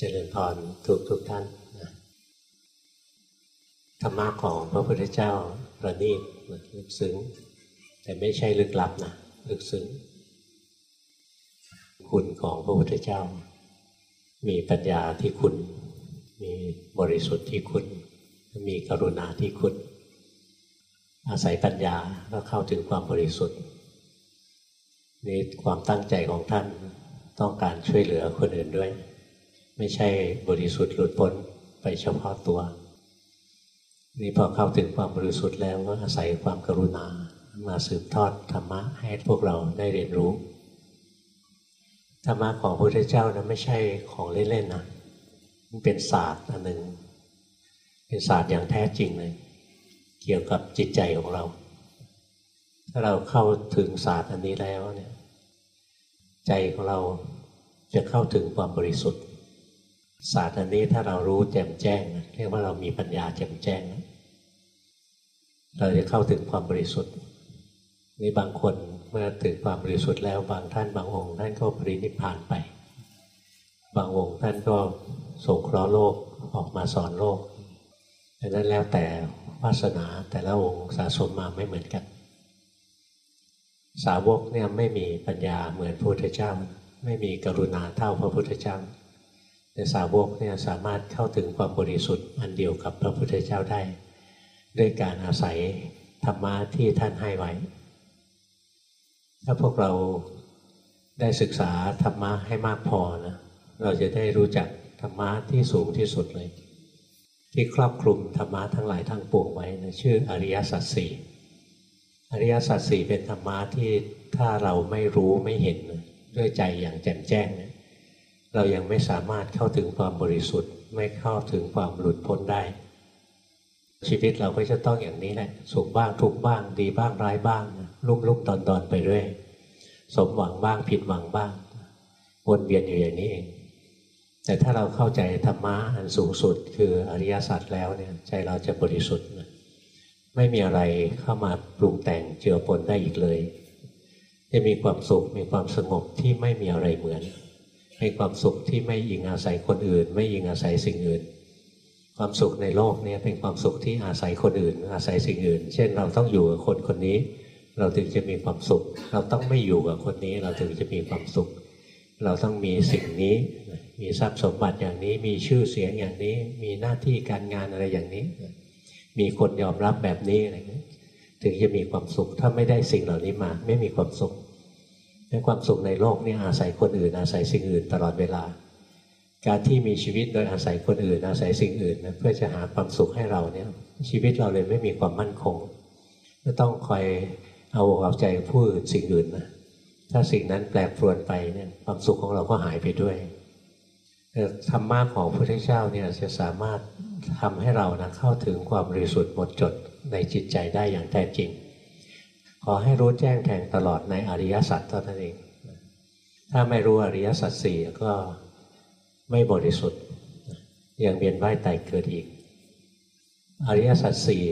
เจริญพรทุกทุกท่านนะธรรมะของพระพุทธเจ้าประณีตลึกซึ้ง แต่ไม่ใช่ลึกลับนะลึกซึ้ง คุณของพระพุทธเจ้า มีปัญญาที่คุณ มีบริสุทธิ์ที่คุณ มีกรุณาที่คุณ อาศัยปัญญาก็เข้าถึงความบริสุทธิ์นี่ความตั้งใจของท่านต้องการช่วยเหลือคนอื่นด้วย ไม่ใช่บริสุทธิ์หลุดพ้นไปเฉพาะตัว นี่พอเข้าถึงความบริสุทธิ์แล้วก็อาศัยความกรุณามาสืบทอดธรรมะให้พวกเราได้เรียนรู้ธรรมะของพระพุทธเจ้านะไม่ใช่ของเล่นๆนะมันเป็นศาสตร์อันหนึ่งเป็นศาสตร์อย่างแท้จริงเลย เกี่ยวกับจิตใจของเรา ถ้าเราเข้าถึงศาสตร์อันนี้แล้วเนี่ยใจของเราจะเข้าถึงความบริสุทธิ์ ศาสตร์อันนี้ถ้าเรารู้แจ่มแจ้งเรียกว่าเรามีปัญญาแจ่มแจ้ง เราจะเข้าถึงความบริสุทธิ์นี่บางคนเมื่อถึงความบริสุทธิ์แล้วบางท่านบางองค์ท่านก็ปรินิพพานไป บางองค์ท่านก็สงเคราะห์โลกออกมาสอนโลกดังนั้นแล้วแต่วาสนาแต่ละองค์สะสมมาไม่เหมือนกัน สาวกเนี่ยไม่มีปัญญาเหมือนพระพุทธเจ้า ไม่มีกรุณาเท่าพระพุทธเจ้า สาวกเนี่ยสามารถเข้าถึงความบริสุทธิ์อันเดียวกับพระพุทธเจ้าได้ ด้วยการอาศัยธรรมะที่ท่านให้ไว้ ถ้าพวกเราได้ศึกษาธรรมะให้มากพอนะเราจะได้รู้จักธรรมะที่สูงที่สุดเลย ที่ครอบคลุมธรรมะทั้งหลายทั้งปวงไว้นะชื่ออริยสัจสี่อริยสัจสี่เป็นธรรมะที่ถ้าเราไม่รู้ไม่เห็นด้วยใจอย่างแจ่มแจ้งเนี่ย เรายังไม่สามารถเข้าถึงความบริสุทธิ์ ไม่เข้าถึงความหลุดพ้นได้ ชีวิตเราก็จะต้องอย่างนี้แหละสุขบ้างทุกบ้าง ดีบ้างร้ายบ้าง ลุ่มลุ่มตอนตอนไปเรื่อยสมหวังบ้างผิดหวังบ้างวนเวียนอยู่อย่างนี้เองแต่ถ้าเราเข้าใจธรรมะอันสูงสุด คืออริยสัจแล้วเนี่ยใจเราจะบริสุทธิ์ไม่มีอะไรเข้ามาปรุงแต่งเจือปนได้อีกเลย จะมีความสุขมีความสงบที่ไม่มีอะไรเหมือน มีความสุขที่ไม่อิงอาศัยคนอื่น ไม่อิงอาศัยสิ่งอื่น ความสุขในโลกนี้เป็นความสุขที่อาศัยคนอื่น อาศัยสิ่งอื่น เช่น เราต้องอยู่กับคนคนนี้ เราถึงจะมีความสุข เราต้องไม่อยู่กับคนนี้ เราถึงจะมีความสุข เราต้องมีสิ่งนี้ มีทรัพย์สมบัติอย่างนี้ มีชื่อเสียงอย่างนี้ มีหน้าที่การงานอะไรอย่างนี้ มีคนยอมรับแบบนี้อะไรเงี้ถึงจะมีความสุข ถ้าไม่ได้สิ่งเหล่านี้มา ไม่มีความสุข ในความสุขในโลกนี่อาศัยคนอื่น อาศัยสิ่งอื่นตลอดเวลา การที่มีชีวิตโดยอาศัยคนอื่น อาศัยสิ่งอื่นนะเพื่อจะหาความสุขให้เราเนี่ยชีวิตเราเลยไม่มีความมั่นคงก็ต้องคอยเอาอกเอาใจผู้อื่นสิ่งอื่นนะถ้าสิ่งนั้นแปรปรวนไปเนี่ยความสุขของเราก็หายไปด้วยธรรมะของพระพุทธเจ้าเนี่ยจะสามารถทำให้เรานะเข้าถึงความบริสุทธิ์หมดจดในจิตใจได้อย่างแท้จริง ขอให้รู้แจ้งแทงตลอดในอริยสัจเท่านั้นเอง ถ้าไม่รู้อริยสัจสี่ก็ไม่บริสุทธิ์ ยังเวียนว่ายตายเกิดอีก อริยสัจสี่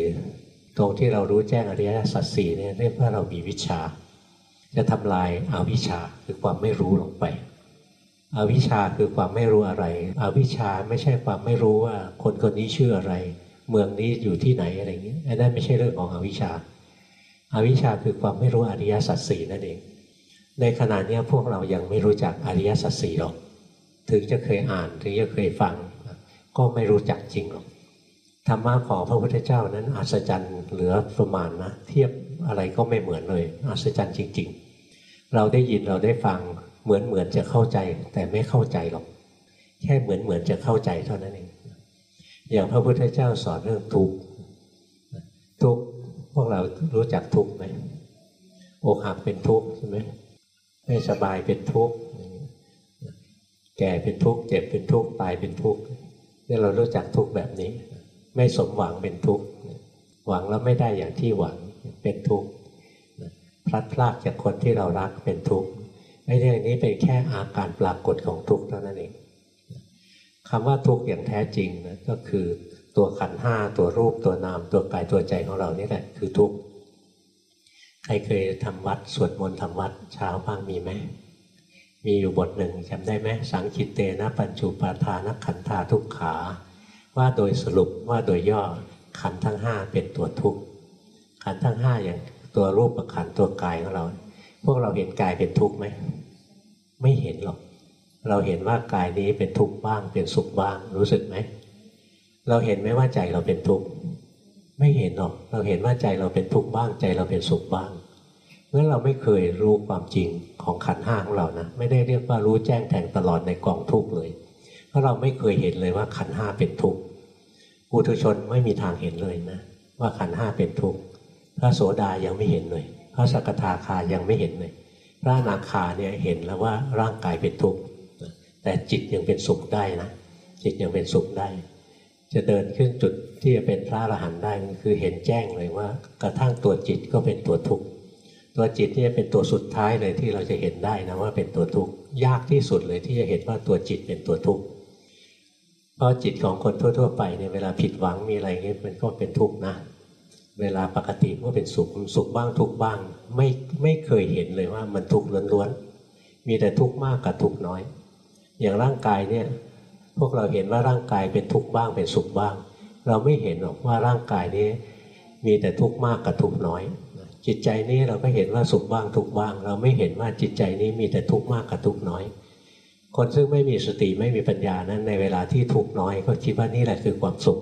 ตรงที่เรารู้แจ้งอริยสัจสี่เนี่ยเรียกว่าเรามีวิชา จะทำลายอาวิชาคือความไม่รู้ลงไป อวิชาคือความไม่รู้อะไร อวิชาไม่ใช่ความไม่รู้ว่าคนคนนี้ชื่ออะไร เมืองนี้อยู่ที่ไหนอะไรอย่างนี้อันนั้นไม่ใช่เรื่องของอวิชา อวิชชาคือความไม่รู้อริยสัจสี่นั่นเอง ในขณะนี้พวกเรายังไม่รู้จักอริยสัจสี่หรอก ถึงจะเคยอ่านถึงจะเคยฟัง ก็ไม่รู้จักจริงหรอกธรรมะของพระพุทธเจ้านั้นอัศจรรย์เหลือประมาณนะ เทียบอะไรก็ไม่เหมือนเลยอัศจรรย์จริง ๆ เราได้ยินเราได้ฟังเหมือนเหมือนจะเข้าใจ แต่ไม่เข้าใจหรอก แค่เหมือนเหมือนจะเข้าใจเท่านั้นเองอย่างพระพุทธเจ้าสอนเรื่องทุกข์ทุกข์ พวกเรารู้จักทุกข์ไหมอกหักเป็นทุกข์ใช่ไหมไม่สบายเป็นทุกข์แก่เป็นทุกข์เจ็บเป็นทุกข์ตายเป็นทุกข์นี่เรารู้จักทุกข์แบบนี้ ไม่สมหวังเป็นทุกข์หวังแล้วไม่ได้อย่างที่หวังเป็นทุกข์พลัดพรากจากคนที่เรารักเป็นทุกข์ไอ้เรื่องนี้เป็นแค่อาการปรากฏของทุกข์เท่านั้นเองคำว่าทุกข์อย่างแท้จริงนะก็คือ ตัวขันห้าตัวรูปตัวนามตัวกายตัวใจของเรานี่แหละคือทุกข์ใครเคยทำวัดสวดมนต์ทำวัดเช้าบ้างมีไหมมีอยู่บทหนึ่งจำได้ไหมสังคิตเตนะปัญจุปาทานขันธาทุกขา ว่าโดยสรุปว่าโดยย่อขันทั้งห้าเป็นตัวทุกข์ขันทั้งห้าอย่างตัวรูปกับขันตัวกายของเรา พวกเราเห็นกายเป็นทุกข์ไหมไม่เห็นหรอก เราเห็นว่ากายนี้เป็นทุกข์บ้างเป็นสุขบ้างรู้สึกไหม เราเห็นไหมว่าใจเราเป็นทุกข์ไม่เห็นหรอก เราเห็นว่าใจเราเป็นทุกข์บ้างใจเราเป็นสุขบ้างเมื่อเราไม่เคยรู้ความจริงของขันห้าของเรานะไม่ได้เรียกว่ารู้แจ้งแทงตลอดในกองทุกข์เลย เพราะเราไม่เคยเห็นเลยว่าขันห้าเป็นทุกข์ปุถุชนไม่มีทางเห็นเลยนะ ว่าขันห้าเป็นทุกข์พระโสดายังไม่เห็นเลยพระสกทาคายังไม่เห็นเลยพระนาคาเนี่ยเห็นแล้วว่าร่างกายเป็นทุกข์แต่จิตยังเป็นสุขได้นะจิตยังเป็นสุขได้ จะเดินขึ้นจุดที่จะเป็นพระอรหันต์ได้คือเห็นแจ้งเลยว่า กระทั่งตัวจิตก็เป็นตัวทุกข์ตัวจิตนี่เป็นตัวสุดท้ายเลยที่เราจะเห็นได้นะว่าเป็นตัวทุกข์ยากที่สุดเลยที่จะเห็นว่าตัวจิตเป็นตัวทุกข์เพราะจิตของคนทั่ว ๆ ไปเนี่ยเวลาผิดหวังมีอะไรเงี้ยมันก็เป็นทุกข์นะ เวลาปกติก็เป็นสุขสุขบ้างทุกข์บ้าง ไม่ไม่เคยเห็นเลยว่ามันทุกข์ล้วนๆมีแต่ทุกข์มากกับทุกข์น้อย อย่างร่างกายเนี่ย พวกเราเห็นว่าร่างกายเป็นทุกข์บ้างเป็นสุขบ้าง เราไม่เห็นหรอกว่าร่างกายนี้มีแต่ทุกข์มากกับทุกข์น้อย จิตใจนี้เราก็เห็นว่าสุขบ้างทุกข์บ้าง เราไม่เห็นว่าจิตใจนี้มีแต่ทุกข์มากกับทุกข์น้อย คนซึ่งไม่มีสติไม่มีปัญญานั้นในเวลาที่ทุกข์น้อย ก็คิดว่านี่แหละคือความสุข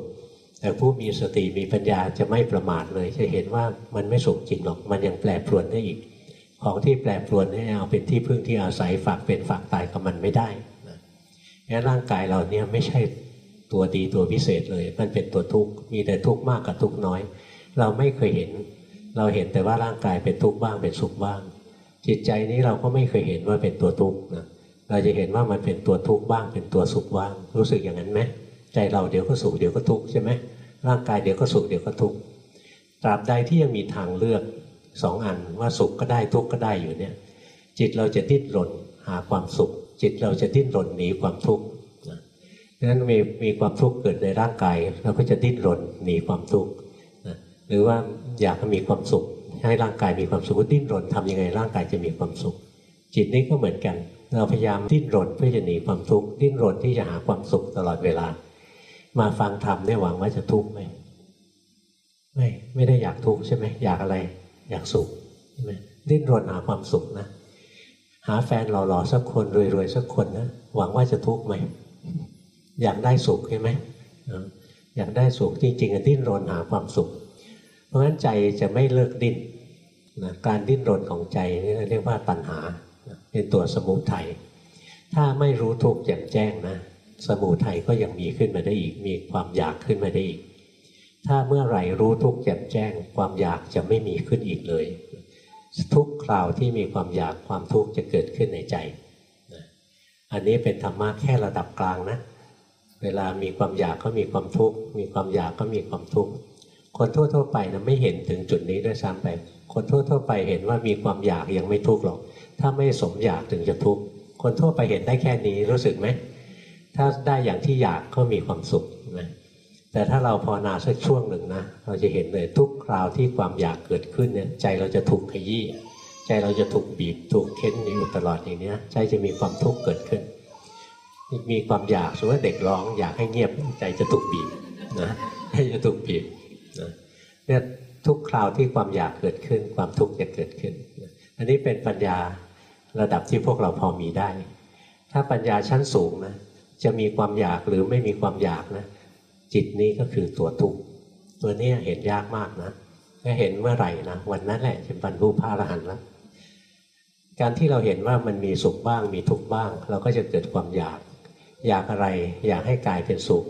แต่ผู้มีสติมีปัญญาจะไม่ประมาทเลย จะเห็นว่ามันไม่สุขจริงหรอกมันยังแปรปรวนได้อีก ของที่แปรปรวนให้เอาเป็นที่พึ่งที่อาศัยฝากเป็นฝากตายกับมันไม่ได้ งั้นร่างกายเราเนี่ยไม่ใช่ตัวดีตัวพิเศษเลย มันเป็นตัวทุกข์ มีแต่ทุกข์มากกับทุกข์น้อย เราไม่เคยเห็น เราเห็นแต่ว่าร่างกายเป็นทุกข์บ้างเป็นสุขบ้าง จิตใจนี้เราก็ไม่เคยเห็นว่าเป็นตัวทุกข์นะเราจะเห็นว่ามันเป็นตัวทุกข์บ้างเป็นตัวสุขบ้าง รู้สึกอย่างนั้นไหมใจเราเดี๋ยวก็สุขเดี๋ยวก็ทุกข์ใช่ไหมร่างกายเดี๋ยวก็สุขเดี๋ยวก็ทุกข์ตราบใดที่ยังมีทางเลือกสองอันว่าสุขก็ได้ทุกข์ก็ได้อยู่เนี่ยจิตเราจะดิ้นรนหาความสุข จิตเราจะดิ้นรนหนีความทุกข์ดังนั้นมีมีความทุกข์เกิดในร่างกายเราก็จะดิ้นรนหนีความทุกข์หรือว่าอยากมีความสุข ให้ร่างกายมีความสุขดิ้นรนทำยังไงร่างกายจะมีความสุข จิตนี้ก็เหมือนกัน เราพยายามดิ้นรนเพื่อจะหนีความทุกข์ดิ้นรนที่จะหาความสุขตลอดเวลา มาฟังธรรมเนี่ยหวังว่าจะทุกข์ไหมไม่ไม่ได้อยากทุกข์ใช่ไหมอยากอะไร อยากสุขใช่ไหมดิ้นรนหาความสุขนะ หาแฟนหล่อๆสักคนรวยๆสักคนนะหวังว่าจะทุกข์ไหมอยากได้สุขใช่ไหมอยากได้สุขจริงๆดิ้นรนหาความสุข เพราะฉะนั้นใจจะไม่เลิกดิ้นนะการดิ้นรนของใจนี่เรียกว่าตัณหาเป็นตัวสมุทัยถ้าไม่รู้ทุกข์แจ่มแจ้งนะสมุทัยก็ยังมีขึ้นมาได้อีก มีความอยากขึ้นมาได้อีก ถ้าเมื่อไหร่รู้ทุกข์แจ่มแจ้ง ความอยากจะไม่มีขึ้นอีกเลย ทุกคราวที่มีความอยากความทุกข์จะเกิดขึ้นในใจอันนี้เป็นธรรมะแค่ระดับกลางนะ เวลามีความอยากก็มีความทุกข์ มีความอยากก็มีความทุกข์ คนทั่วๆไปนะไม่เห็นถึงจุดนี้ด้วยซ้ำไป คนทั่วๆไปเห็นว่ามีความอยากยังไม่ทุกข์หรอก ถ้าไม่สมอยากถึงจะทุกข์ คนทั่วไปเห็นได้แค่นี้รู้สึกไหม ถ้าได้อย่างที่อยากก็มีความสุขนะ แต่ถ้าเราพอนาสักช่วงหนึ่งนะเราจะเห็นเลยทุกคราวที่ความอยากเกิดขึ้นเนี่ยใจเราจะถูกขยี้ใจเราจะถูกบีบถูกเค้นอยู่ตลอดอย่างนี้ใจจะมีความทุกข์เกิดขึ้น มีความอยากสมมติว่าเด็กร้อง อยากให้เงียบใจจะถูกบีบนะใจจะถูกบีบเนี่ยทุกคราวที่ความอยากเกิดขึ้น ความทุกข์จะเกิดขึ้น อันนี้เป็นปัญญาระดับที่พวกเราพอมีได้ ถ้าปัญญาชั้นสูงนะจะมีความอยากหรือไม่มีความอยากนะ จิตนี้ก็คือตัวทุกข์ตัวนี้เห็นยากมากนะถ้าเห็นเมื่อไหร่นะวันนั้นแหละจะบรรลุพระอรหันต์แล้วการที่เราเห็นว่ามันมีสุขบ้าง มีทุกข์บ้าง เราก็จะเกิดความอยาก อยากอะไร อยากให้กายเป็นสุข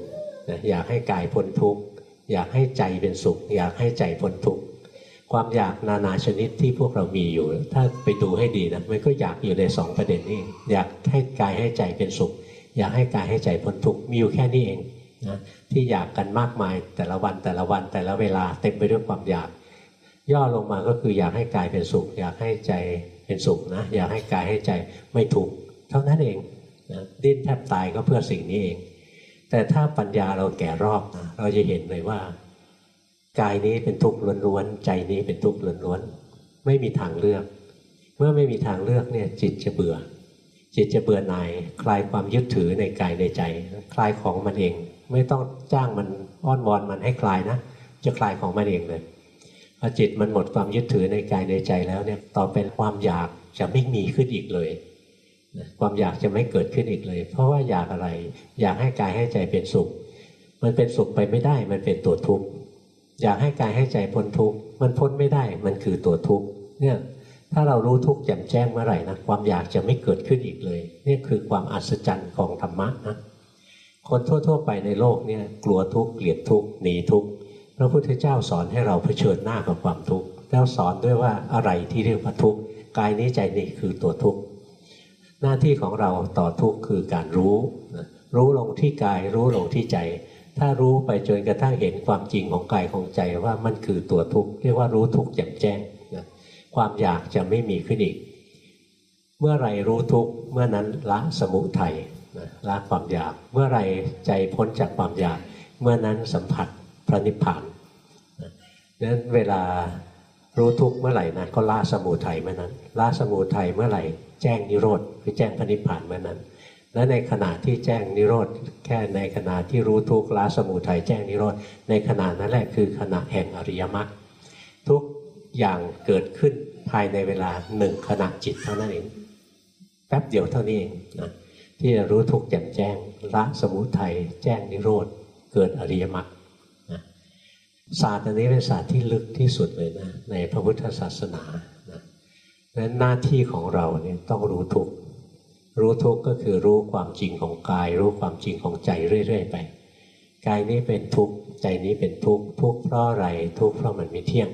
อยากให้กายพ้นทุกข์อยากให้ใจเป็นสุข อยากให้ใจพ้นทุกข์ความอยากนานาชนิดที่พวกเรามีอยู่ ถ้าไปดูให้ดีนะมันก็อยากอยู่ในสองประเด็นนี้ อยากให้กายให้ใจเป็นสุข อยากให้กายให้ใจพ้นทุกข์มีอยู่แค่นี้เอง นะที่อยากกันมากมายแต่ละวันแต่ละวันแต่ละเวลาเต็มไปด้วยความอยาก ย่อลงมาก็คืออยากให้กายเป็นสุข อยากให้ใจเป็นสุขนะอยากให้กายให้ใจไม่ทุกข์เท่านั้นเองนะดิ้นแทบตายก็เพื่อสิ่งนี้เอง แต่ถ้าปัญญาเราแก่รอบนะเราจะเห็นเลยว่ากายนี้เป็นทุกข์ล้วนๆใจนี้เป็นทุกข์ล้วนๆไม่มีทางเลือก เมื่อไม่มีทางเลือกเนี่ยจิตจะเบื่อ จิตจะเบื่อหน่ายคลายความยึดถือในกายในใจ คลายของมันเอง ไม่ต้องจ้างมันอ้อนวอนมันให้คลายนะจะคลายของมันเองเลยพอจิตมันหมดความยึดถือในกายในใจแล้วเนี่ยต่อเป็นความอยากจะไม่มีขึ้นอีกเลยความอยากจะไม่เกิดขึ้นอีกเลย เพราะว่าอยากอะไร อยากให้กายให้ใจเป็นสุข มันเป็นสุขไปไม่ได้ มันเป็นตัวทุกข์อยากให้กายให้ใจพ้นทุกข์มันพ้นไม่ได้ มันคือตัวทุกข์เนี่ยถ้าเรารู้ทุกข์แจ่มแจ้งเมื่อไหร่นะความอยากจะไม่เกิดขึ้นอีกเลยนี่คือความอัศจรรย์ของธรรมะนะ คนทั่ว ๆ ไปในโลกเนี่ยกลัวทุกข์เกลียดทุกข์หนีทุกข์พระพุทธเจ้าสอนให้เราเผชิญหน้ากับความทุกข์แล้วสอนด้วยว่าอะไรที่เรียกว่าทุกข์กายนี้ใจนี้คือตัวทุกข์หน้าที่ของเราต่อทุกข์คือการรู้รู้ลงที่กายรู้ลงที่ใจ ถ้ารู้ไปจนกระทั่งเห็นความจริงของกายของใจว่ามันคือตัวทุกข์เรียกว่ารู้ทุกข์แจ่มแจ้งความอยากจะไม่มีขึ้นอีก เมื่อไรรู้ทุกข์เมื่อนั้นละสมุทัย ละความอยาก เมื่อไรใจพ้นจากความอยาก เมื่อนั้นสัมผัสพระนิพพานนั้นเวลารู้ทุกเมื่อไหร่นะก็ละสมุทัยเมื่อนั้นละสมุทัยเมื่อไหร่แจ้งนิโรธคือแจ้งพระนิพพานเมื่อนั้น และในขณะที่แจ้งนิโรธแค่ในขณะที่รู้ทุกละสมุทัยแจ้งนิโรธในขณะนั้นแหละคือขณะแห่งอริยมรรคทุกอย่างเกิดขึ้นภายในเวลาหนึ่งขณะจิตเท่านั้นเองแป๊บเดียวเท่านี้เองนะ ที่จะรู้ทุกข์แจ่มแจ้งละสมุทัยแจ้งนิโรธเกิดอริยมรรคศาสตร์อันนี้เป็นศาสตร์ที่ลึกที่สุดเลยนะในพระพุทธศาสนานะนั้นหน้าที่ของเราเนี่ยต้องรู้ทุกข์รู้ทุกข์ก็คือรู้ความจริงของกาย รู้ความจริงของใจเรื่อย ๆ ไป กายนี้เป็นทุกข์ใจนี้เป็นทุกข์ทุกข์เพราะอะไรทุกข์เพราะมันไม่เที่ยง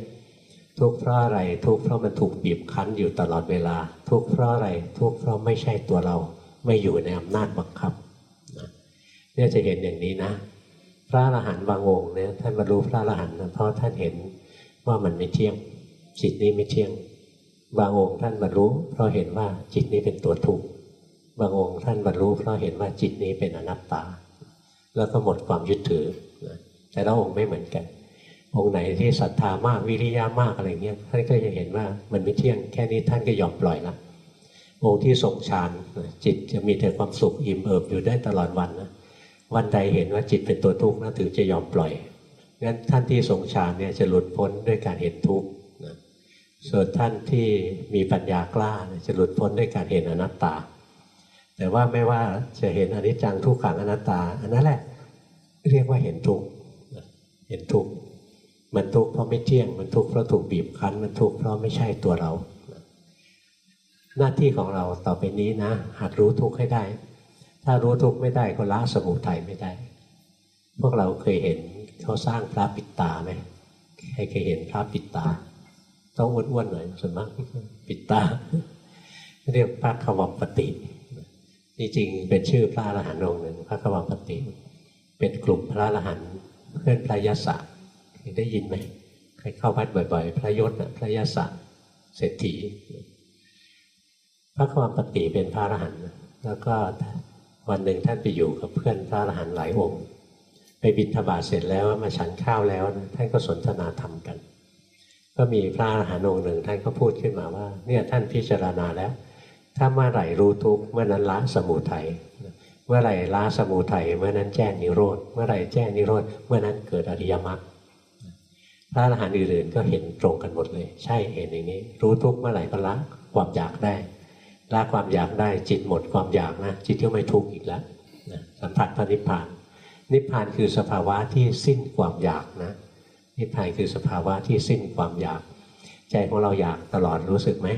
ทุกข์เพราะอะไรทุกข์เพราะมันถูกบีบคั้นอยู่ตลอดเวลา ทุกข์เพราะอะไรทุกข์เพราะไม่ใช่ตัวเรา ไม่อยู่ในอำนาจบังคับเนี่ยจะเห็นอย่างนี้นะ พระอรหันต์บางองค์เนี่ยท่านบรรลุพระอรหันต์เพราะท่านเห็นว่ามันไม่เที่ยง จิตนี้ไม่เที่ยง บางองค์ท่านบรรลุเพราะเห็นว่าจิตนี้เป็นตัวทุกข์บางองค์ท่านบรรลุเพราะเห็นว่าจิตนี้เป็นอนัตตา แล้วก็หมดความยึดถือแต่ละองค์ไม่เหมือนกัน องค์ไหนที่ศรัทธามากวิริยะมากอะไรเงี้ยท่านก็จะเห็นว่ามันไม่เที่ยงแค่นี้ท่านก็ยอมปล่อยละ องค์ที่ทรงฌานจิตจะมีแต่ความสุขอิ่มเอิบอยู่ได้ตลอดวันนะวันใดเห็นว่าจิตเป็นตัวทุกข์นะถือจะยอมปล่อยงั้นท่านที่ทรงฌานเนี่ยจะหลุดพ้นด้วยการเห็นทุกข์นะส่วนท่านที่มีปัญญากล้าจะหลุดพ้นด้วยการเห็นอนัตตา แต่ว่าไม่ว่าจะเห็นอนิจจังทุกขังอนัตตา อันนั้นแหละเรียกว่าเห็นทุกข์เห็นทุกข์มันทุกข์เพราะไม่เที่ยงมันทุกข์เพราะถูกบีบคั้นมันทุกข์เพราะไม่ใช่ตัวเรา หน้าที่ของเราต่อไปนี้นะหัดรู้ทุกข์ให้ได้ ถ้ารู้ทุกข์ไม่ได้ก็ละสมุทัยไม่ได้ พวกเราเคยเห็นเขาสร้างพระปิดตาไหมใครเคยเห็นพระปิดตา ต้องอ้วนๆหน่อยส่วนมากปิดตา เรียกพระขวัมปติจริงๆเป็นชื่อพระอรหันต์องค์หนึ่งพระขวัมปติ เป็นกลุ่มพระอรหันต์เพื่อนพระยศได้ยินไหมใครเข้าวัดบ่อย ๆ พระยศนะพระยศเศรษฐี ระความปฏิเป็นพระอรหันต์แล้วก็วันหนึ่งท่านไปอยู่กับเพื่อนพระอรหันต์หลายองค์ ไปบิณฑบาตเสร็จแล้วมาฉันข้าวแล้วท่านก็สนทนาธรรมกัน ก็มีพระอรหันต์องค์หนึ่งท่านก็พูดขึ้นมาว่า เนี่ยท่านพิจารณาแล้ว ถ้าเมื่อไหร่รู้ทุกเมื่อนั้นละสมุทัยเมื่อไหร่ละสมุทัยเมื่อนั้นแจ้งนิโรธเมื่อไหร่แจ้งนิโรธเมื่อนั้นเกิดอริยมรรคพระอรหันต์อื่นๆก็เห็นตรงกันหมดเลย ใช่เห็นอย่างนี้ รู้ทุกเมื่อไหร่ก็ละความอยากได้ ละความอยากได้จิตหมดความอยากนะจิตก็ไม่ทุกข์อีกแล้วนะสัมผัสพระนิพพาน นิพพานคือสภาวะที่สิ้นความอยากนะ นิพพานคือสภาวะที่สิ้นความอยาก ใจของเราอยากตลอดรู้สึกไหม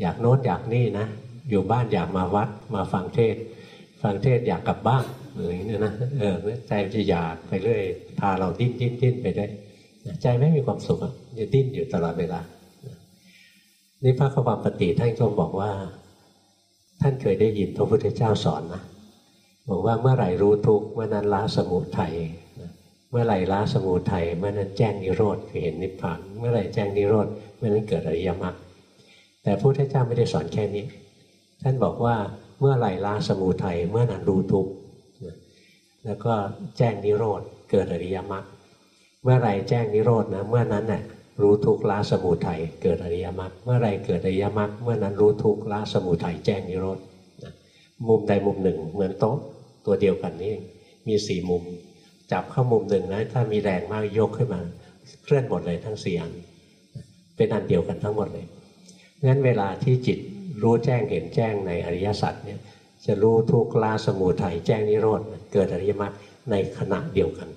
อยากโน้นอยากนี่นะ อยู่บ้านอยากมาวัดมาฟังเทศ ฟังเทศอยากกลับบ้านอย่างนี้นะเออใจจะอยากไปเรื่อยพาเราดิ้นดิ้นดิ้นไปได้ใจไม่มีความสุขจะดิ้นอยู่ตลอดเวลา นี่พระคัมปฏิท่านก็บอกว่า ท่านเคยได้ยินพระพุทธเจ้าสอนนะบอกว่าเมื่อไหร่รู้ทุกเมื่อนั้นละสมุทัยเมื่อไหร่ละสมุทัยเมื่อนั้นแจ้งนิโรธคือเห็นนิพพาน เมื่อไหร่แจ้งนิโรธเมื่อนั้นเกิดอริยมรรคแต่พระพุทธเจ้าไม่ได้สอนแค่นี้ ท่านบอกว่าเมื่อไหร่ละสมุทัยเมื่อนั้นรู้ทุกแล้วก็แจ้งนิโรธเกิดอริยมรรคเมื่อไหร่แจ้งนิโรธนะเมื่อนั้นน่ะ รู้ทุกข์ละสมุทัยเกิดอริยมรรคเมื่อไรเกิดอริยมรรคเมื่อนั้นรู้ทุกข์ละสมุทัยแจ้งนิโรธมุมใดมุมหนึ่งเหมือนโต๊ะตัวเดียวกันนี่มีสี่มุม จับเข้ามุมหนึ่งนะถ้ามีแรงมากยกขึ้นมา เคลื่อนหมดเลยทั้งสี่อัน เป็นอันเดียวกันทั้งหมดเลยงั้นเวลาที่จิตรู้แจ้งเห็นแจ้งในอริยสัจเนี่ยจะรู้ทุกข์ลาสมุทัยแจ้งนิโรธเกิดอริยมรรคในขณะเดียวกัน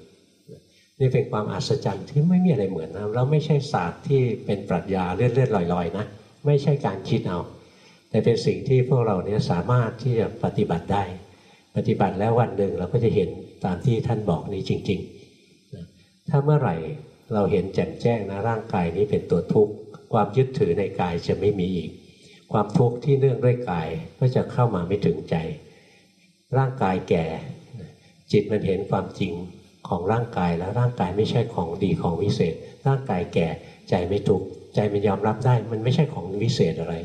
นี่เป็นความอัศจรรย์ที่ไม่มีอะไรเหมือนนะแล้วไม่ใช่ศาสตร์ที่เป็นปรัชญาเลื่อนๆลอยๆนะไม่ใช่การคิดเอา แต่เป็นสิ่งที่พวกเราเนี่ยสามารถที่จะปฏิบัติได้ ปฏิบัติแล้ววันหนึ่งเราก็จะเห็นตามที่ท่านบอกนี้จริงๆ ถ้าเมื่อไหร่เราเห็นแจ่มแจ้งนะร่างกายนี้เป็นตัวทุกข์ความยึดถือในกายจะไม่มีอีก ความทุกข์ที่เนื่องด้วยกายก็จะเข้ามาไม่ถึงใจ ร่างกายแก่ จิตมันเห็นความจริง ของร่างกายแล้วร่างกายไม่ใช่ของดีของวิเศษ ร่างกายแก่ใจไม่ทุกข์ใจมันยอมรับได้ มันไม่ใช่ของวิเศษอะไร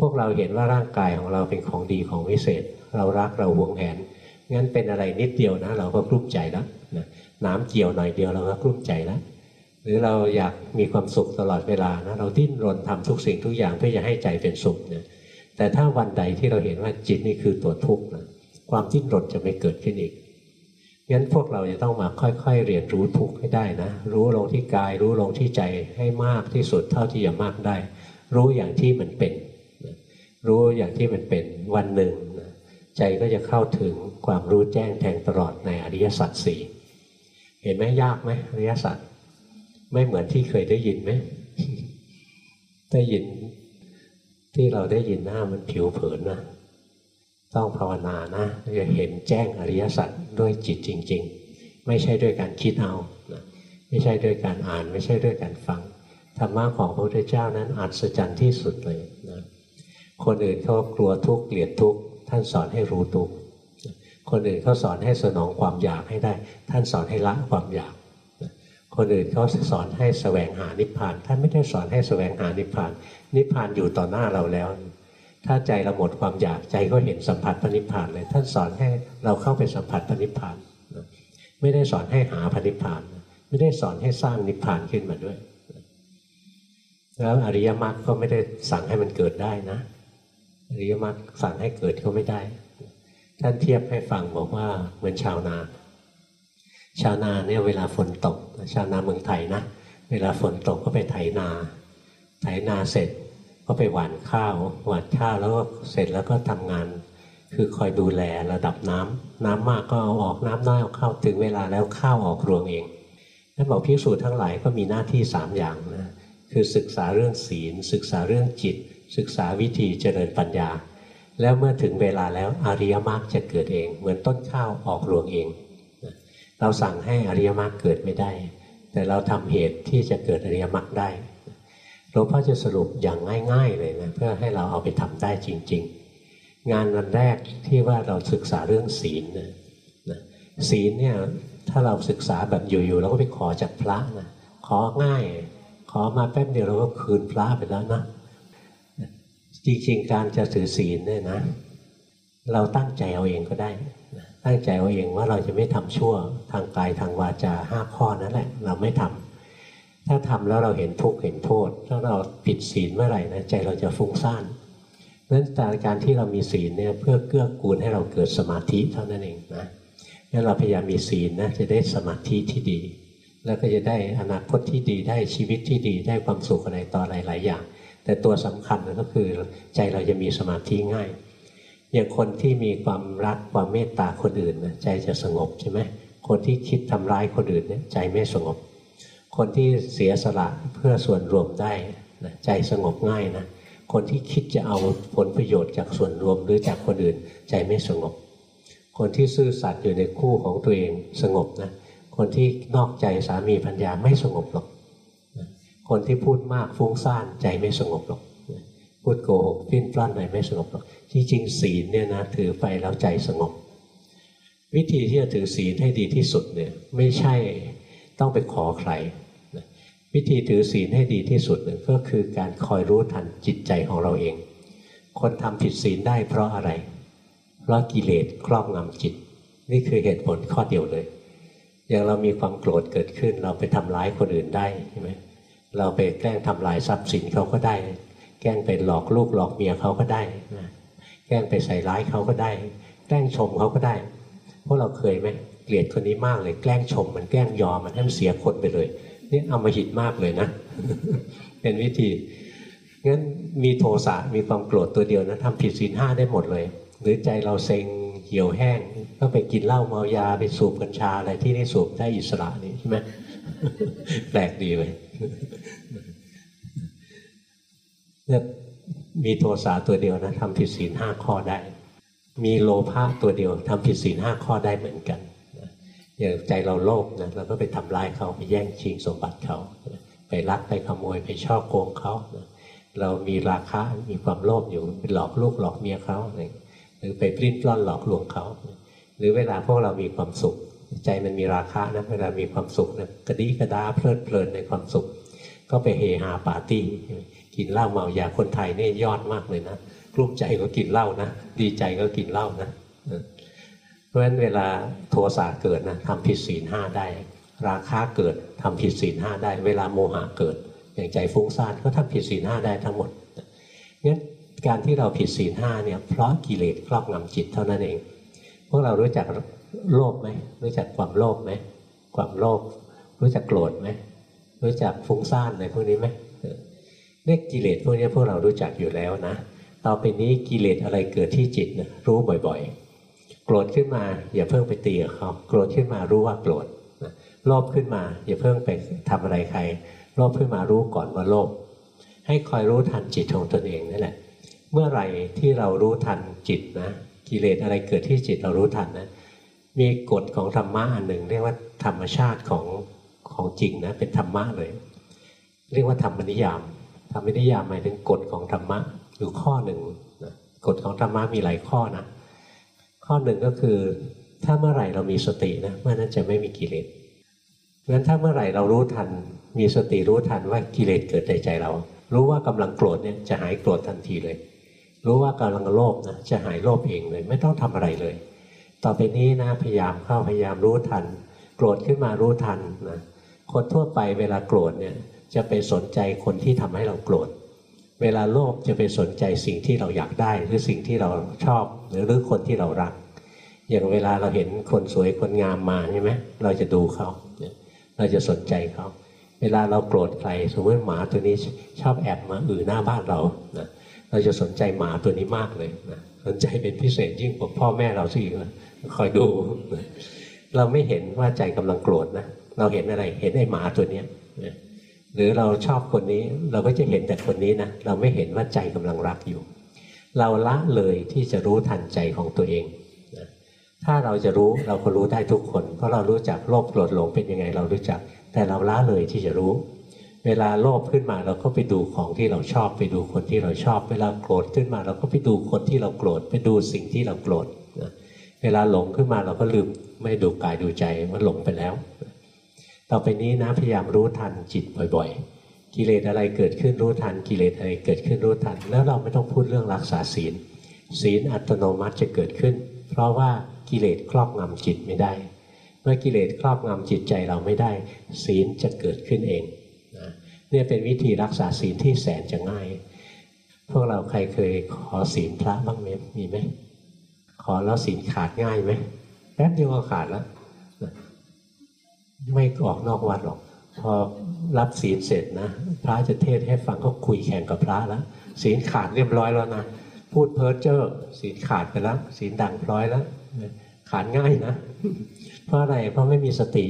พวกเราเห็นว่าร่างกายของเราเป็นของดีของวิเศษ เรารักเราหวงแหนงั้นเป็นอะไรนิดเดียวนะ เราก็กลุ้มใจแล้วน้ำเกี่ยวหน่อยเดียวเราก็กลุ้มใจแล้วหรือเราอยากมีความสุขตลอดเวลานะเราดิ้นรนทำทุกสิ่งทุกอย่างเพื่อจะให้ใจเป็นสุขเนี่ยแต่ถ้าวันใดที่เราเห็นว่าจิตนี่คือตัวทุกข์นะความดิ้นรนจะไม่เกิดขึ้นอีก งั้นพวกเราจะต้องมาค่อย ๆ เรียนรู้ทุกข์ให้ได้นะ รู้ลงที่กาย รู้ลงที่ใจให้มากที่สุดเท่าที่จะมากได้ รู้อย่างที่มันเป็น รู้อย่างที่มันเป็นวันหนึ่ง ใจก็จะเข้าถึงความรู้แจ้งแทงตลอดในอริยสัจสี่เห็นไหมยากไหมอริยสัจไม่เหมือนที่เคยได้ยินไหมได้ยินที่เราได้ยินหน้ามันผิวเผินนะ ต้องภาวนานะจะเห็นแจ้งอริยสัจด้วยจิตจริง ๆ ไม่ใช่ด้วยการคิดเอานะไม่ใช่ด้วยการอ่าน ไม่ใช่ด้วยการฟังธรรมะของพระพุทธเจ้านั้นอัศจรรย์ที่สุดเลยนะคนอื่นเขากลัวทุกข์เกลียดทุกข์ท่านสอนให้รู้ทุกข์คนอื่นเขาสอนให้สนองความอยากให้ได้ ท่านสอนให้ละความอยากคนอื่นเขาสอนให้แสวงหานิพพาน ท่านไม่ได้สอนให้แสวงหานิพพาน นิพพานอยู่ต่อหน้าเราแล้ว ถ้าใจเราหมดความอยากใจก็เห็นสัมผัสพระนิพพานเลยท่านสอนให้เราเข้าไปสัมผัสพระนิพพานไม่ได้สอนให้หาพระนิพพาน ไม่ได้สอนให้สร้างนิพพานขึ้นมาด้วย แล้วอริยมรรคก็ไม่ได้สั่งให้มันเกิดได้นะ อริยมรรคสั่งให้เกิดก็ไม่ได้ ท่านเทียบให้ฟังบอกว่าเหมือนชาวนา ชาวนาเนี่ยเวลาฝนตก ชาวนาเมืองไทยนะ เวลาฝนตกก็ไปไถนา ไถนาเสร็จ ก็ไปหว่านข้าวหว่านข้าวแล้วก็เสร็จแล้วก็ทำงาน คือคอยดูแลระดับน้ำน้ำมากก็เอาออกน้ำน้อยเอาเข้าถึงเวลาแล้วข้าวออกรวงเองท่านบอกพิสูจน์ทั้งหลายก็มีหน้าที่สามอย่างนะคือศึกษาเรื่องศีล ศึกษาเรื่องจิต ศึกษาวิธีเจริญปัญญา แล้วเมื่อถึงเวลาแล้วอริยมรรคจะเกิดเอง เหมือนต้นข้าวออกรวงเอง เราสั่งให้อริยมรรคเกิดไม่ได้ แต่เราทำเหตุที่จะเกิดอริยมรรคได้ หลวงพ่อจะสรุปอย่างง่าย ๆ เลยนะเพื่อให้เราเอาไปทำได้จริง ๆ งานวันแรกที่ว่าเราศึกษาเรื่องศีลนะศีลเนี่ยถ้าเราศึกษาแบบอยู่ๆเราก็ไปขอจากพระนะของ่าย ขอมาแป๊บเดียวเราก็คืนพระไปแล้วนะจริงๆการจะถือศีลเนี่ยนะ เราตั้งใจเอาเองก็ได้ตั้งใจเอาเองว่าเราจะไม่ทำชั่วทางกายทางวาจาห้าข้อนั่นแหละ เราไม่ทำ ถ้าทำแล้วเราเห็นทุกข์เห็นโทษ ถ้าเราผิดศีลเมื่อไหร่นะใจเราจะฟุ้งซ่านเพราะนั้นการที่เรามีศีลเนี่ยเพื่อเกื้อกูลให้เราเกิดสมาธิเท่านั้นเองนะงั้นเราพยายามมีศีลนะจะได้สมาธิที่ดี แล้วก็จะได้อนาคตที่ดีได้ชีวิตที่ดีได้ความสุขอะไรต่อหลายๆอย่าง แต่ตัวสำคัญก็คือใจเราจะมีสมาธิง่าย อย่างคนที่มีความรักความเมตตาคนอื่นนะใจจะสงบใช่ไหมคนที่คิดทำร้ายคนอื่นเนี่ยใจไม่สงบ คนที่เสียสละเพื่อส่วนรวมได้นะใจสงบง่ายนะคนที่คิดจะเอาผลประโยชน์จากส่วนรวมหรือจากคนอื่น ใจไม่สงบ คนที่ซื่อสัตย์อยู่ในคู่ของตัวเองสงบนะคนที่นอกใจสามีพัญญาไม่สงบหรอกคนที่พูดมากฟุ้งซ่านใจไม่สงบหรอกพูดโกหกปิ้นปล้อนอะไรไม่สงบหรอกที่จริงศีลเนี่ยนะถือไปแล้วใจสงบ วิธีที่จะถือศีลให้ดีที่สุดเนี่ยไม่ใช่ต้องไปขอใคร วิธีถือศีลให้ดีที่สุดเนี่ยก็คือการคอยรู้ทันจิตใจของเราเอง คนทำผิดศีลได้เพราะอะไร เพราะกิเลสครอบงำจิต นี่คือเหตุผลข้อเดียวเลย อย่างเรามีความโกรธเกิดขึ้น เราไปทำร้ายคนอื่นได้ใช่ไหมเราไปแกล้งทำลายทรัพย์สินเขาก็ได้ แกล้งไปหลอกลูกหลอกเมียเขาก็ได้นะแกล้งไปใส่ร้ายเขาก็ได้ แกล้งชมเขาก็ได้ พวกเราเคยไหมเกลียดคนนี้มากเลยแกล้งชม มันแกล้งยอมมันให้มันเสียคนไปเลย นี่เอามาหิดมากเลยนะ เป็นวิธีงั้นมีโทสะมีความโกรธตัวเดียวนะทำผิดศีลห้าได้หมดเลย หรือใจเราเซ็งเหี่ยวแห้ง ก็ไปกินเหล้าเมายาไปสูบกัญชาอะไรที่นี่สูบได้อิสระนี่ใช่ไหมแปลกดีเลยเนี่ยมีโทสะตัวเดียวนะทำผิดศีลห้าข้อได้ มีโลภะตัวเดียวทำผิดศีลห้าข้อได้เหมือนกัน อย่างใจเราโลภนะเราก็ไปทำลายเขาไปแย่งชิงสมบัติเขา ไปรักไปขโมยไปช่อโกงเขาเรามีราคะมีความโลภอยู่ไปหลอกลูกหลอกเมียเขาหรือไปปลิ้นปล้อนหลอกลวงเขา หรือเวลาพวกเรามีความสุข ใจมันมีราคะนะเวลามีความสุขนะกระดีกระดาเพลิดเพลินในความสุข ก็ไปเฮฮาปาร์ตี้กินเหล้าเมายาคนไทยนี่ยอดมากเลยนะกลุ้มใจก็กินเหล้านะ ดีใจก็กินเหล้านะ เพราะฉะนั้นเวลาโทสะเกิดนะทำผิดศีลห้าได้ ราคะเกิดทำผิดศีลห้าได้ เวลาโมหะเกิด อย่างใจฟุ้งซ่านก็ทำผิดศีลห้าได้ทั้งหมดงั้นการที่เราผิดศีลห้าเนี่ยเพราะกิเลสครอบงำจิตเท่านั้นเอง พวกเรารู้จักโลภไหมรู้จักความโลภไหมความโลภรู้จักโกรธไหมรู้จักฟุ้งซ่านอะไรพวกนี้ไหมเนี่ยกิเลสพวกนี้พวกเรารู้จักอยู่แล้วนะ ต่อไปนี้กิเลสอะไรเกิดที่จิตนะรู้บ่อยๆ โกรธขึ้นมาอย่าเพิ่งไปตีกับเขาโกรธขึ้นมารู้ว่าโกรธโลภขึ้นมาอย่าเพิ่งไปทำอะไรใครโลภขึ้นมารู้ก่อนว่าโลภให้คอยรู้ทันจิตของตนเองนั่นแหละ เมื่อไหร่ที่เรารู้ทันจิตนะ กิเลสอะไรเกิดที่จิตเรารู้ทันนะ มีกฎของธรรมะอันหนึ่ง เรียกว่าธรรมชาติของของจริงนะเป็นธรรมะเลย เรียกว่าธรรมนิยามธรรมนิยามหมายถึงกฎของธรรมะอยู่ข้อหนึ่งนะกฎของธรรมะมีหลายข้อนะ ข้อหนึ่งก็คือ ถ้าเมื่อไหร่เรามีสตินะเมื่อนั้นจะไม่มีกิเลสงั้นถ้าเมื่อไหร่เรารู้ทัน มีสติรู้ทันว่ากิเลสเกิดในใจเรา รู้ว่ากำลังโกรธเนี่ยจะหายโกรธทันทีเลย รู้ว่ากำลังโลภนะจะหายโลภเองเลย ไม่ต้องทำอะไรเลย ต่อไปนี้นะพยายามเข้าพยายามรู้ทัน โกรธขึ้นมารู้ทันนะคนทั่วไปเวลาโกรธเนี่ยจะไปสนใจคนที่ทำให้เราโกรธ เวลาโลภจะไปสนใจสิ่งที่เราอยากได้ หรือสิ่งที่เราชอบ หรือหรือคนที่เรารัก อย่างเวลาเราเห็นคนสวยคนงามมาใช่ไหมเราจะดูเขาเราจะสนใจเขาเวลาเราโกรธใครสมมติหมาตัวนี้ชอบแอบมาอือหน้าบ้านเรานะเราจะสนใจหมาตัวนี้มากเลยนะสนใจเป็นพิเศษยิ่งกว่าพ่อแม่เราสิคอยดูนะเราไม่เห็นว่าใจกำลังโกรธนะเราเห็นอะไรเห็นไอ้หมาตัวเนี้ยนะหรือเราชอบคนนี้เราก็จะเห็นแต่คนนี้นะเราไม่เห็นว่าใจกำลังรักอยู่ เราละเลยที่จะรู้ทันใจของตัวเอง ถ้าเราจะรู้เราก็รู้ได้ทุกคน เพราะเรารู้จักโลภโกรธหลงเป็นยังไงเรารู้จัก แต่เราละเลยที่จะรู้ เวลาโลภขึ้นมาเราก็ไปดูของที่เราชอบ ไปดูคนที่เราชอบ เวลาโกรธขึ้นมา เราก็ไปดูคนที่เราโกรธ ไปดูสิ่งที่เราโกรธเวลาหลงขึ้นมาเราก็ลืมไม่ดูกายดูใจมันหลงไปแล้ว ต่อไปนี้นะพยายามรู้ทันจิตบ่อยๆ กิเลสอะไรเกิดขึ้นรู้ทัน กิเลสอะไรเกิดขึ้นรู้ทัน แล้วเราไม่ต้องพูดเรื่องรักษาศีล ศีลอัตโนมัติจะเกิดขึ้น เพราะว่า กิเลสครอบงำจิตไม่ได้ เมื่อกิเลสครอบงำจิตใจเราไม่ได้ ศีลจะเกิดขึ้นเองนะเนี่ยเป็นวิธีรักษาศีลที่แสนจะง่าย พวกเราใครเคยขอศีลพระบ้างไหมมีไหมขอแล้วศีลขาดง่ายไหมแป๊บเดียวก็ขาดแล้วไม่ออกนอกวัดหรอก พอรับศีลเสร็จนะ พระจะเทศให้ฟังก็คุยแข่งกับพระแล้วศีลขาดเรียบร้อยแล้วนะ พูดเพ้อเจ้อศีลขาดไปแล้วศีลดังพร้อยแล้วขาดง่ายนะ เพราะอะไรเพราะไม่มีสติ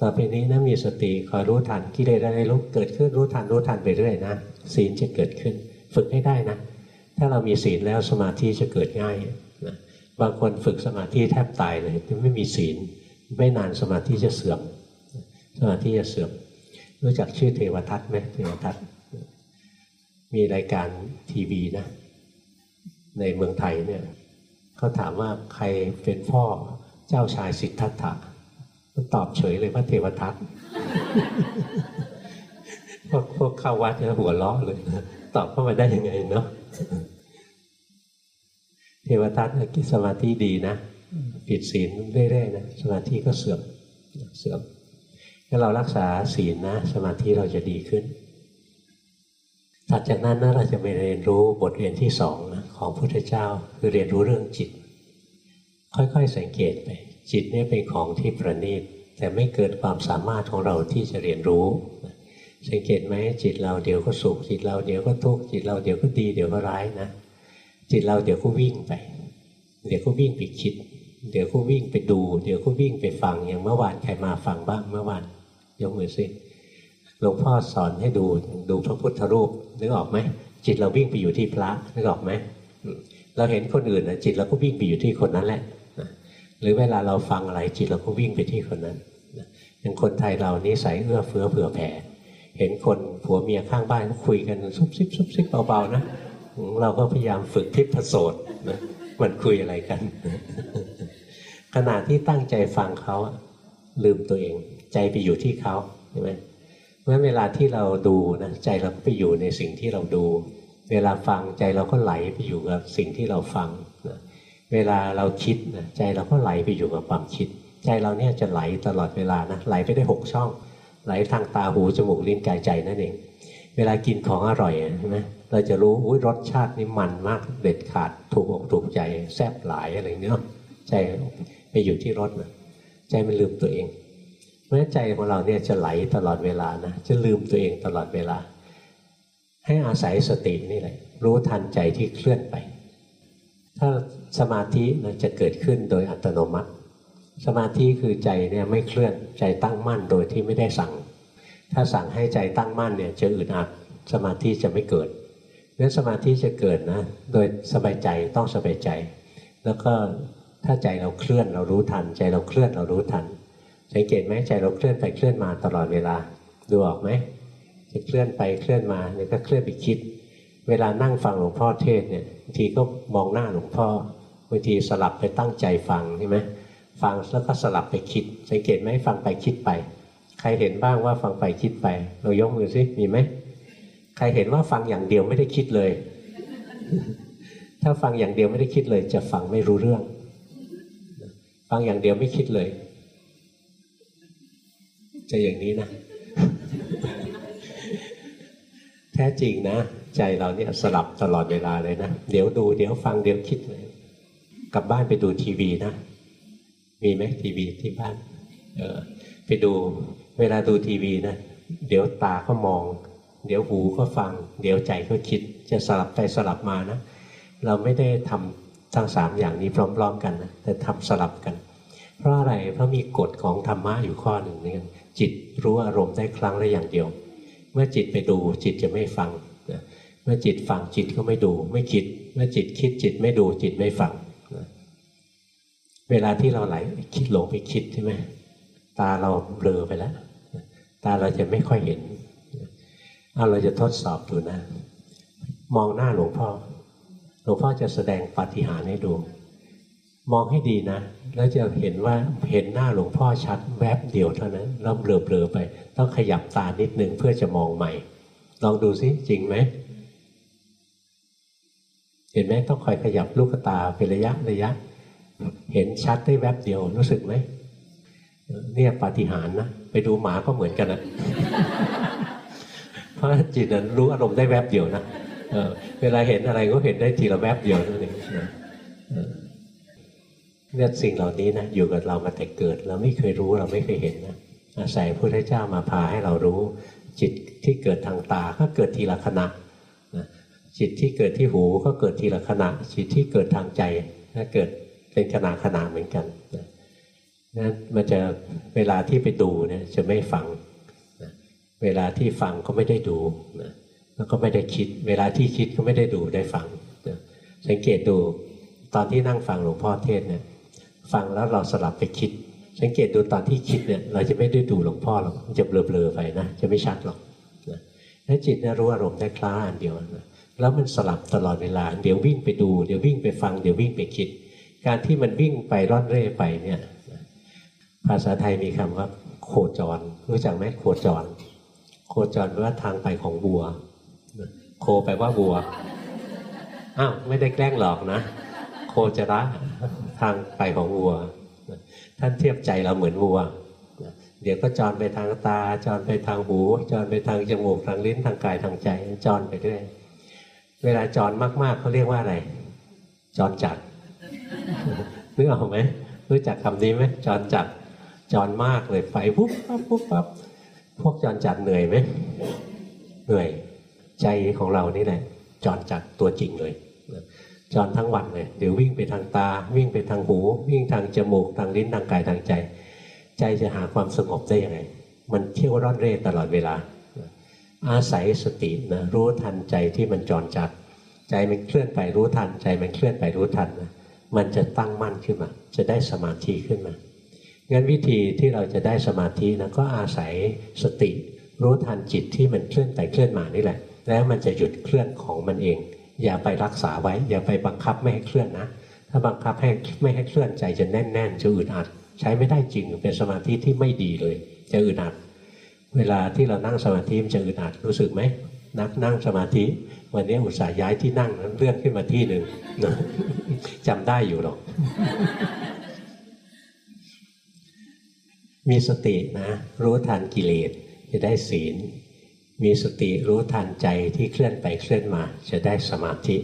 ต่อไปนี้นะมีสติคอยรู้ทันกิเลสอะไรรู้เกิดขึ้นรู้ทันรู้ทันไปเรื่อยนะศีลจะเกิดขึ้น ฝึกให้ได้นะ ถ้าเรามีศีลแล้วสมาธิจะเกิดง่ายนะบางคนฝึกสมาธิแทบตายเลยไม่มีศีล ไม่นานสมาธิจะเสื่อม สมาธิจะเสื่อม รู้จักชื่อเทวทัตไหมเทวทัตมีรายการทีวีนะ ในเมืองไทยเนี่ยเขาถามว่าใครเป็นพ่อเจ้าชายสิทธัตถะก็ตอบเฉยเลยว่าเทวทัตพวกพวกเข้าวัดจะหัวล้อเลยตอบเข้ามาได้ยังไงเนาะเทวทัตกิสมาธิดีนะผิดศีลเรื่อยๆนะสมาธิก็เสื่อมเสื่อมถ้าเรารักษาศีลนะ สมาธิเราจะดีขึ้น ทถัดจากนั้นนะเราจะไปเรียนรู้บทเรียนที่สองนะของพุทธเจ้าคือเรียนรู้เรื่องจิต ค่อยๆสังเกตไป จิตเนี่ยเป็นของที่ประณีตแต่ไม่เกิดความสามารถของเราที่จะเรียนรู้ สังเกตไหมจิตเราเดี๋ยวก็สุขจิตเราเดี๋ยวก็ทุกข์จิตเราเดี๋ยวก็ดีเดี๋ยวก็ร้ายนะจิตเราเดี๋ยวก็วิ่งไป เดี๋ยวก็วิ่งไปคิด เดี๋ยวก็วิ่งไปดู เดี๋ยวก็วิ่งไปฟังอย่างเมื่อวานใครมาฟังบ้างเมื่อวานยกมือสิ ลวงพ่อสอนให้ดูดูพระพุทธรูปนึกออกไหมจิตเราวิ่งไปอยู่ที่พระนึกออกไหมเราเห็นคนอื่นนะจิตเราก็วิ่งไปอยู่ที่คนนั้นแหละนะหรือเวลาเราฟังอะไรจิตเราก็วิ่งไปที่คนนั้นนะอย่างคนไทยเรานิสัยเอื้อเฟื้อเผื่อแผ่เห็นคนผัวเมียข้างบ้านเขาคุยกันซุบซิบซุบซิบเบาๆนะเราก็พยายามฝึกทิพโสดนะมันคุยอะไรกัน ขณะที่ตั้งใจฟังเขาลืมตัวเอง ใจไปอยู่ที่เขาใช่ไหม เพราะเวลาที่เราดูนะใจเราไปอยู่ในสิ่งที่เราดู เวลาฟังใจเราก็ไหลไปอยู่กับสิ่งที่เราฟังนะเวลาเราคิดนะใจเราก็ไหลไปอยู่กับความคิด ใจเราเนี่ยจะไหลตลอดเวลานะไหลไปได้หกช่อง ไหลทางตาหูจมูกลิ้นกายใจนั่นเอง เวลากินของอร่อยอะใช่ไหมเราจะรู้อุ้ยรสชาตินี่มันมากเด็ดขาดถูกอกถูกใจแซ่บหลายอะไรเนี้ยใจไปอยู่ที่รสนะใจมันลืมตัวเอง ราะใจของเราเนี่ยจะไหลตลอดเวลานะจะลืมตัวเองตลอดเวลา ให้อาศัยสตินี่แหละ รู้ทันใจที่เคลื่อนไป ถ้าสมาธินะจะเกิดขึ้นโดยอัตโนมัติ สมาธิคือใจเนี่ยไม่เคลื่อนใจตั้งมั่นโดยที่ไม่ได้สั่ง ถ้าสั่งให้ใจตั้งมั่นเนี่ยจะอึดอัดสมาธิจะไม่เกิดนั้นสมาธิจะเกิดนะ โดยสบายใจต้องสบายใจ แล้วก็ถ้าใจเราเคลื่อนเรารู้ทัน ใจเราเคลื่อนเรารู้ทัน สังเกตไหมใจเราเคลื่อนไปเคลื่อนมาตลอดเวลาดูออกไหมจะเคลื่อนไปเคลื่อนมาเนี่ยก็เคลื่อนไปคิด เวลานั่งฟังหลวงพ่อเทศเนี่ยบางทีก็มองหน้าหลวงพ่อบางทีสลับไปตั้งใจฟังใช่ไหมฟังแล้วก็สลับไปคิด สังเกตไหมฟังไปคิดไป ใครเห็นบ้างว่าฟังไปคิดไป เรายกมือสิมีไหมใครเห็นว่าฟังอย่างเดียวไม่ได้คิดเลย ถ้าฟังอย่างเดียวไม่ได้คิดเลย จะฟังไม่รู้เรื่อง ฟังอย่างเดียวไม่คิดเลย จะอย่างนี้นะแท้จริงนะ ใจเราเนี่ยสลับตลอดเวลาเลยนะ เดี๋ยวดูเดี๋ยวฟังเดี๋ยวคิดเลยกลับบ้านไปดูทีวีนะ มีไหมทีวีที่บ้าน เออ ไปดูเวลาดูทีวีนะ เดี๋ยวตาก็มอง เดี๋ยวหูก็ฟัง เดี๋ยวใจก็คิด จะสลับไปสลับมานะ เราไม่ได้ทำทั้งสามอย่างนี้พร้อม ๆ กันนะแต่ทำสลับกัน เพราะอะไรเพราะมีกฎของธรรมะอยู่ข้อหนึ่งนี่กัน จิตรู้อารมณ์ได้ครั้งละอย่างเดียว เมื่อจิตไปดูจิตจะไม่ฟังนะเมื่อจิตฟังจิตก็ไม่ดู ไม่คิด เมื่อจิตคิดจิตไม่ดูจิตไม่ฟังนะเวลาที่เราไหลคิดหลงไปคิดใช่ไหมตาเราเบลอไปแล้วตาเราจะไม่ค่อยเห็นเอาเราจะทดสอบดูนะ มองหน้าหลวงพ่อหลวงพ่อจะแสดงปาฏิหาริย์ให้ดู มองให้ดีนะ แล้วจะเห็นว่าเห็นหน้าหลวงพ่อชัดแวบเดียวเท่านั้นแล้วเบลอๆไป ต้องขยับตานิดนึงเพื่อจะมองใหม่ ลองดูซิจริงไหม เห็นไหมต้องคอยขยับลูกตาเป็นระยะระยะ เห็นชัดได้แวบเดียวรู้สึกไหมเนี่ยปาฏิหาริย์นะ ไปดูหมาก็เหมือนกันนะเพราะจิตนั้นรู้อารมณ์ได้แวบเดียวนะเออเวลาเห็นอะไรก็เห็นได้ทีละแวบเดียวนั่นเองนะ เนี่ยสิ่งเหล่านี้นะอยู่กับเรามาแต่เกิด เราไม่เคยรู้เราไม่เคยเห็นนะอาศัยพระพุทธเจ้ามาพาให้เรารู้ จิตที่เกิดทางตาก็เกิดทีละขณะนะจิตที่เกิดที่หูก็เกิดทีละขณะ จิตที่เกิดทางใจก็เกิดเป็นขณะขณะเหมือนกันนะนั้นมันจะเวลาที่ไปดูเนี่ยจะไม่ฟังนะเวลาที่ฟังก็ไม่ได้ดูนะแล้วก็ไม่ได้คิด เวลาที่คิดก็ไม่ได้ดูได้ฟังนะสังเกตดูตอนที่นั่งฟังหลวงพ่อเทศเนี่ย ฟังแล้วเราสลับไปคิด สังเกตดูตอนที่คิดเนี่ยเราจะไม่ได้ดูหลวงพ่อหรอกจะเบลอๆไปนะจะไม่ชัดหรอกนะแล้วจิตเนี่ยรู้อารมณ์ได้คล้าอันเดียวนะแล้วมันสลับตลอดเวลา เดี๋ยววิ่งไปดูเดี๋ยววิ่งไปฟังเดี๋ยววิ่งไปคิด การที่มันวิ่งไปร่อนเร่ไปเนี่ยภาษาไทยมีคำว่า โคจร รู้จักไหมโคจร โคจรแปลว่าทางไปของวัว โคแปลว่าวัวอ้าวไม่ได้แกล้งหลอกนะ โคจระ ทางไปของวัว ท่านเทียบใจเราเหมือนวัว เดี๋ยวก็จรไปทางตา จรไปทางหู จรไปทางจมูกทางลิ้นทางกายทางใจ จรไปเรื่อยเวลาจรมากๆเขาเรียกว่าอะไรจรจัดนึกออกไหมรู้จักคำนี้ไหมจรจัดจรมากเลยไฟปุ๊บปั๊บปุ๊บปั๊บพวกจรจัดเหนื่อยไหมเหนื่อยใจของเรานี่แหละจรจัดตัวจริงเลย จรทั้งวันเลยเดี๋ยววิ่งไปทางตา วิ่งไปทางหู วิ่งทางจมูกทางลิ้นทางกายทางใจ ใจจะหาความสงบได้ยังไง มันเที่ยวร่อนเร่ตลอดเวลา อาศัยสตินะรู้ทันใจที่มันจรจัด ใจมันเคลื่อนไปรู้ทัน ใจมันเคลื่อนไปรู้ทันนะมันจะตั้งมั่นขึ้นมา จะได้สมาธิขึ้นมางั้นวิธีที่เราจะได้สมาธินะก็อาศัยสติ รู้ทันจิตที่มันเคลื่อนไปเคลื่อนมานี่แหละ แล้วมันจะหยุดเคลื่อนของมันเอง อย่าไปรักษาไว้ อย่าไปบังคับไม่ให้เคลื่อนนะ ถ้าบังคับให้ไม่ให้เคลื่อนใจจะแน่น ๆ จะอึดอัด ใช้ไม่ได้จริงเป็นสมาธิที่ไม่ดีเลย จะอึดอัด เวลาที่เรานั่งสมาธิมันจะอึดอัดรู้สึกไหมนักนั่งสมาธิ วันนี้อุตส่าห์ย้ายที่นั่งเลื่อนขึ้นมาที่หนึ่งจำได้อยู่หรอก มีสตินะ รู้ทันกิเลสจะได้ศีล มีสติรู้ทันใจที่เคลื่อนไปเคลื่อนมาจะได้สมาธิ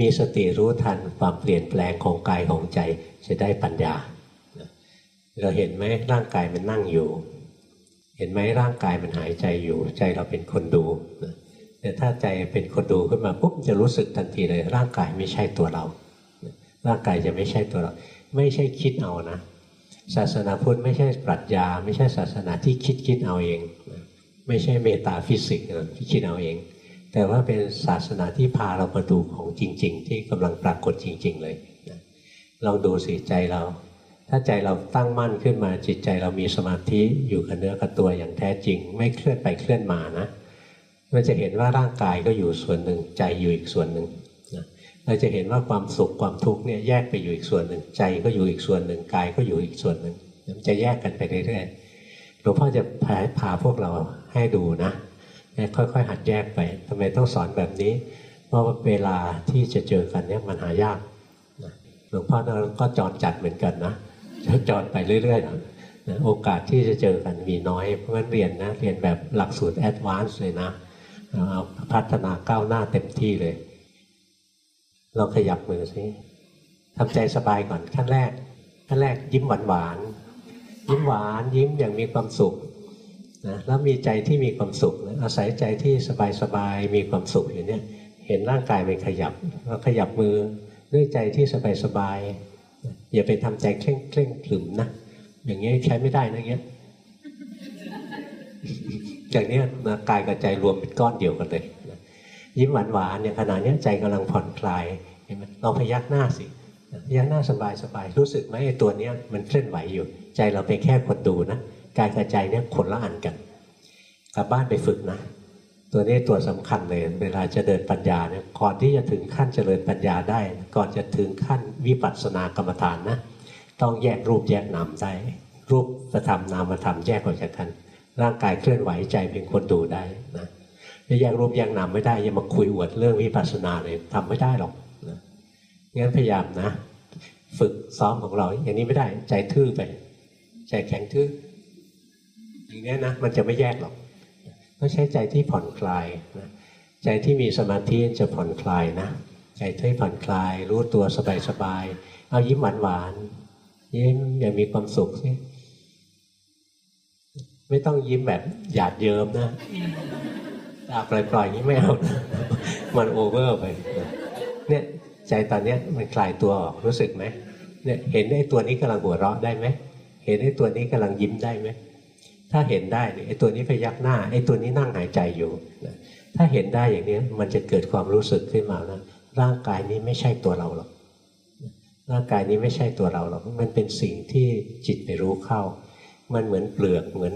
มีสติรู้ทันความเปลี่ยนแปลงของกายของใจจะได้ปัญญา เราเห็นไหมร่างกายมันนั่งอยู่ เห็นไหมร่างกายมันหายใจอยู่ ใจเราเป็นคนดูแต่ถ้าใจเป็นคนดูขึ้นมาปุ๊บจะรู้สึกทันทีเลย ร่างกายไม่ใช่ตัวเรา ร่างกายจะไม่ใช่ตัวเรา ไม่ใช่คิดเอานะ ศาสนาพุทธไม่ใช่ปรัชญา ไม่ใช่ศาสนาที่คิดคิดเอาเอง ไม่ใช่ metaphysics ที่คิดเอาเอง แต่ว่าเป็นศาสนาที่พาเรามาดูของจริง ๆ ที่กำลังปรากฏจริง ๆ เลยลองดูสิใจเรา ถ้าใจเราตั้งมั่นขึ้นมาจิตใจเรามีสมาธิอยู่กับเนื้อกับตัวอย่างแท้จริง ไม่เคลื่อนไปเคลื่อนมานะเราจะเห็นว่าร่างกายก็อยู่ส่วนหนึ่งใจอยู่อีกส่วนหนึ่งเราจะเห็นว่าความสุขความทุกข์เนี่ยแยกไปอยู่อีกส่วนหนึ่งใจก็อยู่อีกส่วนหนึ่งกายก็อยู่อีกส่วนหนึ่งมันจะแยกกันไปเรื่อยๆ หลวงพ่อจะพาพาพวกเราให้ดูนะค่อยๆหัดแยกไปทำไมต้องสอนแบบนี้ เพราะเวลาที่จะเจอกันเนี่ยมันหายากหลวงพ่อก็จอดจัดเหมือนกันนะจอดไปเรื่อยๆนะโอกาสที่จะเจอกันมีน้อย เพราะฉะนั้นเรียนนะเรียนแบบหลักสูตรแอดวานซ์เลยนะเอาพัฒนาก้าวหน้าเต็มที่เลย เราขยับมือสิทำใจสบายก่อนขั้นแรกขั้นแรกยิ้มหวานหวาน ยิ้มหวานยิ้มอย่างมีความสุขนะแล้วมีใจที่มีความสุขนะอาศัยใจที่สบายสบายมีความสุขอยู่เนี่ยเห็นร่างกายมันขยับเราขยับมือด้วยใจที่สบายสบายอย่าไปทำใจเคร่งเคร่งขลึมนะอย่างนี้ใช้ไม่ได้นะเงี้ยจากนี้นะกายกับใจรวมเป็นก้อนเดียวกันเลยนะยิ้มหวานหวานเนี่ยขณะนี้ใจกำลังผ่อนคลายเห็นไหมลองพยักหน้าสิพยักหน้าสบายสบายรู้สึกไหมไอ้ตัวเนี้ยมันเคลื่อนไหวอยู่ ใจเราเป็นแค่คนดูนะกายกับใจเนี่ยคนละอันกันกลับบ้านไปฝึกนะ ตัวนี้ตัวสำคัญเลย เวลาจะเดินปัญญาเนี่ยก่อนที่จะถึงขั้นเจริญปัญญาได้ ก่อนจะถึงขั้นวิปัสสนากรรมฐานนะต้องแยกรูปแยกนามได้ รูปธรรมนามธรรมแยกออกจากกัน ร่างกายเคลื่อนไหวใจเป็นคนดูได้นะจะแยกรูปแยกนามไม่ได้ยังมาคุยอวดเรื่องวิปัสสนาเลยทำไม่ได้หรอกนะงั้นพยายามนะ ฝึกซ้อมของเราอย่างนี้ไม่ได้ใจทื่อไป ใจแข็งทื่ออย่างนี้นะมันจะไม่แยกหรอกต้องใช้ใจที่ผ่อนคลายนะใจที่มีสมาธิจะผ่อนคลายนะใจที่ผ่อนคลาย รู้ตัวสบายๆเอายิ้มหวานๆยิ้มอย่างมีความสุขสิไม่ต้องยิ้มแบบหยาดเยิ้มนะตาปล่อยๆนี้ไม่เอานะมันโอเวอร์ไปเนี่ยใจตอนนี้มันคลายตัวออกรู้สึกไหมเนี่ยเห็นไอ้ตัวนี้กำลังหัวเราะได้ไหม เห็นไอ้ตัวนี้กำลังยิ้มได้ไหมถ้าเห็นได้ไอ้ตัวนี้พยักหน้าไอ้ตัวนี้นั่งหายใจอยู่ถ้าเห็นได้อย่างนี้มันจะเกิดความรู้สึกขึ้นมานะร่างกายนี้ไม่ใช่ตัวเราหรอกร่างกายนี้ไม่ใช่ตัวเราหรอกมันเป็นสิ่งที่จิตไปรู้เข้า มันเหมือนเปลือกเหมือน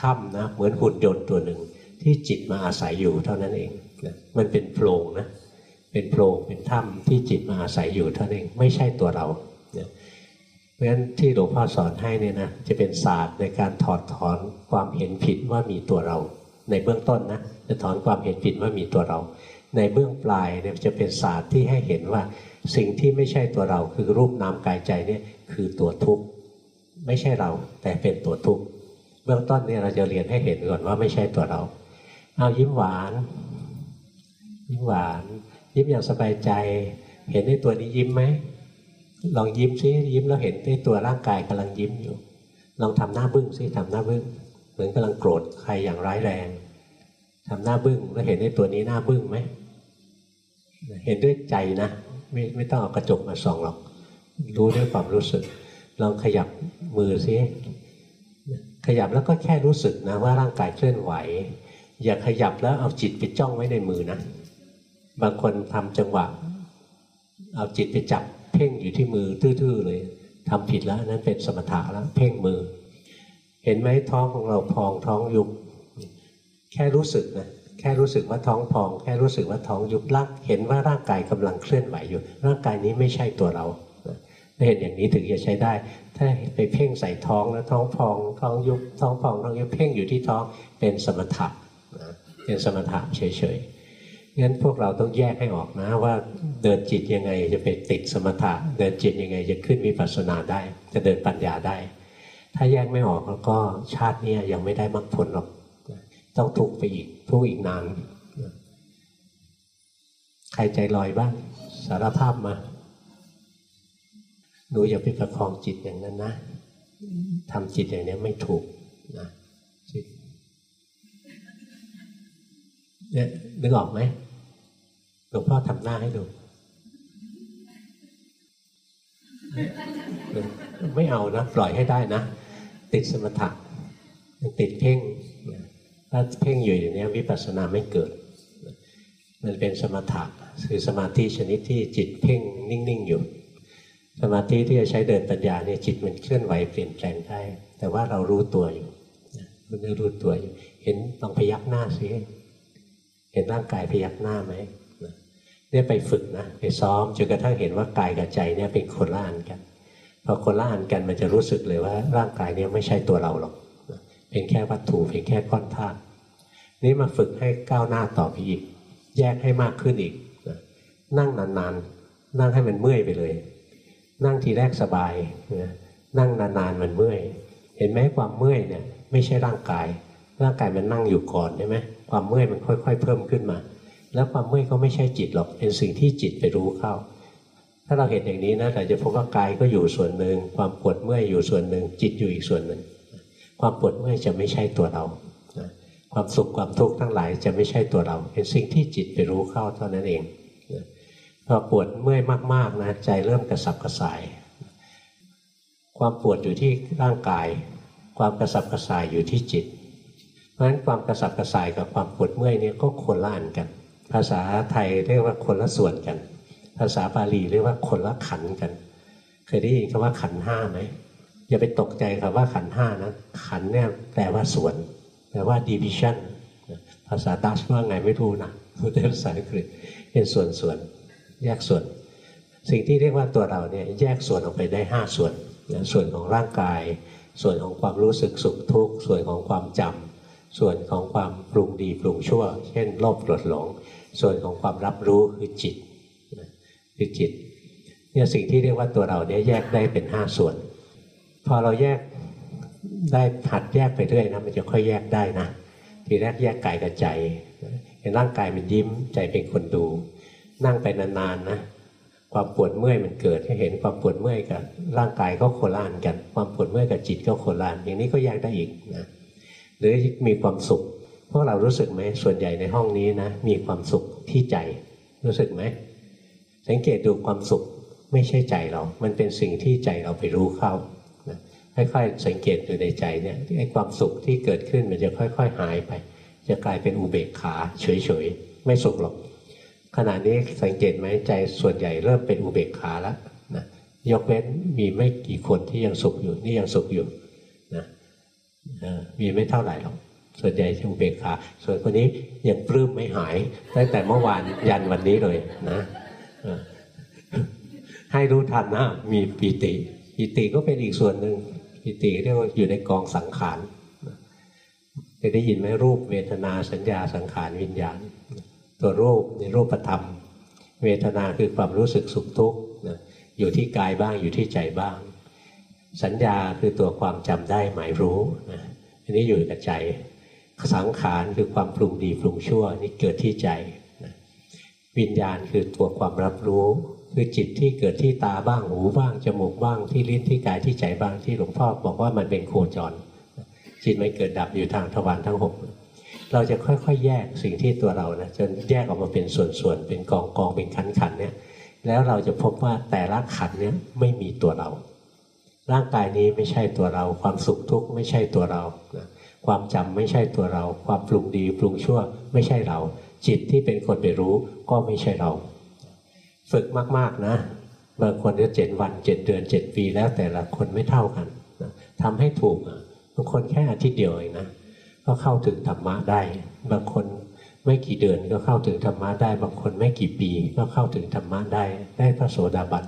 ถ้ำนะเหมือนหุ่นยนต์ตัวหนึ่งที่จิตมาอาศัยอยู่เท่านั้นเองนะมันเป็นโพรงนะเป็นโพรงเป็นถ้ำที่จิตมาอาศัยอยู่เท่านั้นเองไม่ใช่ตัวเรา เพราะฉะนั้นที่หลวงพ่อสอนให้เนี่ยนะจะเป็นศาสตร์ในการถอดถอนความเห็นผิดว่ามีตัวเรา ในเบื้องต้นนะจะถอนความเห็นผิดว่ามีตัวเรา ในเบื้องปลายเนี่ยจะเป็นศาสตร์ที่ให้เห็นว่าสิ่งที่ไม่ใช่ตัวเราคือรูปนามกายใจเนี่ยคือตัวทุกข์ไม่ใช่เราแต่เป็นตัวทุกข์เบื้องต้นเนี่ยเราจะเรียนให้เห็นก่อนว่าไม่ใช่ตัวเรา เอายิ้มหวาน ยิ้มหวาน ยิ้มอย่างสบายใจ เห็นในตัวนี้ยิ้มไหม ลองยิ้มซิยิ้มแล้วเห็นในตัวร่างกายกำลังยิ้มอยู่ ลองทำหน้าบึ้งซิทำหน้าบึ้งเหมือนกำลังโกรธใครอย่างร้ายแรงทำหน้าบึ้งแล้วเห็นในตัวนี้หน้าบึ้งไหมเห็นด้วยใจนะไม่ไม่ต้องเอากระจกมาส่องหรอก รู้ด้วยความรู้สึก ลองขยับมือซิขยับแล้วก็แค่รู้สึกนะว่าร่างกายเคลื่อนไหว อย่าขยับแล้วเอาจิตไปจ้องไว้ในมือนะ บางคนทำจังหวะ เอาจิตไปจับ เพ่งอยู่ที่มือทื่อๆเลยทำผิดแล้วนั้นเป็นสมถะแล้วเพ่งมือ เห็นไหมท้องของเราพองท้องยุบแค่รู้สึกนะแค่รู้สึกว่าท้องพอง แค่รู้สึกว่าท้องยุบร่างเห็นว่าร่างกายกำลังเคลื่อนไหวอยู่ ร่างกายนี้ไม่ใช่ตัวเราเห็นอย่างนี้ถึงจะใช้ได้ ถ้าไปเพ่งใส่ท้องแล้วท้องพองท้องยุบท้องพองท้องยุบเพ่งอยู่ที่ท้องเป็นสมถะเป็นสมถะเฉยๆ งั้นพวกเราต้องแยกให้ออกนะ ว่าเดินจิตยังไงจะไปติดสมถะ เดินจิตยังไงจะขึ้นวิปัสสนาได้ จะเดินปัญญาได้ ถ้าแยกไม่ออกแล้วก็ชาตินี้ยังไม่ได้มรรคผลหรอกต้องทุกไปอีกทุกอีกนานใครใจลอยบ้าง สารภาพมาหนูอย่าไปประคองจิตอย่างนั้นนะทำจิตอย่างนี้ไม่ถูกนะจิตเนี่ยนึกออกไหม หลวงพ่อทำหน้าให้ดู ไม่เอานะ ปล่อยให้ได้นะ ติดสมถะติดเพ่งถ้าเพ่งอยู่อย่างนี้วิปัสสนาไม่เกิด มันเป็นสมถะคือสมาธิชนิดที่จิตเพ่งนิ่ง ๆ อยู่ สมาธิที่จะใช้เดินปัญญาเนี่ยจิตมันเคลื่อนไหวเปลี่ยนแปลงได้ แต่ว่าเรารู้ตัวอยู่คุณรู้ตัวอยู่ เห็นต้องพยักหน้าสิเห็นร่างกายพยักหน้าไหม เนี่ยไปฝึกนะไปซ้อมจนกระทั่งเห็นว่ากายกับใจเนี่ยเป็นคนละอันกันพอคนละอันกันมันจะรู้สึกเลยว่า ร่างกายเนี่ยไม่ใช่ตัวเราหรอกเป็นแค่วัตถุเพียงแค่ก้อนธาตุนี้มาฝึกให้ก้าวหน้าต่อไปอีก แยกให้มากขึ้นอีกนั่งนานๆ นั่งให้มันเมื่อยไปเลย นั่งทีแรกสบายนั่งนานๆมันเมื่อย เห็นไหมความเมื่อยเนี่ยไม่ใช่ร่างกาย ร่างกายมันนั่งอยู่ก่อนใช่ไหมความเมื่อยมันค่อย ๆ เพิ่มขึ้นมา แล้วความเมื่อยก็ไม่ใช่จิตหรอก เป็นสิ่งที่จิตไปรู้เข้า ถ้าเราเห็นอย่างนี้นะเราจะพบว่ากายก็อยู่ส่วนหนึ่ง ความปวดเมื่อยอยู่ส่วนหนึ่ง จิตอยู่อีกส่วนหนึ่ง ความปวดเมื่อยจะไม่ใช่ตัวเรา ความสุขความทุกข์ทั้งหลายจะไม่ใช่ตัวเรา เป็นสิ่งที่จิตไปรู้เข้าเท่านั้นเองพอปวดเมื่อยมากๆนะใจเริ่มกระสับกระส่าย ความปวดอยู่ที่ร่างกาย ความกระสับกระส่ายอยู่ที่จิต เพราะฉะนั้นความกระสับกระส่ายกับความปวดเมื่อยนี่ก็คนละอันกัน ภาษาไทยเรียกว่าคนละส่วนกัน ภาษาบาลีเรียกว่าคนละขันกัน เคยได้ยินคำว่าขันห้าไหมอย่าไปตกใจครับว่าขันห้านะขันเนี่ยแปลว่าส่วนแปลว่า division ภาษาดัชว่าไงไม่รู้นะพูดภาษาอังกฤษเป็นส่วนส่วนแยกส่วน สิ่งที่เรียกว่าตัวเราเนี่ยแยกส่วนออกไปได้ห้าส่วนส่วนของร่างกาย ส่วนของความรู้สึกสุขทุกข์ส่วนของความจำส่วนของความปรุงดีปรุงชั่ว เช่นโลภโกรธหลง ส่วนของความรับรู้คือจิตคือจิตเนี่ยสิ่งที่เรียกว่าตัวเราเนี่ยแยกได้เป็นห้าส่วน พอเราแยกได้หัดแยกไปเรื่อยนะมันจะค่อยแยกได้นะทีแรกแยกกายกับใจเห็นร่างกายมันยิ้มใจเป็นคนดู นั่งไปนานๆนะความปวดเมื่อยมันเกิดให้เห็นความปวดเมื่อยกับร่างกายก็โคลานกัน ความปวดเมื่อยกับจิตก็โคลานอย่างนี้ก็แยกได้อีกนะหรือมีความสุข พวกเรารู้สึกไหมส่วนใหญ่ในห้องนี้นะ มีความสุขที่ใจ รู้สึกไหมสังเกตดูความสุขไม่ใช่ใจเรา มันเป็นสิ่งที่ใจเราไปรู้เข้าค่อยๆสังเกตอยู่ในใจเนี่ยไอ้ความสุขที่เกิดขึ้นมันจะค่อย ๆ หายไป จะกลายเป็นอุเบกขาเฉยๆไม่สุขหรอกขณะนี้สังเกตไหมใจส่วนใหญ่เริ่มเป็นอุเบกขาแล้วนะยกเว้นมีไม่กี่คนที่ยังสุขอยู่นี่ยังสุขอยู่นะมีไม่เท่าไหร่หรอก ส่วนใหญ่จะอุเบกขาส่วนคนนี้ยังปลื้มไม่หายตั้งแต่เมื่อวานยันวันนี้เลยนะให้รู้ทันนะมีปีติปีติก็เป็นอีกส่วนหนึ่งปิติเรียกว่าอยู่ในกองสังขารเคยได้ยินไหมรูปเวทนาสัญญาสังขารวิญญาณ ตัวรูปในรูปธรรม เวทนาคือความรู้สึกสุขทุกข์อยู่ที่กายบ้างอยู่ที่ใจบ้าง สัญญาคือตัวความจำได้หมายรู้นะอันนี้อยู่กับใจ สังขารคือความปรุงดีปรุงชั่วนี่เกิดที่ใจนะวิญญาณคือตัวความรับรู้ คือจิตที่เกิดที่ตาบ้างหูบ้างจมูกบ้างที่ลิ้นที่กายที่ใจบ้างที่หลวงพ่อบอกว่ามันเป็นโคจร จิตมันเกิดดับอยู่ทางทวารทั้งหกเราจะค่อยๆ แยกสิ่งที่ตัวเรานะจนแยกออกมาเป็นส่วนๆเป็นกองกองเป็นขันขันเนี่ยแล้วเราจะพบว่าแต่ละขันเนี่ยไม่มีตัวเรา ร่างกายนี้ไม่ใช่ตัวเรา ความสุขทุกข์ไม่ใช่ตัวเรา ความจำไม่ใช่ตัวเรา ความปรุงดีปรุงชั่วไม่ใช่เรา จิตที่เป็นคนไปรู้ก็ไม่ใช่เรา ฝึกมากๆนะบางคนก็เจ็ดวันเจ็ดเดือนเจ็ดปีแล้วแต่ละคนไม่เท่ากันนะทำให้ถูกบางคนแค่อาทิตย์เดียวเองนะก็เข้าถึงธรรมะได้ บางคนไม่กี่เดือนก็เข้าถึงธรรมะได้ บางคนไม่กี่ปีก็เข้าถึงธรรมะได้ ได้พระโสดาบัน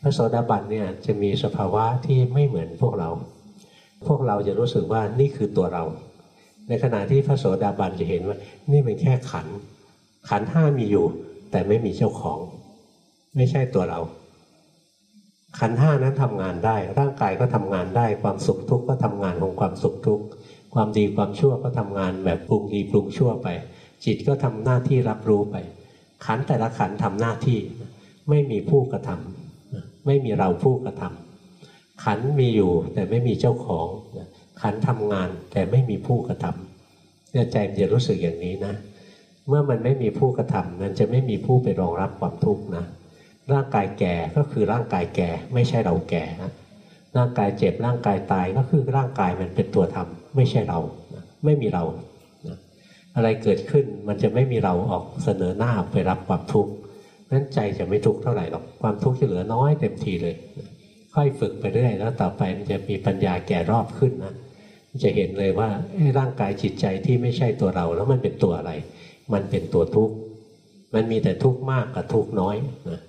พระโสดาบันเนี่ยจะมีสภาวะที่ไม่เหมือนพวกเรา พวกเราจะรู้สึกว่านี่คือตัวเรา ในขณะที่พระโสดาบันจะเห็นว่า นี่เป็นแค่ขัน ขันห้ามีอยู่ แต่ไม่มีเจ้าของ ไม่ใช่ตัวเรา ขันห้านั้นทำงานได้ ร่างกายก็ทำงานได้ ความสุขทุกข์ก็ทำงานของความสุขทุกข์ ความดีความชั่วก็ทำงานแบบปรุงดีปรุงชั่วไป จิตก็ทำหน้าที่รับรู้ไป ขันแต่ละขันทำหน้าที่ ไม่มีผู้กระทำไม่มีเราผู้กระทำ ขันมีอยู่แต่ไม่มีเจ้าของขันทำงานแต่ไม่มีผู้กระทำเนี่ยใจมันจะรู้สึกอย่างนี้นะ เมื่อมันไม่มีผู้กระทำมันจะไม่มีผู้ไปรองรับความทุกข์นะร่างกายแก่ก็คือร่างกายแก่ไม่ใช่เราแก่นะร่างกายเจ็บร่างกายตายก็คือร่างกายมันเป็นตัวทำไม่ใช่เรานะไม่มีเรานะอะไรเกิดขึ้นมันจะไม่มีเราออกเสนอหน้าไปรับความทุกข์นั้นใจจะไม่ทุกข์เท่าไหร่หรอกความทุกข์จะเหลือน้อยเต็มทีเลยนะ ค่อยฝึกไปเรื่อยแล้วต่อไปมันจะมีปัญญาแก่รอบขึ้นนะจะเห็นเลยว่าร่างกายจิตใจที่ไม่ใช่ตัวเราแล้วมันเป็นตัวอะไร มันเป็นตัวทุกข์มันมีแต่ทุกข์มากกับทุกข์น้อยนะ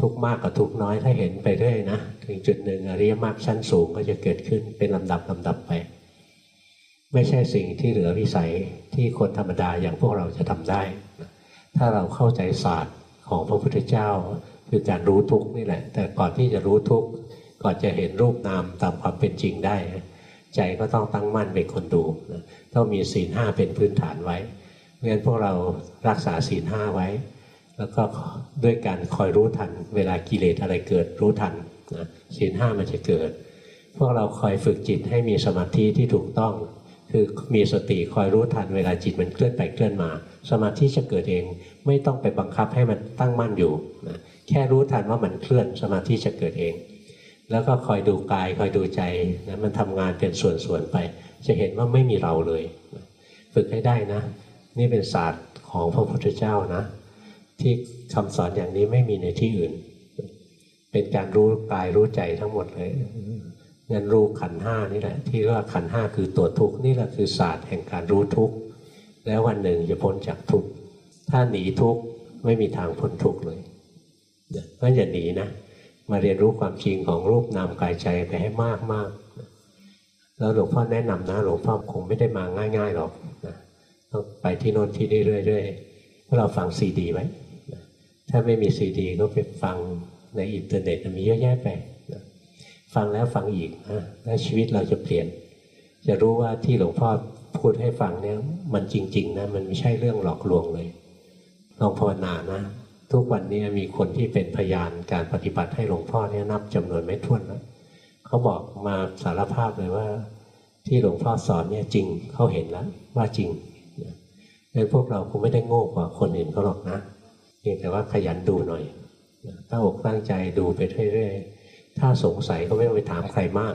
ทุกข์มากกับทุกข์น้อยถ้าเห็นไปเรื่อยนะถึงจุดหนึ่งอริยมรรคชั้นสูงก็จะเกิดขึ้นเป็นลำดับลำดับไป ไม่ใช่สิ่งที่เหลือวิสัยที่คนธรรมดาอย่างพวกเราจะทำได้ ถ้าเราเข้าใจศาสตร์ของพระพุทธเจ้าคือการรู้ทุกข์นี่แหละ แต่ก่อนที่จะรู้ทุก ก่อนจะเห็นรูปนามตามความเป็นจริงได้ ใจก็ต้องตั้งมั่นเป็นคนดูต้องมีศีลห้าเป็นพื้นฐานไว้เพราะฉะนั้นพวกเรารักษาศีลห้าไว้ แล้วก็ด้วยการคอยรู้ทัน เวลากิเลสอะไรเกิดรู้ทันนะศีลห้ามันจะเกิด พวกเราคอยฝึกจิตให้มีสมาธิที่ถูกต้อง คือมีสติคอยรู้ทันเวลาจิตมันเคลื่อนไปเคลื่อนมา สมาธิจะเกิดเองไม่ต้องไปบังคับให้มันตั้งมั่นอยู่นะแค่รู้ทันว่ามันเคลื่อนสมาธิจะเกิดเอง แล้วก็คอยดูกายคอยดูใจนะมันทำงานเป็นส่วนๆไป จะเห็นว่าไม่มีเราเลยฝึกให้ได้นะ นี่เป็นศาสตร์ของพระพุทธเจ้านะ ที่คำสอนอย่างนี้ไม่มีในที่อื่น เป็นการรู้กายรู้ใจทั้งหมดเลยงั้นรู้ขันห้านี่แหละ ที่เรียกว่าขันห้าคือตัวทุกข์นี่แหละคือศาสตร์แห่งการรู้ทุกข์แล้ววันหนึ่งจะพ้นจากทุกข์ถ้าหนีทุกข์ไม่มีทางพ้นทุกข์เลยก็อย่าหนีนะ มาเรียนรู้ความจริงของรูปนามกายใจไปให้มากมากแล้วหลวงพ่อแนะนำนะหลวงพ่อคงไม่ได้มาง่ายๆหรอกนะต้องไปที่โน่นที่นี่เรื่อยๆเราฟังซีดีไว้ถ้าไม่มีซีดีก็ไปฟังในอินเทอร์เน็ตมีเยอะแยะไปนะฟังแล้วฟังอีกนะแล้วชีวิตเราจะเปลี่ยน จะรู้ว่าที่หลวงพ่อพูดให้ฟังเนี่ยมันจริง ๆนะมันไม่ใช่เรื่องหลอกลวงเลยลองภาวนานะ ทุกวันนี้มีคนที่เป็นพยานการปฏิบัติให้หลวงพ่อเนี่ยนับจำนวนไม่ถ้วนแล้วเขาบอกมาสารภาพเลยว่า ที่หลวงพ่อสอนเนี่ยจริงเขาเห็นแล้วว่าจริงดังพวกเราคงไม่ได้โง่กว่าคนอื่นเขาหรอกนะเพียงแต่ว่าขยันดูหน่อยตั้งอกตั้งใจดูไปเรื่อยๆถ้าสงสัยก็ไม่ต้องไปถามใครมาก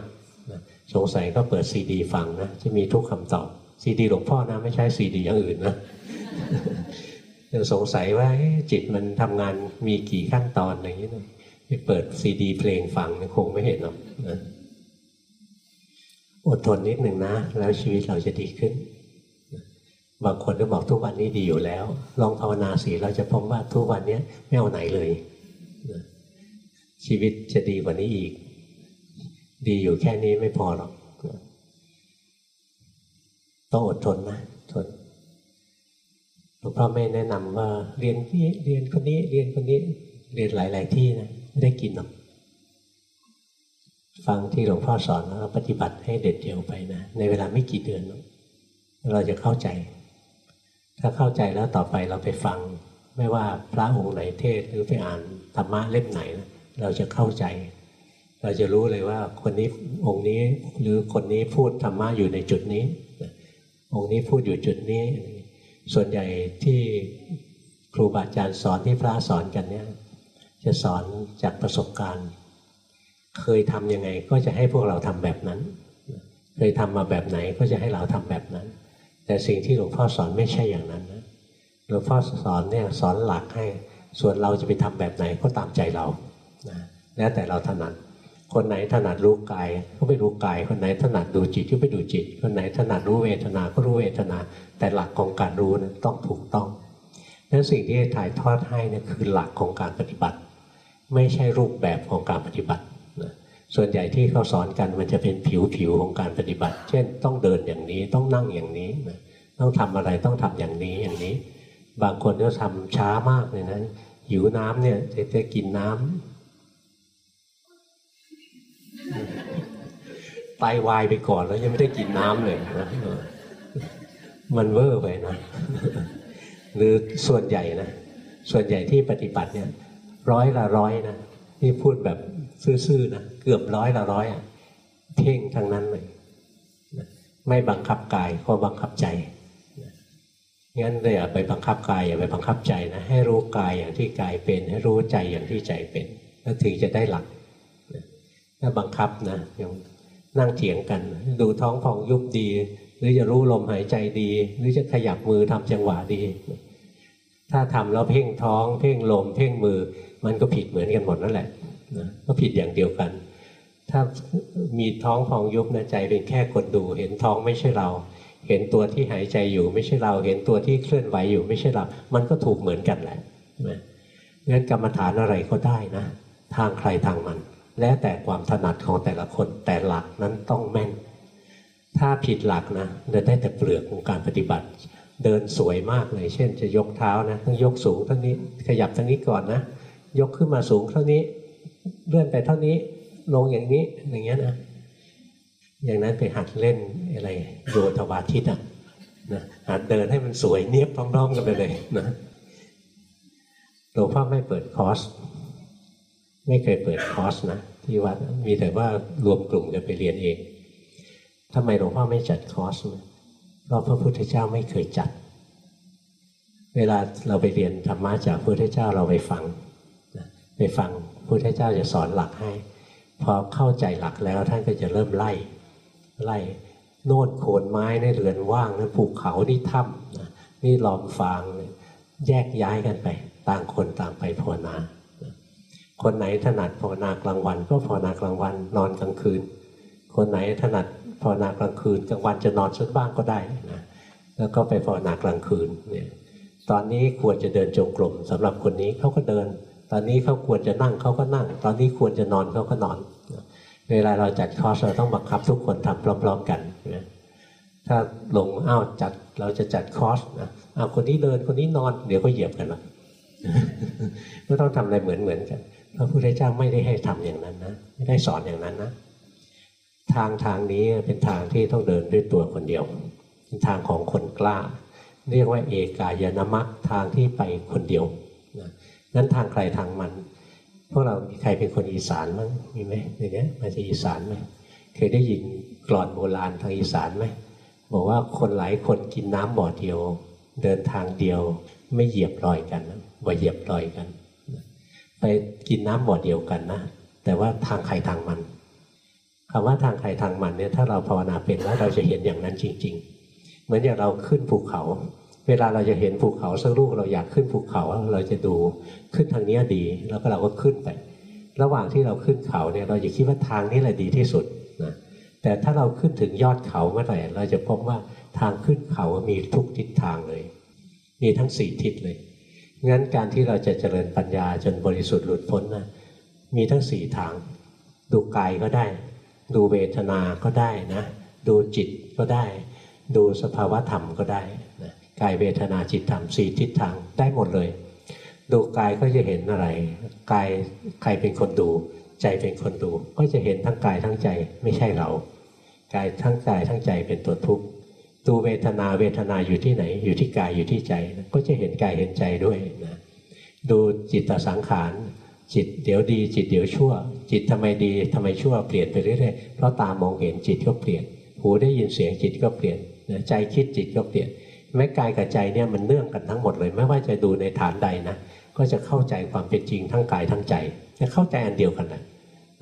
สงสัยก็เปิดซีดีฟังนะจะมีทุกคำตอบซีดีหลวงพ่อนะไม่ใช่ซีดีอย่างอื่นนะ ยังสงสัยว่าจิตมันทำงานมีกี่ขั้นตอนอะไรอย่างนี้ไปเปิดซีดีเพลงฟังคงไม่เห็นหรอกนะอดทนนิดหนึ่งนะ แล้วชีวิตเราจะดีขึ้น บางคนก็บอกทุกวันนี้ดีอยู่แล้ว ลองภาวนาสีเราจะพบว่าทุกวันนี้ไม่เอาไหนเลยชีวิตจะดีกว่านี้อีก ดีอยู่แค่นี้ไม่พอหรอกต้องอดทนนะ งพ่อไม่แนะนำว่าเรียนนี่เรียนคนนี้เรียนคนนี้เรียนหลาย ๆ ที่นะไม่ได้กินหรอกฟังที่หลวงพ่อสอนแล้วปฏิบัติให้เด็ดเดี่ยวไปนะในเวลาไม่กี่เดือน เราจะเข้าใจ ถ้าเข้าใจแล้วต่อไปเราไปฟัง ไม่ว่าพระองค์ไหนเทศหรือไปอ่านธรรมะเล่มไหนนะเราจะเข้าใจ เราจะรู้เลยว่าคนนี้องค์นี้หรือคนนี้พูดธรรมะอยู่ในจุดนี้ องค์นี้พูดอยู่จุดนี้ ส่วนใหญ่ที่ครูบาอาจารย์สอนที่พระสอนกันเนี่ยจะสอนจากประสบการณ์ เคยทำยังไงก็จะให้พวกเราทำแบบนั้น เคยทำมาแบบไหนก็จะให้เราทำแบบนั้น แต่สิ่งที่หลวงพ่อสอนไม่ใช่อย่างนั้นนะหลวงพ่อสอนเนี่ยสอนหลักให้ ส่วนเราจะไปทำแบบไหนก็ตามใจเรานะแล้วแต่เราถนัด คนไหนถนัดรู้กายก็ไปรู้กาย คนไหนถนัดดูจิตก็ไปดูจิต คนไหนถนัดรู้เวทนาก็รู้เวทนา แต่หลักของการรู้นะต้องถูกต้องนั้นสิ่งที่ถ่ายทอดให้นี่คือหลักของการปฏิบัติ ไม่ใช่รูปแบบของการปฏิบัตินะส่วนใหญ่ที่เขาสอนกันมันจะเป็นผิวผิวของการปฏิบัติ เช่น ต้องเดินอย่างนี้ต้องนั่งอย่างนี้นะต้องทำอะไรต้องทำอย่างนี้อย่างนี้ บางคนก็ทำช้ามากเลยนะหิวน้ำเนี่ยจะจะกินน้ำ ไตาวายไปก่อนแล้วยังไม่ได้กินน้ำเลยนะมันเวอร์ไปนะหรือส่วนใหญ่นะส่วนใหญ่ที่ปฏิบัติเนี่ยร้อยละร้อยนะนี่พูดแบบซื่อๆนะเกือบร้อยละร้อยอะเพ่งทั้งนั้นเลยไม่บังคับกายก็บังคับใจงั้นเลยอย่าไปบังคับกายอย่าไปบังคับใจนะให้รู้กายอย่างที่กายเป็น ให้รู้ใจอย่างที่ใจเป็น แล้วถึงจะได้หลัก ถ้าบังคับนะยังนั่งเถียงกัน ดูท้องพองยุบดี หรือจะรู้ลมหายใจดี หรือจะขยับมือทำจังหวะดี ถ้าทำแล้วเพ่งท้อง เพ่งลม เพ่งมือ มันก็ผิดเหมือนกันหมดนั่นแหละนะก็ผิดอย่างเดียวกัน ถ้ามีท้องพองยุบนะใจเป็นแค่คนดู เห็นท้องไม่ใช่เรา เห็นตัวที่หายใจอยู่ไม่ใช่เรา เห็นตัวที่เคลื่อนไหวอยู่ไม่ใช่เรา มันก็ถูกเหมือนกันแหละนะงั้นกรรมฐานอะไรก็ได้นะ ทางใครทางมัน แล้วแต่ความถนัดของแต่ละคนแต่หลักนั้นต้องแม่น ถ้าผิดหลักนะจะได้แต่เปลือกของการปฏิบัติ เดินสวยมากเลย เช่น จะยกเท้านะต้องยกสูงเท่านี้ขยับทางนี้ก่อนนะยกขึ้นมาสูงเท่านี้เลื่อนไปเท่านี้ลงอย่างนี้อย่างเงี้ยนะอย่างนั้นไปหัดเล่นอะไรโยธวาทิตอะนะหัดเดินให้มันสวยเนียบพร้อมๆกันไปเลยนะหลวงพ่อไม่เปิดคอร์ส ไม่เคยเปิดคอร์สนะที่วัดมีแต่ว่ารวมกลุ่มกันไปเรียนเองทำไมหลวงพ่อไม่จัดคอร์สเพราะพระพุทธเจ้าไม่เคยจัด เวลาเราไปเรียนธรรมะจากพระพุทธเจ้าเราไปฟังไปฟังพระพุทธเจ้าจะสอนหลักให้ พอเข้าใจหลักแล้วท่านก็จะเริ่มไล่ไล่โน่นโคนไม้ในเรือนว่างนั้นภูเขานี่ถ้ำนี่ลอมฟางแยกย้ายกันไป ต่างคนต่างไปภาวนา คนไหนถนัดภาวนากลางวันก็ภาวนากลางวันนอนกลางคืน คนไหนถนัดภาวนากลางคืนกลางวันจะนอนสักบ้างก็ได้นะแล้วก็ไปภาวนากลางคืนเนี่ยตอนนี้ควรจะเดินจงกรมสำหรับคนนี้เขาก็เดิน ตอนนี้เขาควรจะนั่งเขาก็นั่ง ตอนนี้ควรจะนอนเขาก็นอน เวลาเราจัดคอร์สเราต้องบังคับทุกคนทำพร้อม ๆ กันนะถ้าลงอ้าวจัดเราจะจัดคอร์สนะอ้าวคนนี้เดินคนนี้นอน เดี๋ยวก็เหยียบกันละก็ต้องทำอะไรเหมือนเหมือนกัน พระพุทธเจ้าไม่ได้ให้ทำอย่างนั้นนะไม่ได้สอนอย่างนั้นนะทางทางนี้เป็นทางที่ต้องเดินด้วยตัวคนเดียว เป็นทางของคนกล้า เรียกว่าเอกายนามัคทางที่ไปคนเดียวนะนั้นทางใครทางมัน พวกเรามีใครเป็นคนอีสานมั้งมีไหมอย่างเงี้ยมาจากอีสานไหมเคยได้ยินกลอนโบราณทางอีสานไหมบอกว่าคนหลายคนกินน้ำบ่อเดียว เดินทางเดียว ไม่เหยียบรอยกันนะบ่เหยียบรอยกัน ไปกินน้ำบ่อเดียวกันนะ แต่ว่าทางใครทางมันคำว่าทางใครทางมันเนี่ยถ้าเราภาวนาเป็นแล้วเราจะเห็นอย่างนั้นจริง ๆ เหมือนอย่างเราขึ้นภูเขา เวลาเราจะเห็นภูเขาสักลูกเราอยากขึ้นภูเขาเราจะดูขึ้นทางนี้ดี แล้วก็เราก็ขึ้นไป ระหว่างที่เราขึ้นเขาเนี่ยเราจะคิดว่าทางนี้แหละดีที่สุดนะแต่ถ้าเราขึ้นถึงยอดเขาเมื่อไหร่เราจะพบว่าทางขึ้นเขามีทุกทิศทางเลย มีทั้งสี่ทิศเลย งั้นการที่เราจะเจริญปัญญาจนบริสุทธิ์หลุดพ้นนะมีทั้งสี่ทาง ดูกายก็ได้ ดูเวทนาก็ได้นะ ดูจิตก็ได้ ดูสภาวะธรรมก็ได้นะกายเวทนาจิตธรรมสี่ทิศทางได้หมดเลย ดูกายก็จะเห็นอะไรกายใครเป็นคนดู ใจเป็นคนดู ก็จะเห็นทั้งกายทั้งใจไม่ใช่เรากายทั้งกายทั้งใจเป็นตัวทุกข์ ดูเวทนาเวทนาอยู่ที่ไหน อยู่ที่กายอยู่ที่ใจก็จะเห็นกายเห็นใจด้วยนะดูจิตตสังขารจิตเดี๋ยวดี จิตเดี๋ยวชั่ว จิตทำไมดีทำไมชั่วเปลี่ยนไปเรื่อยๆเพราะตามองเห็นจิตก็เปลี่ยน หูได้ยินเสียงจิตก็เปลี่ยนนะใจคิดจิตก็เปลี่ยนแม้กายกับใจเนี่ยมันเนื่องกันทั้งหมดเลย ไม่ว่าจะดูในฐานใดนะก็จะเข้าใจความเป็นจริงทั้งกายทั้งใจจะเข้าใจอันเดียวกันนะ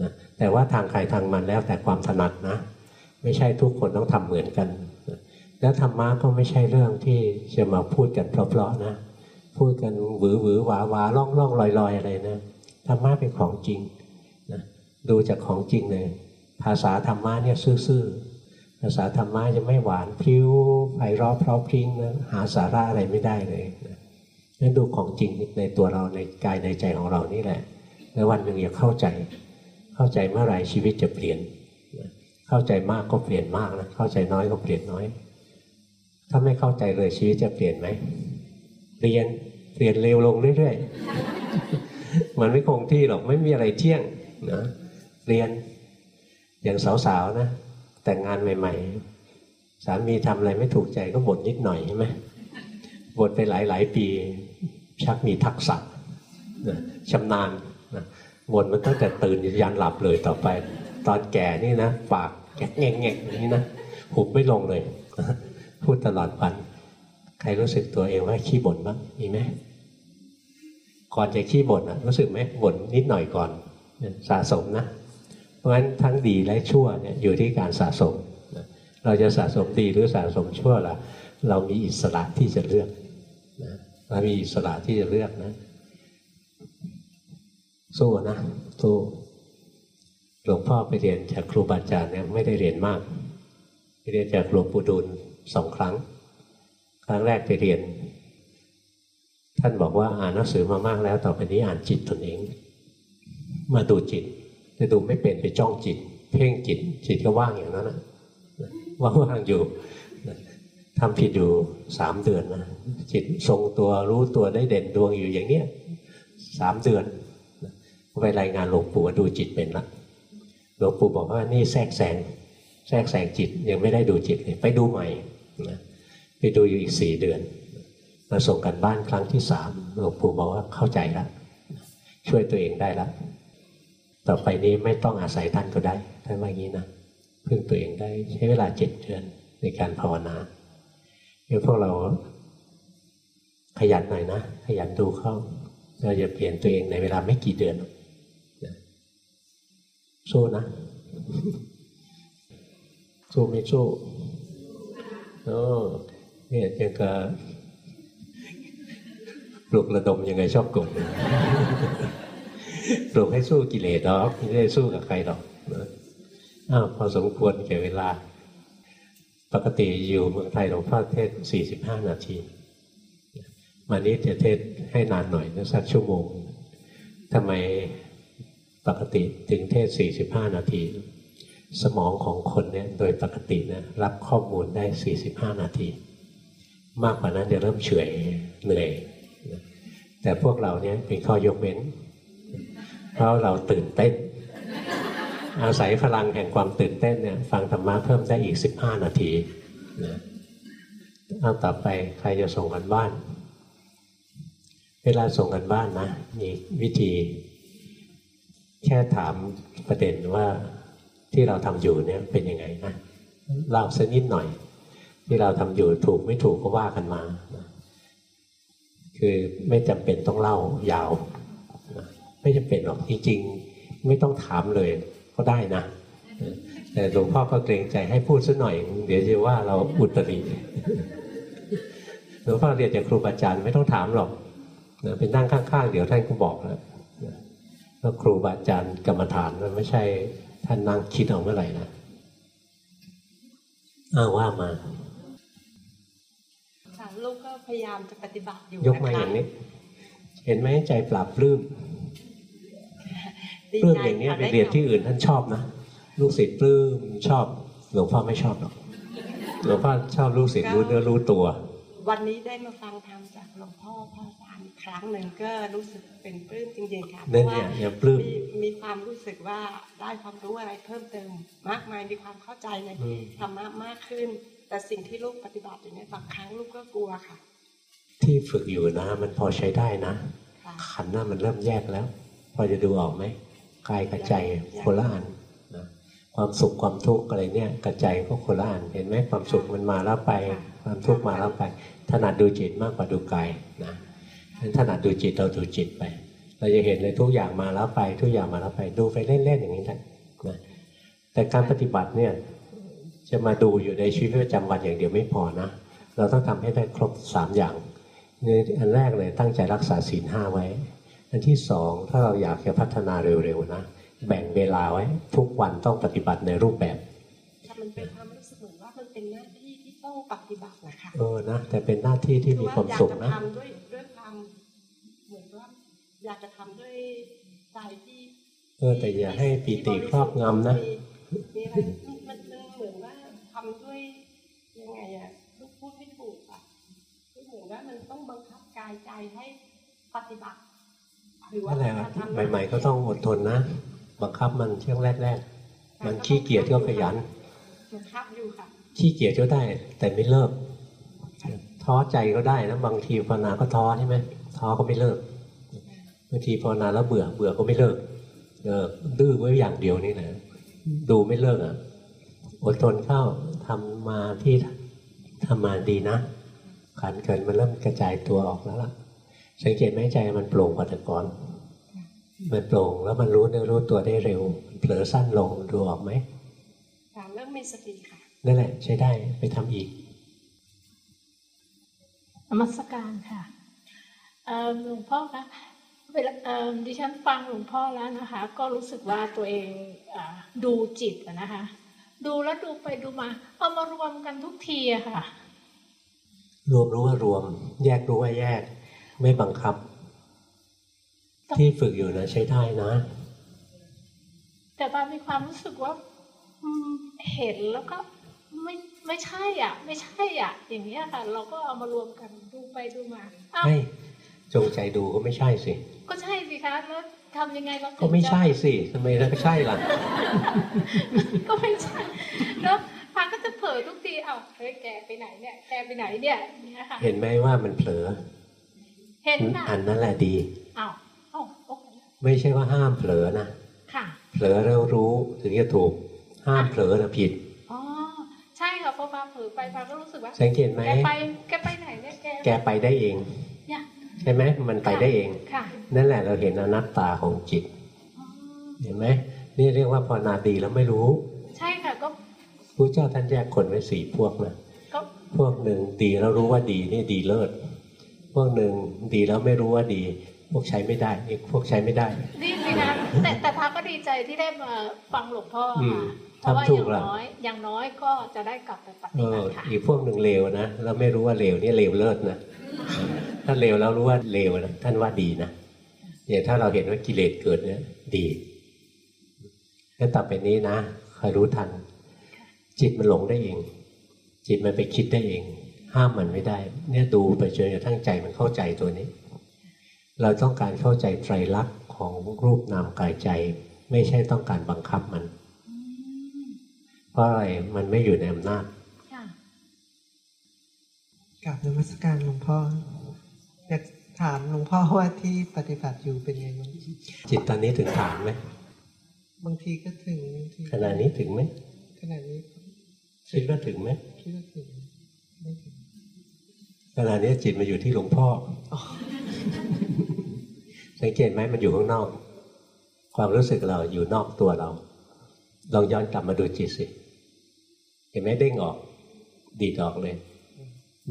นะแต่ว่าทางใครทางมันแล้วแต่ความถนัดนะ ไม่ใช่ทุกคนต้องทำเหมือนกัน แล้วธรรมะก็ไม่ใช่เรื่องที่จะมาพูดกันเพราะๆนะ พูดกันหวือหวือหวาหวาล่องล่องลอยลอยอะไรนะธรรมะเป็นของจริงนะดูจากของจริงเลย ภาษาธรรมะเนี่ยซื่อๆภาษาธรรมะจะไม่หวานพริ้วไพเราะเพราะพริ้งนะหาสาระอะไรไม่ได้เลยนะนั่นดูของจริงในตัวเราในกายในใจของเรานี่แหละ แล้ววันหนึ่งอย่าเข้าใจ เข้าใจเมื่อไหร่ชีวิตจะเปลี่ยนนะเข้าใจมากก็เปลี่ยนมากนะเข้าใจน้อยก็เปลี่ยนน้อย ถ้าไม่เข้าใจเลยชีวิตจะเปลี่ยนไหมเรียนเปลี่ยนเร็วลงเรื่อยๆมันไม่คงที่หรอกไม่มีอะไรเที่ยงนะเรียนอย่างสาวๆนะแต่งงานใหม่ ๆ สามีทำอะไรไม่ถูกใจก็บ่นนิดหน่อยใช่ไหมบ่นไปหลายๆปี ชักมีทักษะนะชำนาญนะบ่นมันตั้งแต่ตื่นยันหลับเลยต่อไป ตอนแก่นี่นะ ปากแงกแงแงกอย่างนี้นะหุบไม่ลงเลย พูดตลอดวัน ใครรู้สึกตัวเองว่าขี้บ่นบ้างมีไหมก่อนจะขี้บ่นอะรู้สึกไหมบ่นนิดหน่อยก่อนสะสมนะ เพราะฉะนั้นทั้งดีและชั่วเนี่ยอยู่ที่การสะสม เราจะสะสมดีหรือสะสมชั่วล่ะ เรามีอิสระที่จะเลือกนะเรามีอิสระที่จะเลือกนะ สู้นะสู้หลวงพ่อไปเรียนจากครูบาอาจารย์เนี่ยไม่ได้เรียนมากไปเรียนจากหลวงปู่ดูล สองครั้ง ครั้งแรกไปเรียน ท่านบอกว่าอ่านหนังสือมามากแล้วต่อไปนี้อ่านจิตตนเอง มาดูจิตแต่ดูไม่เป็นไปจ้องจิต เพ่งจิต จิตก็ว่างอย่างนั้นนะว่างๆอยู่ทำผิดอยู่สามเดือนนะจิตทรงตัวรู้ตัวได้เด่นดวงอยู่อย่างเนี้ยสามเดือนไปรายงานหลวงปู่ว่าดูจิตเป็นละหลวงปู่บอกว่านี่แทรกแซงแทรกแซงจิตยังไม่ได้ดูจิตเลยไปดูใหม่ นะไปดูอยู่อีกสี่เดือน มาส่งกันบ้านครั้งที่สามหลวงปู่บอกว่าเข้าใจแล้วช่วยตัวเองได้แล้วต่อไปนี้ไม่ต้องอาศัยท่านก็ได้ท่านว่าอย่างนี้นะพึ่งตัวเองได้ใช้เวลาเจ็ดเดือนในการภาวนาเดี๋ยวพวกเราขยันหน่อยนะ ขยันดูเข้าเราจะเปลี่ยนตัวเองในเวลาไม่กี่เดือนนะสู้นะ สู้ไม่สู้ โอ้เนี่ยยังกะปลุกระดมยังไงชอบกลุ่มปลุกให้สู้กิเลสหรอกไม่ได้สู้กับใครหรอกอ้าวพอสมควรแก่เวลา ปกติอยู่เมืองไทยหลวงพ่อเทศ 45 นาทีมานี้จะเทศให้นานหน่อยนะสักชั่วโมงทำไมปกติถึงเทศ 45 นาที สมองของคนเนี่ยโดยปกตินะรับข้อมูลได้ 45 นาที มากกว่านั้นจะเริ่มเฉื่อยเหนื่อยแต่พวกเราเนี่ยเป็นข้อยกเว้น เพราะเราตื่นเต้น อาศัยพลังแห่งความตื่นเต้นเนี่ยฟังธรรมะเพิ่มได้อีก 15 นาทีนะเอาต่อไปใครจะส่งกันบ้าน เวลาส่งกันบ้านนะมีวิธี แค่ถามประเด็นว่า ที่เราทำอยู่เนี่ยเป็นยังไงนะเล่าสักนิดหน่อย ที่เราทำอยู่ถูกไม่ถูกก็ว่ากันมา คือไม่จำเป็นต้องเล่ายาว ไม่จำเป็นหรอกจริงๆไม่ต้องถามเลยก็ได้นะแต่หลวงพ่อก็เกรงใจให้พูดสักหน่อย เดี๋ยวจะว่าเราอุตริหลวงพ่อเรียนจากครูบาอาจารย์ไม่ต้องถามหรอกนะเป็นนั่งข้างๆ เดี๋ยวท่านก็บอกแล้วแล้วครูบาอาจารย์กรรมฐานมันไม่ใช่ ท่านนั่งคิดเอาเมื่อไหร่นะอ้าวว่ามาค่ะลูกก็พยายามจะปฏิบัติอยู่ยกมานะคะอย่างนี้ เห็นไหมใจปราบปลื้มดีปลื้มใจอย่างนี้ค่ะไปเรียนที่อื่นท่านชอบนะลูกศิษย์ปลื้มชอบหลวงพ่อไม่ชอบหรอกหลวงพ่อชอบลูกศิษย์รู้เนื้อรู้ตัว วันนี้ได้มาฟังธรรมจากหลวงพ่อพระอาจารย์านอีก ครั้งหนึ่งก็รู้สึกเป็นปลื้มจริงๆค่ะเพนั่นราะว่าเนี่ยอย่าปลื้มมีมีความรู้สึกว่าได้ความรู้อะไรเพิ่มเติมมากมายมีความเข้าใจในอืมธรรมะมากขึ้น แต่สิ่งที่ลูกปฏิบัติอยู่เนี่ยบางครั้งลูกก็กลัวค่ะ ที่ฝึกอยู่นะ มันพอใช้ได้นะค่ะขันธ์น่ะมันเริ่มแยกแล้ว พอจะดูออกไหมกายกับใจคนละอันนะความสุขความทุกข์อะไรเนี่ยกับใจก็คนละอันเห็นไหมความสุขมันมาแล้วไป ความทุกข์มาแล้วไปถนัดดูจิตมากกว่าดูกายนะงั้น ถนัดดูจิตเราดูจิตไป เราจะเห็นเลยทุกอย่างมาแล้วไป ทุกอย่างมาแล้วไปดูไปเล่นๆอย่างนี้แหละนะแต่การปฏิบัติเนี่ยจะมาดูอยู่ในชีวิตประจำวันอย่างเดียวไม่พอนะเราต้องทำให้ได้ครบสามอย่างนี่อันแรกเลยตั้งใจรักษาศีลห้าไว้ อันที่สองถ้าเราอยากจะพัฒนาเร็วๆนะแบ่งเวลาไว้ ทุกวันต้องปฏิบัติในรูปแบบถ้ามันเป็นความรู้สึกเหมือนว่ามันเป็นหน้าที่ที่ต้องปฏิบัตินะคะเออนะแต่เป็นหน้าที่ที่มีความสุขนะออยากจทำด้วยด้วยความเหมือนว่า อยากจะทำด้วยใจที่เออแต่อย่าให้ปีติครอบงำนะมีมีอะไรมันมันเหมือนว่าทำด้วยยังไงอะลูกพูดไม่ถูกอะคือเหมือนว่ามันต้องบังคับกายใจให้ปฏิบัติหรือว่านั่นแหละการทำใหม่ ๆ ก็ต้องอดทนนะบังคับมันช่วงแรกๆมันขี้เกียจก็ขยันบังคับอยู่ค่ะขี้เกียจก็ได้ แต่ไม่เลิกท้อใจก็ได้นะบางทีภาวนาก็ท้อใช่ไหมท้อก็ไม่เลิกบางทีภาวนาแล้วเบื่อเบื่อก็ไม่เลิกเออดื้อไว้อย่างเดียวนี่แหละดูไม่เลิกอะอดทนเข้าทำมาที่ทำมาดีนะขันเกินมันเริ่มกระจายตัวออกแล้วล่ะ สังเกตไหมใจมันโปร่งกว่าแต่ก่อนมันโปร่งแล้วมันรู้เนื้อรู้ตัวได้เร็วมันเผลอสั้นลงดูออกไหมการเริ่มมีสติค่ะนั่นแหละ ใช้ได้ไปทำอีกนมัสการค่ะเอ่อหลวงพ่อคะ เวลาเอ่อดิฉันฟังหลวงพ่อแล้วนะคะ ก็รู้สึกว่าตัวเองอาดูจิตอะนะคะ ดูแล้วดูไปดูมา เอามารวมกันทุกทีอะค่ะ รวมรู้ว่ารวม แยกรู้ว่าแยก ไม่บังคับ ที่ฝึกอยู่นะใช้ได้นะ แต่บามีความรู้สึกว่าอืมเห็นแล้วก็ไม่ไม่ใช่อะ ไม่ใช่อะ อย่างเงี้ยค่ะ เราก็เอามารวมกันดูไปดูมาอ้าวไม่ จงใจดูก็ไม่ใช่สิ ก็ใช่สิคะแล้วทำยังไงเราถึงจะก็ไม่ใช่สิทำไมแล้วก็ใช่ล่ะ ก็ไม่ใช่แล้วพาก็จะเผลอทุกทีเอ้าเฮ้ยแกไปไหนเนี่ยแกไปไหนเนี่ยเนี่ยค่ะเห็นไหมว่ามันเผลอ เห็นค่ะอันนั้นแหละดีเอ้าเอ้าโอเคไม่ใช่ว่าห้ามเผลอนะค่ะเผลอแล้วรู้ถึงจะถูก ห้ามเผลอนะผิดอ๋อใช่ค่ะพอพาเผลอไปพาก็รู้สึกว่าสังเกตไหมแกไปแกไปไหนเนี่ยแกแกไปได้เองเนี่ย ใช่ไหมมันไปได้เองค่ะนั่นแหละเราเห็นอนัตตาของจิตอ๋อเห็นไหมนี่เรียกว่าภาวนาดีแล้วไม่รู้ ใช่ค่ะก็พระเจ้าท่านแยกคนไว้สี่พวกนะก็พวกหนึ่งดีแล้วรู้ว่าดีนี่ดีเลิศพวกหนึ่งดีแล้วไม่รู้ว่าดี พวกใช้ไม่ได้อีกพวกใช้ไม่ได้ดีสินะแต่แต่พาก็ดีใจที่ได้มาฟังหลวงพ่ออืมค่ะเพราะว่าทำถูอกย่างละน้อยอย่างน้อยก็จะได้กลับไปปเอฏิบัอติค่ะอีกพวกหนึ่งเลวนะแล้วไม่รู้ว่าเลวนี่เลวเลิศนะ ถ้าเลวแล้วรู้ว่าเลวนะท่านว่าดีนะอย่างถ้าเราเห็นว่ากิเลสเกิดเนี่ยดีงั้นต่อไปนี้นะคอยรู้ทัน จิตมันหลงได้เอง จิตมันไปคิดได้เอง ห้ามมันไม่ได้ เนี่ยดูไปจนกระทั่งใจมันเข้าใจตัวนี้ เราต้องการเข้าใจไตรลักษณ์ของรูปนามกายใจ ไม่ใช่ต้องการบังคับมัน เพราะอะไรมันไม่อยู่ในอำนาจ กราบนมัสการหลวงพ่ออยากถามหลวงพ่อว่าที่ปฏิบัติอยู่เป็นไงบ้างจิตตอนนี้ถึงฐานไหมบางทีก็ถึงบางทีขณะนี้ถึงไหมขณะนี้คิดว่าถึงไหมคิดว่าถึงไม่ถึงขณะนี้จิตมาอยู่ที่หลวงพ่อออสังเกตไหมมันอยู่ข้างนอก ความรู้สึกเราอยู่นอกตัวเราลองย้อนกลับมาดูจิตสิเห็นไหมเด้งออก ดีดออกเลย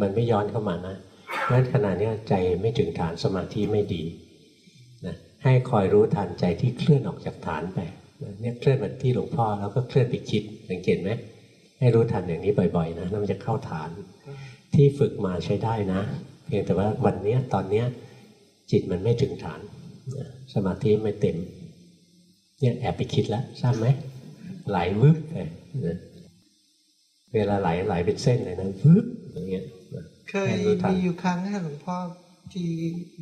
มันไม่ย้อนเข้ามานะเพราะฉะนั้นขณะนี้ใจไม่ถึงฐานสมาธิไม่ดีนะให้คอยรู้ทันใจที่เคลื่อนออกจากฐานไปนะเนี่ยเคลื่อนมาที่หลวงพ่อแล้วก็เคลื่อนไปคิดสังเกตไหมให้รู้ทันอย่างนี้บ่อยๆนะแล้วมันจะเข้าฐาน ที่ฝึกมาใช้ได้นะ เพียงแต่ว่าวันนี้ตอนเนี้จิตมันไม่ถึงฐาน สมาธิไม่เต็มเนี่ยแอบไปคิดแล้วทราบไหมไหลวึบไปเวลาไหลไหลเป็นเส้นเลยนะวึบอย่างเงี้ย เคยให้รู้ทันมีอยู่ครั้งค่ะหลวงพ่อที่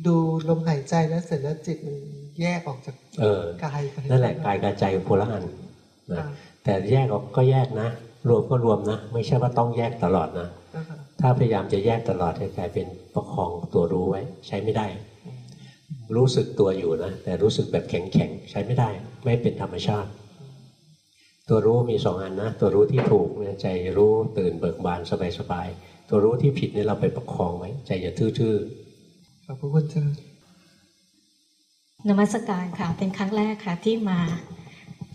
ดูลมหายใจแล้วเสร็จแล้วจิตมันแยกออกจากเออกายไปนั่นแหละกายกับใจโคนละอันนะอ่าแต่แยกออกก็แยกนะ รวมก็รวมนะ ไม่ใช่ว่าต้องแยกตลอดนะนะคะถ้าพยายามจะแยกตลอดจะกลายเป็นประคองตัวรู้ไว้ ใช้ไม่ได้ รู้สึกตัวอยู่นะ แต่รู้สึกแบบแข็งๆใช้ไม่ได้ ไม่เป็นธรรมชาติ ตัวรู้มีสองอันนะ ตัวรู้ที่ถูกเนี่ยใจรู้ตื่นเบิกบานสบายๆ ตัวรู้ที่ผิดเนี่ยเราไปประคองไว้ ใจอย่าทื่อขอบพระคุณเจ้านมัสการค่ะ เป็นครั้งแรกค่ะที่มา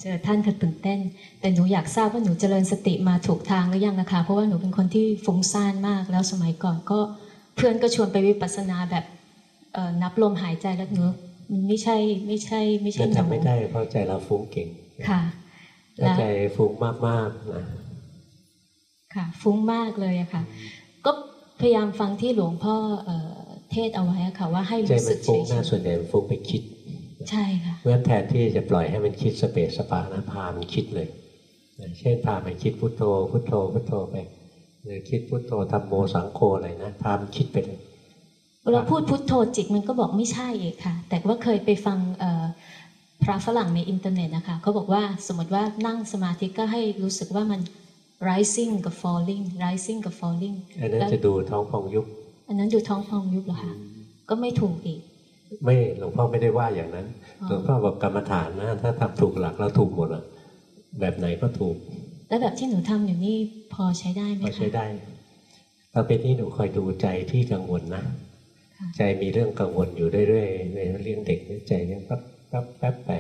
เจอท่านค่ะตื่นเต้น แต่หนูอยากทราบว่าหนูเจริญสติมาถูกทางหรือยังนะคะ เพราะว่าหนูเป็นคนที่ฟุ้งซ่านมากแล้วสมัยก่อนก็เพื่อนก็ชวนไปวิปัสสนาแบบเอ่อนับลมหายใจแล้วหนูมันไม่ใช่ไม่ใช่ ไม่ๆใช่นั่นหนูทำไม่ได้เพราะใจเราฟุ้งเก่งค่ะถ้าแล้วใจฟุ้งมากๆนะค่ะ ฟุ้งมากเลยอะค่ะ ก็พยายามฟังที่หลวงพ่อเอ่อเทศเอาไว้อะค่ะว่าให้ใจรู้มัสึนกฟุ้งเฉหน้ายส่วนใหญ่มันฟุ้งไปคิดๆใช่ค่ะเพราะฉะนั้นแทนที่จะปล่อยให้มันคิดสเปสสปะนะพามันคิดเลยนะเช่นพามันคิดพุทโธพุทโธพุทโธไปหรือคิดพุทโธธรรมโมสังโฆอะไรนะพามันคิดไปเลยเวลาพูดพุทโธจิตมันก็บอกไม่ใช่อีกค่ะ แต่ว่าเคยไปฟังเอ่อพระฝรั่งในอินเทอร์เน็ตนะคะเขาบอกว่าสมมติว่านั่งสมาธิก็ให้รู้สึกว่ามัน rising กับ falling rising กับ falling อันนั้นแล้วจะดูท้องพองยุบ อันนั้นดูท้องพองยุบเหรอคะก็ไม่ถูกอีก ไม่หลวงพ่อไม่ได้ว่าอย่างนั้นอ๋อหลวงพ่อบอกกรรมฐานนะถ้าทำถูกหลักแล้วถูกหมดอะแบบไหนก็ถูก แล้วแบบที่หนูทำอยู่นี่พอใช้ได้ไหมพอคะใช้ได้ต่อไปนี้หนูคอยดูใจที่กังวลนะค่ะใจมีเรื่องกังวลอยู่เรื่อยๆในเรื่องเด็กเนี่ยใจเนี่ยแป๊บแป๊บแป๊บไป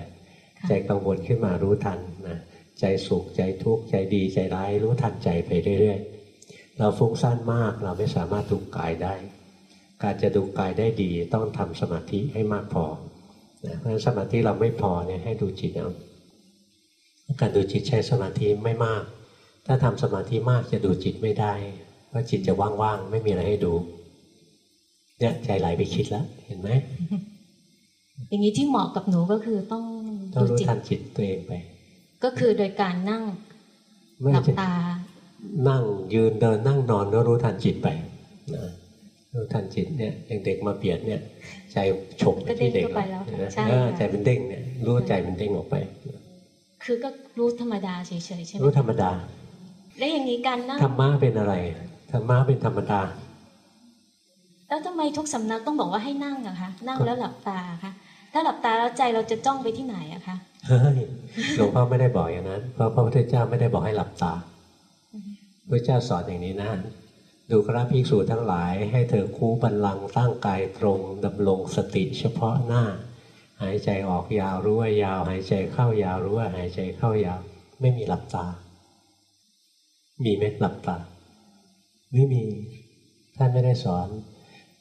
ค่ะใจกังวลขึ้นมารู้ทันนะ ใจสุขใจทุกข์ใจดีใจร้ายรู้ทันใจไปเรื่อยๆ เราฟุ้งซ่านมากเราไม่สามารถดูกายได้ การจะดูกายได้ดีต้องทำสมาธิให้มากพอนะเพราะฉะนั้นสมาธิเราไม่พอเนี่ยให้ดูจิตเอาการดูจิตใช้สมาธิไม่มาก ถ้าทำสมาธิมากจะดูจิตไม่ได้ เพราะจิตจะว่างๆไม่มีอะไรให้ดูเนี่ยใจไหลไปคิดแล้วเห็นไหมอย่างนี้ที่เหมาะกับหนูก็คือต้องต้องดูรู้จิตทันจิตตัวเองไป ก็คือโดยการนั่งไม่หลับจะตา นั่งยืนเดินนั่งนอนก็รู้ทันจิตไปนะรู้ทันจิตเนี่ยอย่างเด็กมาเบียดเนี่ย ใจฉกไปที่เด็กก็เด้งเข้าไปแล้วเห็นไหมใช่เออค่ะใจมันเด้งเนี่ยรู้ว่าใจมันเด้งออกไป คือก็รู้ธรรมดาเฉยๆใช่ไหมรู้ธรรมดา แล้วอย่างนี้การนั่งธรรมะเป็นอะไรธรรมะเป็นธรรมดาแล้วทำไมทุกสำนักต้องบอกว่าให้นั่งอะคะนั่งแล้วหลับตาคะถ้าหลับตาแล้วใจเราจะจ้องไปที่ไหนอะคะเฮ้ย หลวงพ่อไม่ได้บอกอย่างนั้น เพราะพระพุทธเจ้าไม่ได้บอกให้หลับตาพระเจ้าสอนอย่างนี้นะ ดูกราภิกษุทั้งหลาย ให้เธอคู่บันลังก์ตั้งกายตรงดำรงสติเฉพาะหน้า หายใจออกยาวรู้ว่ายาว หายใจเข้ายาวรู้ว่าหายใจเข้ายาว ไม่มีหลับตา มีไหมหลับตา ไม่มีท่านไม่ได้สอน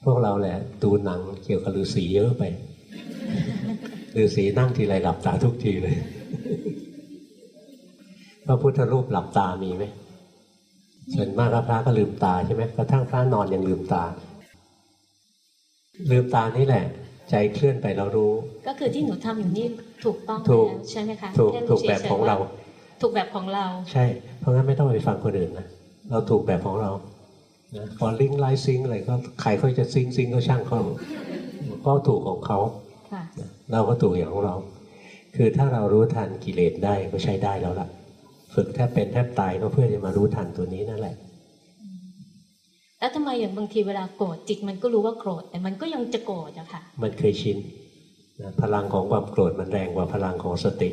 พวกเราแหละดูหนังเกี่ยวกับฤาษีเยอะไป ฤาษีนั่งทีไรหลับตาทุกทีเลย พระพุทธรูปหลับตามีไหมส่วนมากพระก็ลืมตาใช่ไหมกระทั่งพระนอนยังลืมตา ลืมตานี่แหละ ใจเคลื่อนไปเรารู้ ก็คือที่หนูทำอยู่นี่ถูกต้องถูกแล้วใช่ไหมคะถูกแค่ถูรู้กแบบฉยๆของเราว่ถูกแบบของเรา ใช่ เพราะงั้นไม่ต้องไปฟังคนอื่นนะเราถูกแบบของเรานะพอลิงก์ไลน์ซิงก์อะไรก็ใครเขาจะซิงก์ซิงก์ก็ช่างเขาก็ถูกของเขาค่ะ เราก็ถูกอย่างของเรา คือถ้าเรารู้ทันกิเลสได้ก็ใช้ได้แล้วล่ะ ฝึกแทบเป็นแทบตายก็เพื่อจะมารู้ทันตัวนี้นั่นแหละ แล้วทำไมอย่างบางทีเวลาโกรธจิตมันก็รู้ว่าโกรธแต่มันก็ยังจะโกรธอะค่ะ มันเคยชินนะพลังของความโกรธมันแรงกว่าพลังของสติ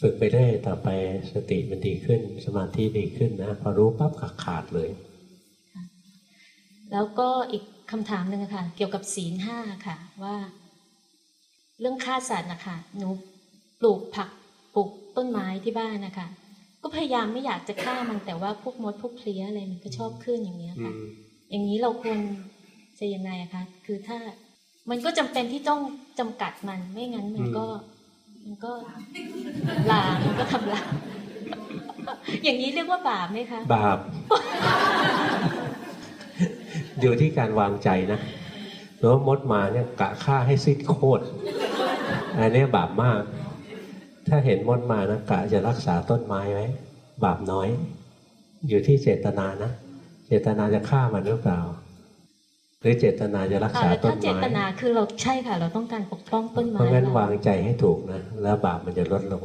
ฝึกไปเรื่อยต่อไปสติมันดีขึ้น สมาธิดีขึ้นนะพอรู้ปั๊บขาดขาดเลย แล้วก็อีก คำถามหนึ่งอะค่ะ เกี่ยวกับศีลห้าค่ะ ว่า เรื่องฆ่าสัตว์นะคะหนูปลูกผักปลูกต้นไม้ที่บ้านนะคะก็พยายามไม่อยากจะฆ่ามันแต่ว่าพวกมดพวกเพลี้ยอะไรมันก็ชอบขึ้นอย่างเงี้ยค่ะ อย่างนี้เราควรจะยังไงอะคะคือถ้ามันก็จำเป็นที่ต้องจำกัดมันไม่งั้นมันก็ มันก็ลามันก็ทำลายอย่างนี้เรียกว่าบาปไหมคะ บาป อยู่ที่การวางใจนะหรือว่ามดมาเนี่ยกะฆ่าให้สิ้นโคตรอันนี้บาปมาก ถ้าเห็นมดมานะกะจะรักษาต้นไม้ไว้บาปน้อย อยู่ที่เจตนานะเจตนาจะฆ่ามันหรือเปล่า หรือเจตนาจะรักค่ะษาแล้วต้ถ้านเจตไม้นาคือเราใช่ค่ะ เราต้องการปกป้องต้นเพไม้ราะงั้นเราวางใจให้ถูกนะแล้วบาปมันจะลดลง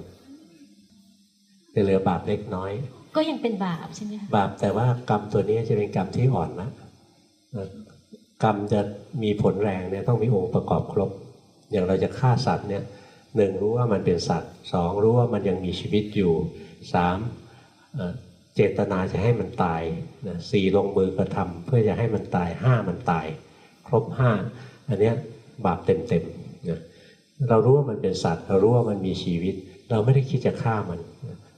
จะเหลือบาปเล็กน้อย ก็ยังเป็นบาปใช่ไหมคะบาปแต่ว่ากรรมตัวนี้จะเป็นกรรมที่อ่อนนะนะ กรรมจะมีผลแรงเนี่ยต้องมีองค์ประกอบครบ อย่างเราจะฆ่าสัตว์เนี่ยหนึ่งรู้ว่ามันเป็นสัตว์สองรู้ว่ามันยังมีชีวิตอยู่สามเจตนาจะให้มันตายนะสี่ลงมือกระทำเพื่อจะให้มันตายห้ามันตาย ครบห้าอันเนี้ยบาปเต็มๆนะเรารู้ว่ามันเป็นสัตว์ เรารู้ว่ามันมีชีวิต เราไม่ได้คิดจะฆ่ามัน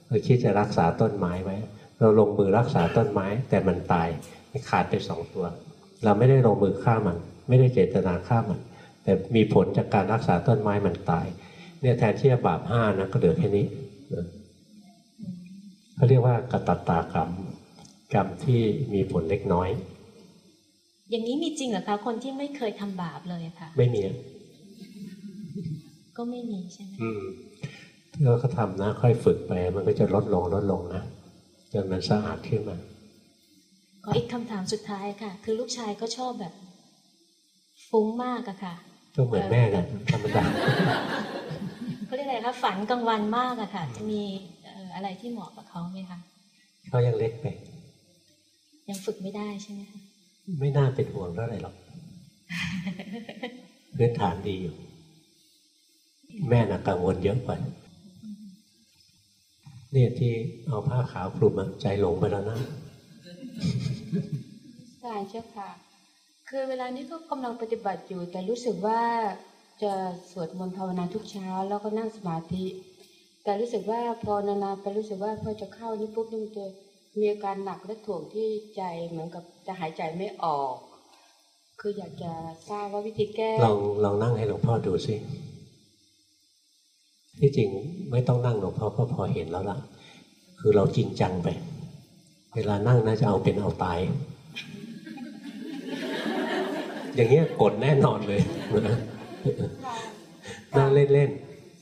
เราคิดจะรักษาต้นไม้ไว้ เราลงมือรักษาต้นไม้แต่มันตายขาดไปสองตัว เราไม่ได้ลงมือฆ่ามัน ไม่ได้เจตนาฆ่ามัน แต่มีผลจากการรักษาต้นไม้มันตาย เนี่ยแทนที่จะบาปห้านะก็เหลือแค่นี้นะเขาเรียกว่ากตัตตากรรม กรรมที่มีผลเล็กน้อย อย่างนี้มีจริงเหรอคะคนที่ไม่เคยทำบาปเลยอะค่ะไม่มีอะก็ไม่มีใช่ไหมอืมถ้าเขาทำนะ ค่อยฝึกไป มันก็จะลดลงลดลงนะจนมันสะอาดขึ้นมา ขออีกคำถามสุดท้ายค่ะ คือลูกชายก็ชอบแบบ ฟุ้งมากอะค่ะก็เหมือนแม่นะธรรมดาเขาเรียกอะไรคะฝันกลางวันมากอะค่ะ จะมีเอ่ออะไรที่เหมาะกับเขาไหมคะเขายังเล็กไป ยังฝึกไม่ได้ใช่ไหมคะไม่น่าเป็นห่วงเท่าไหร่หรอกพื้นฐานดีอยู่ แม่น่ะกังวลเยอะกว่าเนี่ยที่เอาผ้าขาวคลุมอะใจหลงไปแล้วนะ ใช่เจ้าค่ะ คือเวลานี้ก็กำลังปฏิบัติอยู่ แต่รู้สึกว่าจะสวดมนต์ภาวนาทุกเช้า แล้วก็นั่งสมาธิ แต่รู้สึกว่าพอนานๆไปรู้สึกว่าพอจะเข้านี่ปุ๊บนี่มันจะมีอาการหนักและถ่วงที่ใจเหมือนกับจะหายใจไม่ออก คืออยากจะทราบว่าวิธีแก้ลองลองนั่งให้หลวงพ่อดูสิที่จริงไม่ต้องนั่งหลวงพ่อก็พอเห็นแล้วล่ะ คือเราจริงจังไป เวลานั่งน่าจะเอาเป็นเอาตาย อย่างเงี้ยกดแน่นอนเลยนั่งเล่น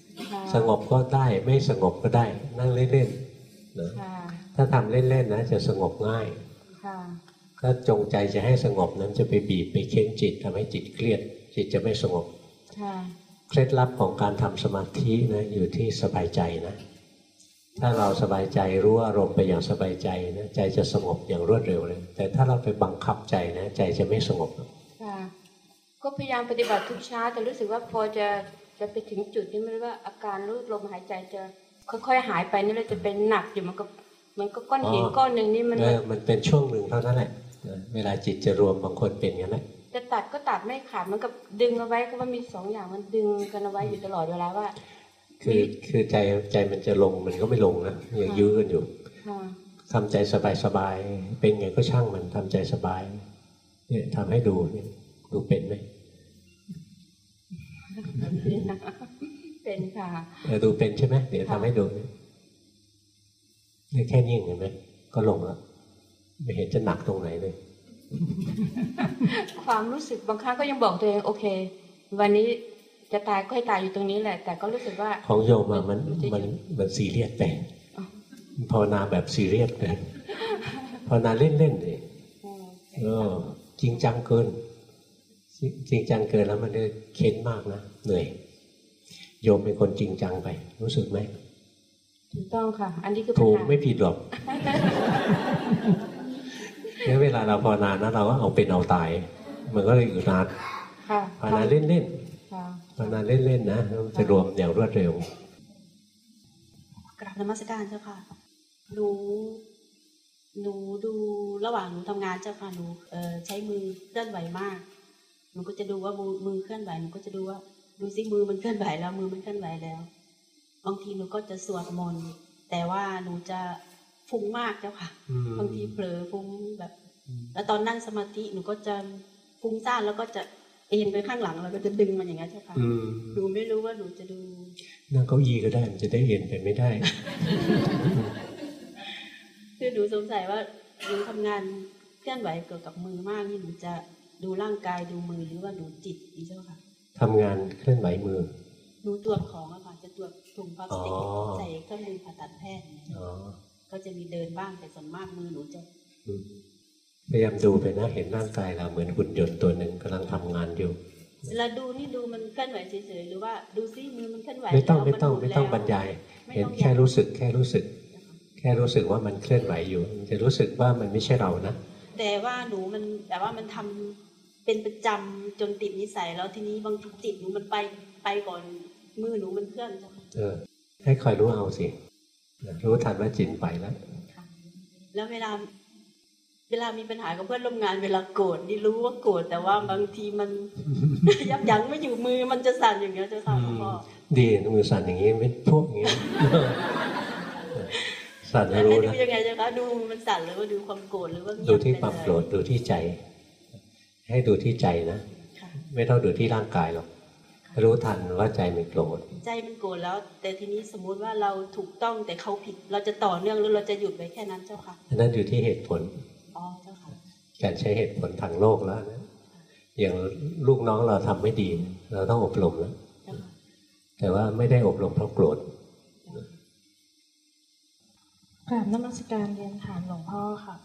ๆ สงบก็ได้ไม่สงบก็ได้ นั่งเล่นๆนะค่ะถ้าทำเล่นๆนะจะสงบง่ายค่ะถ้าจงใจจะให้สงบนั้นจะไปบีบไปเค้นจิตทำให้จิตเครียด จิตจะไม่สงบค่ะเคล็ดลับของการทำสมาธินะอยู่ที่สบายใจนะ ถ้าเราสบายใจรู้อารมณ์ไปอย่างสบายใจนะใจจะสงบอย่างรวดเร็วเลย แต่ถ้าเราไปบังคับใจนะ ใจจะไม่สงบค่ะก็พยายามปฏิบัติทุกเช้าแต่รู้สึกว่าพอจะจะไปถึงจุดที่มันว่าอาการรู้ลมหายใจจะค่อยๆหายไปนี่เราจะเป็นหนักอยู่มันก็มันก็ก้อนหินอ๋อก้อนหนึ่งนี่มันเออมันเป็นช่วงหนึ่งเท่านั้นแหละนะเวลาจิตจะรวมบางคนเป็นอย่างนั้นแหละจะตัดก็ตัดไม่ขาดมันกับดึงเอาไว้ก็ว่ามีสองอย่างมันดึงกันเอาไว้อยู่ตลอดเวลาว่า คือคือใจใจมันจะลงมันก็ไม่ลงนะยังยื้อกันอยู่ค่ะทำใจสบายๆเป็นไงก็ช่างมันทำใจสบาย เนี่ยทำให้ดูเนี่ยดูเป็นไหมเป็นค่ะเออดูเป็นใช่ไหมเดี๋ยวทำให้ดูเนี่ยเนี่ยแค่นี้เห็นไหมก็ลงแล้วไม่เห็นจะหนักตรงไหนเลย ความรู้สึกบางครั้งก็ยังบอกตัวเองโอเค วันนี้ จะตายก็ให้ตายอยู่ตรงนี้แหละ แต่ก็รู้สึกว่า ของโยมอะมันมันจะมันมันซีเรียสไปอ๋อภาวนาแบบซีเรียสเลยภาวนาเล่นๆเลยอืมเออจริงจังเกินจริจริงจังเกินแล้วมันจะเค้นมากนะเหนื่อยโยมเป็นคนจริงจังไป รู้สึกไหมถูกต้องค่ะ อันนี้คือปัญถูกหาไม่ผิดหรอกงั้นเวลาเราภาวนานะเราก็เอาเป็นเอาตาย มันก็เลยอยู่นานค่ะภาวนาเล่นค่ะๆ ภาวนาเล่นๆนะแล้วมันจะรวมอย่างรวดเร็วกราบนมัสการเจ้าค่ะหนูหนูดูระหว่างหนูทำงานเจ้าค่ะหนูเอ่อใช้มือเคลื่อนไหวมากหนูก็จะดูว่ามือมือเคลื่อนไหวหนูก็จะดูว่าดูซิมือมันเคลื่อนไหวแล้วมือมันเคลื่อนไหวแล้วบางทีหนูก็จะสวดมนต์แต่ว่าหนูจะฟุ้งมากเจ้าค่ะอืมบางทีเผลอฟุ้งแบบ แล้วตอนนั่งสมาธิหนูก็จะฟุ้งซ่านแล้วก็จะ เอ็นไปข้างหลังแล้วก็จะดึงมันอย่างนี้นเจ้าค่ะอืมหนูไม่รู้ว่าหนูจะดูนั่งเก้าอี้ก็ได้มันจะได้เอ็นไปไม่ได้คือหนูสงสัยว่าหนูทำงานเคลื่อนไหวเกี่ยวกับมือมากนี่หนูจะดูร่างกายดูมือหรือว่าดูจิตดีเจ้าค่ะทำงานเคลื่อนไหวมือหนูตรวจของอะค่ะจะตรวจถุงพลาสติกอ๋อใส่เครื่องมือผ่าตัดแพทย์เนี่ยอ๋อก็จะมีเดินบ้างแต่ส่วนมากมือหนูจะอืม พยายามดูไปนะเห็นร่างกายเราเหมือนหุ่นยนต์ตัวหนึ่งกำลังทำงานอยู่เวลาดูนี่ดูมันเคลื่อนไหวเฉยๆหรือว่าดูซิมือมันเคลื่อนไหวไม่ต้องแล้วไม่ต้องนหไม่ต้องแล้วบรรยายไม่เห็นต้องแค่รู้สึกแค่รู้สึก แค่รู้สึกว่ามันเคลื่อนไหวอยู่มันจะรู้สึกว่ามันไม่ใช่เรานะแต่ว่าหนูมันแต่ว่ามันทำเป็นประจำจนติดนิสัยแล้วทีนี้บางทีจิตหนูมันไปไปก่อนมือหนูมันเคลื่อนจ้ะเออ ให้คอยรู้เอาสิรู้ทันว่าจิตไปแล้วค่ะแล้วเวลา เวลามีปัญหากับเพื่อนร่วมงานเวลาโกรธนี่รู้ว่าโกรธแต่ว่าบางทีมัน ยับยั้งไม่อยู่มือมันจะสั่นอย่างเงี้ยเจ้าค่ะหลวงพ่อดีมือสั่นอย่างนี้ไม่พวกอย่างนี้สั่นแล้ให้วให้รู้ดูนะยังไงเจ้าคะดูมันสั่นหรือว่าดูความโกรธหรือว่าเงียบดูที่ไปความเลยโกรธดูที่ใจ ให้ดูที่ใจนะค่ะไม่ต้องดูที่ร่างกายหรอกรู้ทันว่าใจมันโกรธใจมันโกรธแล้ว แต่ทีนี้สมมุติว่าเราถูกต้องแต่เขาผิด เราจะต่อเนื่องหรือเราจะหยุดไว้แค่นั้นเจ้าค่ะอันนั้นอยู่ที่เหตุผลอ๋อเจ้าค่ะ การใช้เหตุผลทางโลกแล้วนะอย่างลูกน้องเราทำไม่ดี เราต้องอบรมแล้วเจ้าค่ะแต่ว่าไม่ได้อบรมเพราะโกรธกราบนมัสการเรียนถามหลวงพ่อค่ะ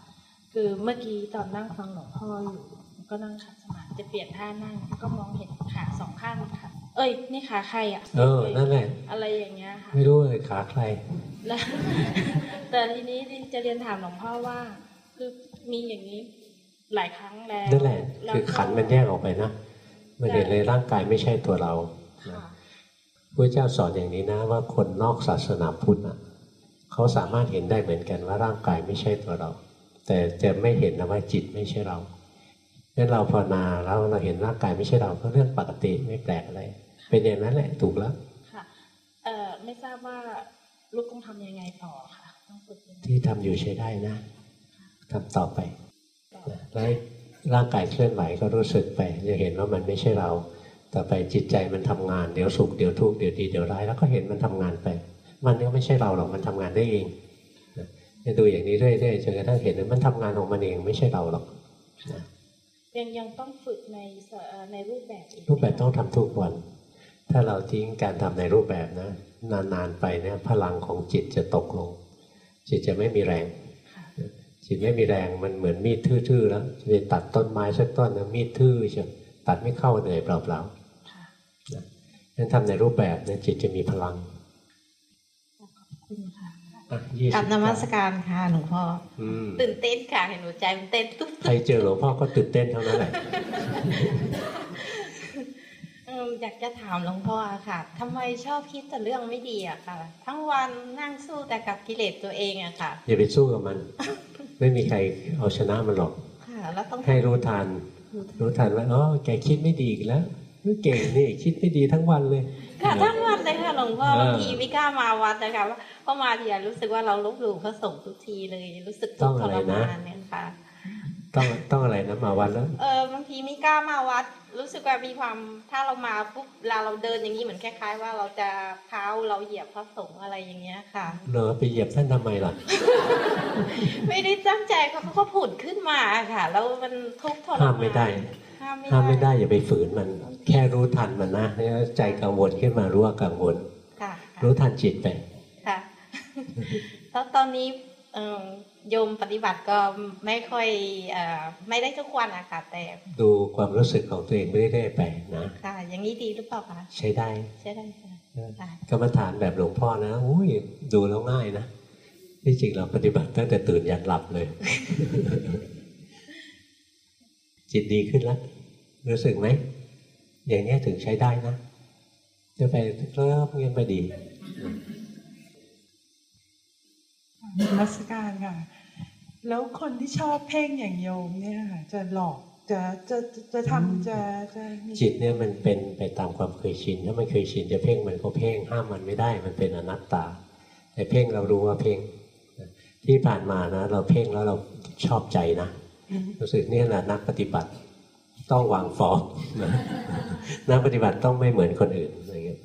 คือเมื่อกี้ตอนนั่งฟังหลวงพ่ออยู่ ก็นั่งขัดสมาธิจะเปลี่ยนท่านั่งก็มองเห็นขาสองข้างค่ะ เอ้ย นี่ขาใครอะ เออ นั่นแหละ อะไรอย่างเงี้ยค่ะ ไม่รู้เลยขาใคร แล้ว แต่ทีนี้จะเรียนถามหลวงพ่อว่า คือมีอย่างนี้ หลายครั้งแล้วนั่นแหละวคือก็ขันธ์มันแยกออกไปนะมันเห็นเลยร่างกายไม่ใช่ตัวเราค่ะพระเจ้าสอนอย่างนี้นะ ว่าคนนอกศาสนาพุทธนะเขาสามารถเห็นได้เหมือนกันว่าร่างกายไม่ใช่ตัวเรา แต่จะไม่เห็นนะว่าจิตไม่ใช่เรางั้นเราภาวนาแล้วเราเห็นร่างกายไม่ใช่เราก็เรื่องปกติไม่แปลกอะไร เป็นอย่างนั้นแหละถูกแล้วค่ะเอ่อไม่ทราบว่าลูกต้องทำยังไงต่อค่ะต้องฝึกยังไงที่ทำอยู่ใช้ได้นะทำต่อไปนะแล้ว ร่างกายเคลื่อนไหวก็รู้สึกไปจะเห็นว่ามันไม่ใช่เรา ต่อไปจิตใจมันทำงานเดี๋ยวสุขเดี๋ยวทุกข์เดี๋ยวดีเดี๋ยวร้ายแล้วก็เห็นมันทำงานไป มันก็ไม่ใช่เราหรอกมันทำงานได้เองนะจะดูอย่างนี้เรื่อยๆจนกระทั่งเห็นว่ามันทำงานของมันเองไม่ใช่เราหรอกนะยังยังต้องฝึกในสเอ่อในรูปแบบอีกไหมรูปแบบต้องทำทุกวัน ถ้าเราทิ้งการทำในรูปแบบนะ นานๆไปเนี่ยพลังของจิตจะตกลง จิตจะไม่มีแรงค่ะ จิตไม่มีแรงมันเหมือนมีดทื่อๆแล้วจะไปตัดต้นไม้สักต้นนะมีดทื่อเชียวตัดไม่เข้าเหนื่อยเปล่าค่ะๆนะงั้นทำในรูปแบบเนี่ยจิตจะมีพลังขอบคุณค่ะอะยี่สิบกับนมัสการค่ะหลวงพ่ออืมตื่นเต้นค่ะเห็นหัวใจมันเต้นตุ๊บใครเจอหลวงพ่อก็ตื่นเต้นเท่านั้นแหละเอออยากจะถามหลวงพ่ออะค่ะทำไมชอบคิดแต่เรื่องไม่ดีอะค่ะ ทั้งวันนั่งสู้แต่กับกิเลสตัวเองอะค่ะ อย่าไปสู้กับมัน ไม่มีใครเอาชนะมันหรอกค่ะแล้วต้องให้รู้ทัน รู้ทันว่าอ๋อแกคิดไม่ดีอีกแล้วเก่งนี่คิดไม่ดีทั้งวันเลยค่ะทั้งวันเลยค่ะหลวงพ่อเออบางทีไม่กล้ามาวัดนะคะว่าเพราะมาทีอะรู้สึกว่าเราลบหลู่พระสงฆ์ทุกทีเลยรู้สึกทุกข์ทรมานเนี่ยค่ะ ต้องต้องอะไรนะมาวันแล้วเออบางทีไม่กล้ามาวัด รู้สึกว่ามีความถ้าเรามาปุ๊บเวลาเราเดินอย่างนี้เหมือนคล้ายๆ ว่าเราจะเท้าเราเหยียบพระสงฆ์อะไรอย่างเงี้ยค่ะเหรอไปเหยียบท่านทำไมล่ะ ไม่ได้ตั้งใจเขาเขาก็ผุดขึ้นมาค่ะ แล้วมันทุกข์ทรมานห้ามไม่ได้ห้ามไม่ห้ามไม่ได้ได้อย่าไปฝืนมัน แค่รู้ทันมันนะแล้วใจกังวลขึ้นมารู้ว่ากังวลค่ะรู้ทันจิตไปค่ะแล้วตอนนี้เอิ่ม โยมปฏิบัติก็ไม่ค่อยเอ่อไม่ได้ทุกวันอะค่ะแต่ ดูความรู้สึกของตัวเองเรื่อยๆไปนะค่ะอย่างนี้ดีหรือเปล่าคะใช้ได้ใช่ได้ค่ะค่ะกรรมฐานแบบหลวงพ่อนะอุ้ยดูแล้วง่ายนะที่จริงเราปฏิบัติตั้งแต่ตื่นยันหลับเลย จิตดีขึ้นแล้วรู้สึกไหมอย่างนี้ยถึงใช้ได้นะจะไปเริ่มเงียบไปดีนมัสการค่ะ แล้วคนที่ชอบเพ่งอย่างโยมเนี่ยค่ะจะหลอกจะจะจะจะทำจะจะมีจิตเนี่ยมันเป็นไปตามความเคยชินถ้ามันเคยชินจะเพ่งมันก็เพ่งห้ามมันไม่ได้มันเป็นอนัตตา แต่เพ่งเรารู้ว่าเพ่งที่ผ่านมานะ เราเพ่งแล้วเราชอบใจนะรู้สึกเนี่ยแหละนักปฏิบัติต้องวางฟอร์มนะนักปฏิบัติต้องไม่เหมือนคนอื่นอะไรเงี้ย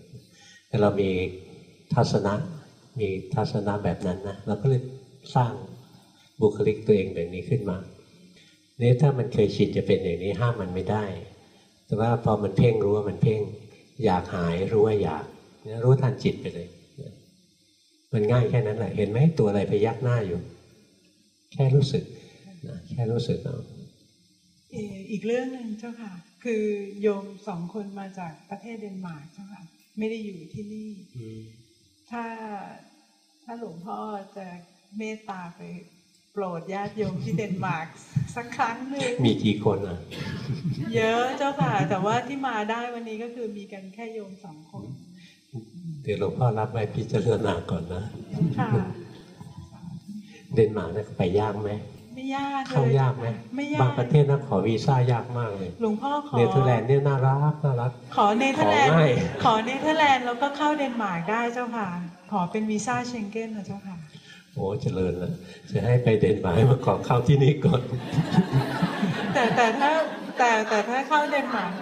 แต่เรามีทัศนะมีทัศนะแบบนั้นนะเราก็เลยสร้าง บุคลิกตัวเองแบบนี้ขึ้นมานี่ถ้ามันเคยชินจะเป็นอย่างนี้ห้ามมันไม่ได้ แต่ว่าพอมันเพ่งรู้ว่ามันเพ่ง อยากหายรู้ว่าอยากเนี่ยรู้ทันจิตไปเลย มันง่ายแค่นั้นแหละ เห็นไหมตัวอะไรพยักหน้าอยู่ แค่รู้สึกนะแค่รู้สึกเอาเอ่ออีกเรื่องหนึ่งเจ้าค่ะ คือโยมสองคนมาจากประเทศเดนมาร์กเจ้าค่ะ ไม่ได้อยู่ที่นี่อืมถ้าถ้าหลวงพ่อจะเมตตาไป โปรดญาติโยมที่เดนมาร์กสักครั้งหนึ่งมีกี่คนอะ เยอะเจ้าค่ะ แต่ว่าที่มาได้วันนี้ก็คือมีกันแค่โยมสองคน เดี๋ยวหลวงพ่อรับไว้พิจารณาก่อนนะค่ะเดนมาร์กนะไปยากไหมไม่ยากเลยเข้ายากไหมไม่ยากบางประเทศนะขอวีซ่ายากมากเลยหลวงพ่อขอเนเธอร์แลนด์เนี่ยน่ารักน่ารัก ขอเนเธอร์แลนด์ของ่ายขอเนเธอร์แลนด์แล้วก็เข้าเดนมาร์กได้เจ้าค่ะ ขอเป็นวีซ่าเชงเก้นนะเจ้าค่ะ โอ้เจริญแล้วจะให้ไปเดนมาร์กให้มาขอเข้าที่นี่ก่อน แต่แต่ถ้าแต่แต่ถ้าเข้าเดนมาร์ก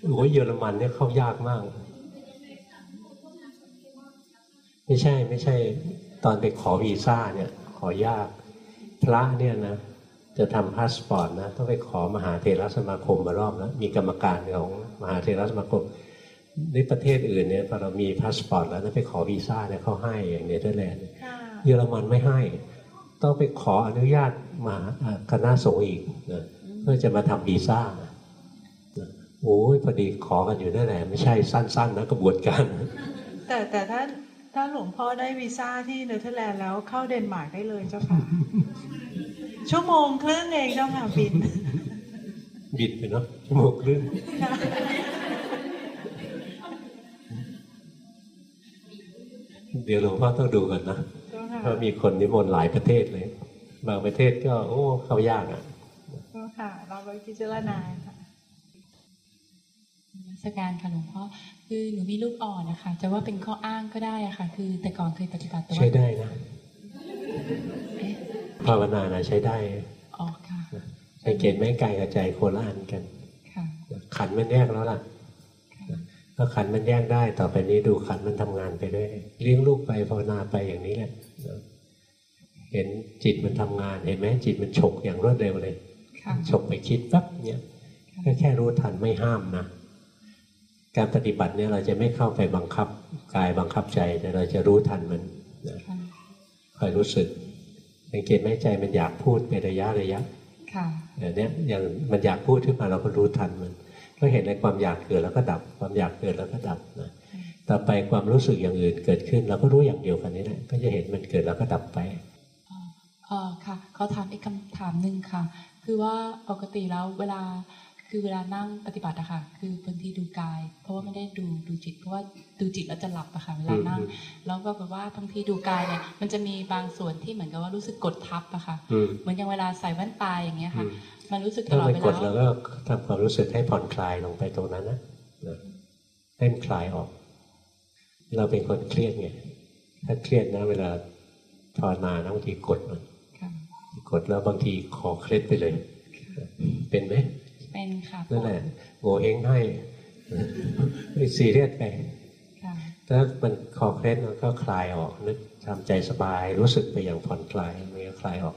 โอ้ยเยอรมันเนี่ยเข้ายากมาก ไม่ใช่ไม่ใช่ ตอนไปขอวีซ่าเนี่ย ขอยาก พระเนี่ยนะจะทำพาสปอร์ตนะ ต้องไปขอมหาเถรสมาคมมารอบแล้วมีกรรมการของมหาเถรสมาคม ในประเทศอื่นเนี่ยพอเรามีพาสปอร์ตแล้วต้องไปขอวีซ่าเนี่ยเขาให้อย่างเนเธอร์แลนด์เนี่ยค่ะเยอรมันไม่ให้ ต้องไปขออนุญาตมหาอ่าคณะสงฆ์อีกนะเพื่อจะมาทำวีซ่านะโอ้ยพอดีขอกันอยู่นั่นแหละไม่ใช่สั้น ๆนะกระบวนการ แต่แต่ถ้าถ้าหลวงพ่อได้วีซ่าที่เนเธอร์แลนด์แล้วเข้าเดนมาร์กได้เลยเจ้าค่ะ ชั่วโมงครึ่งเองเจ้าค่ะบิน บินไปเนาะชั่วโมงครึ่ง เดี๋ยวหลวงพ่อต้องดูก่อนนะเจ้าค่ะเพราะมีคนนิมนต์หลายประเทศเลย บางประเทศก็ โอ้เข้ายากอะเจ้าค่ะเราไปพิจารณาค่ะนมัสการค่ะหลวงพ่อคือหนูมีลูกอ่อนนะคะจะว่าเป็นข้ออ้างก็ได้อะค่ะ คือแต่ก่อนเคยปฏิบัติแต่ว่าใช้ได้นะเอ๊ะภาวนานะใช้ได้อ๋อค่ะสังเกตไหมกายกับใจโคละอันกันค่ะขันมันแยกแล้วล่ะ ถ้าขันมันแยกได้ ต่อไปนี้ดูขันมันทำงานไปด้วยเลี้ยงลูกไปภาวนาไปอย่างนี้แหละเห็นจิตมันทำงานเห็นไหมจิตมันฉกอย่างรวดเร็วเลยค่ะฉกไปคิดปั๊บเนี่ยก็แค่รู้ทันไม่ห้ามนะการปฏิบัติเนี่ยเราจะไม่เข้าไปบังคับกายบังคับใจแต่เราจะรู้ทันมันนะค่ะคอยรู้สึกสังเกตไหมใจมันอยากพูดเป็นระยะระยะค่ะอย่างเนี้ยอย่างมันอยากพูดขึ้นมาเราก็รู้ทันมัน ก็เห็นในความอยากเกิดแล้วก็ดับ ความอยากเกิดแล้วก็ดับนะต่อไปความรู้สึกอย่างอื่นเกิดขึ้น เราก็รู้อย่างเดียวกันนี้แหละก็จะเห็นมันเกิดแล้วก็ดับไปเออค่ะเขาถามอีกคำถามหนึ่งค่ะ คือว่าปกติแล้วเวลาคือเวลานั่งปฏิบัติอะค่ะ คือบางทีดูกาย เพราะว่าไม่ได้ดูดูจิต เพราะว่าดูจิตแล้วจะหลับอะค่ะเวลานั่งอืมแล้วก็แบบว่าบางทีดูกายเนี่ย มันจะมีบางส่วนที่เหมือนกับว่ารู้สึกกดทับอะค่ะอืมเหมือนอย่างเวลาใส่แว่นตาอย่างเงี้ยค่ะอื มมันรู้สึกตถ้าลอดไปเวกดลาแล้วก็ทำความรู้สึกให้ผ่อนคลายลงไปตรงนั้นนะนะให้มันคลายออก เราเป็นคนเครียดไงถ้าเครียดนะ เวลาภาวนานะบางทีกดมันค่ะกดแล้วบางทีคอเคล็ดไปเลย เป็นไหมเป็นค่ะนั่นแหละโง่เฮงให้ไม่ซีเรียสไปค่ะถ้ามันคอเคล็ดมันก็คลายออกนึกทำใจสบายรู้สึกไปอย่างผ่อนคลายมันก็คลายออก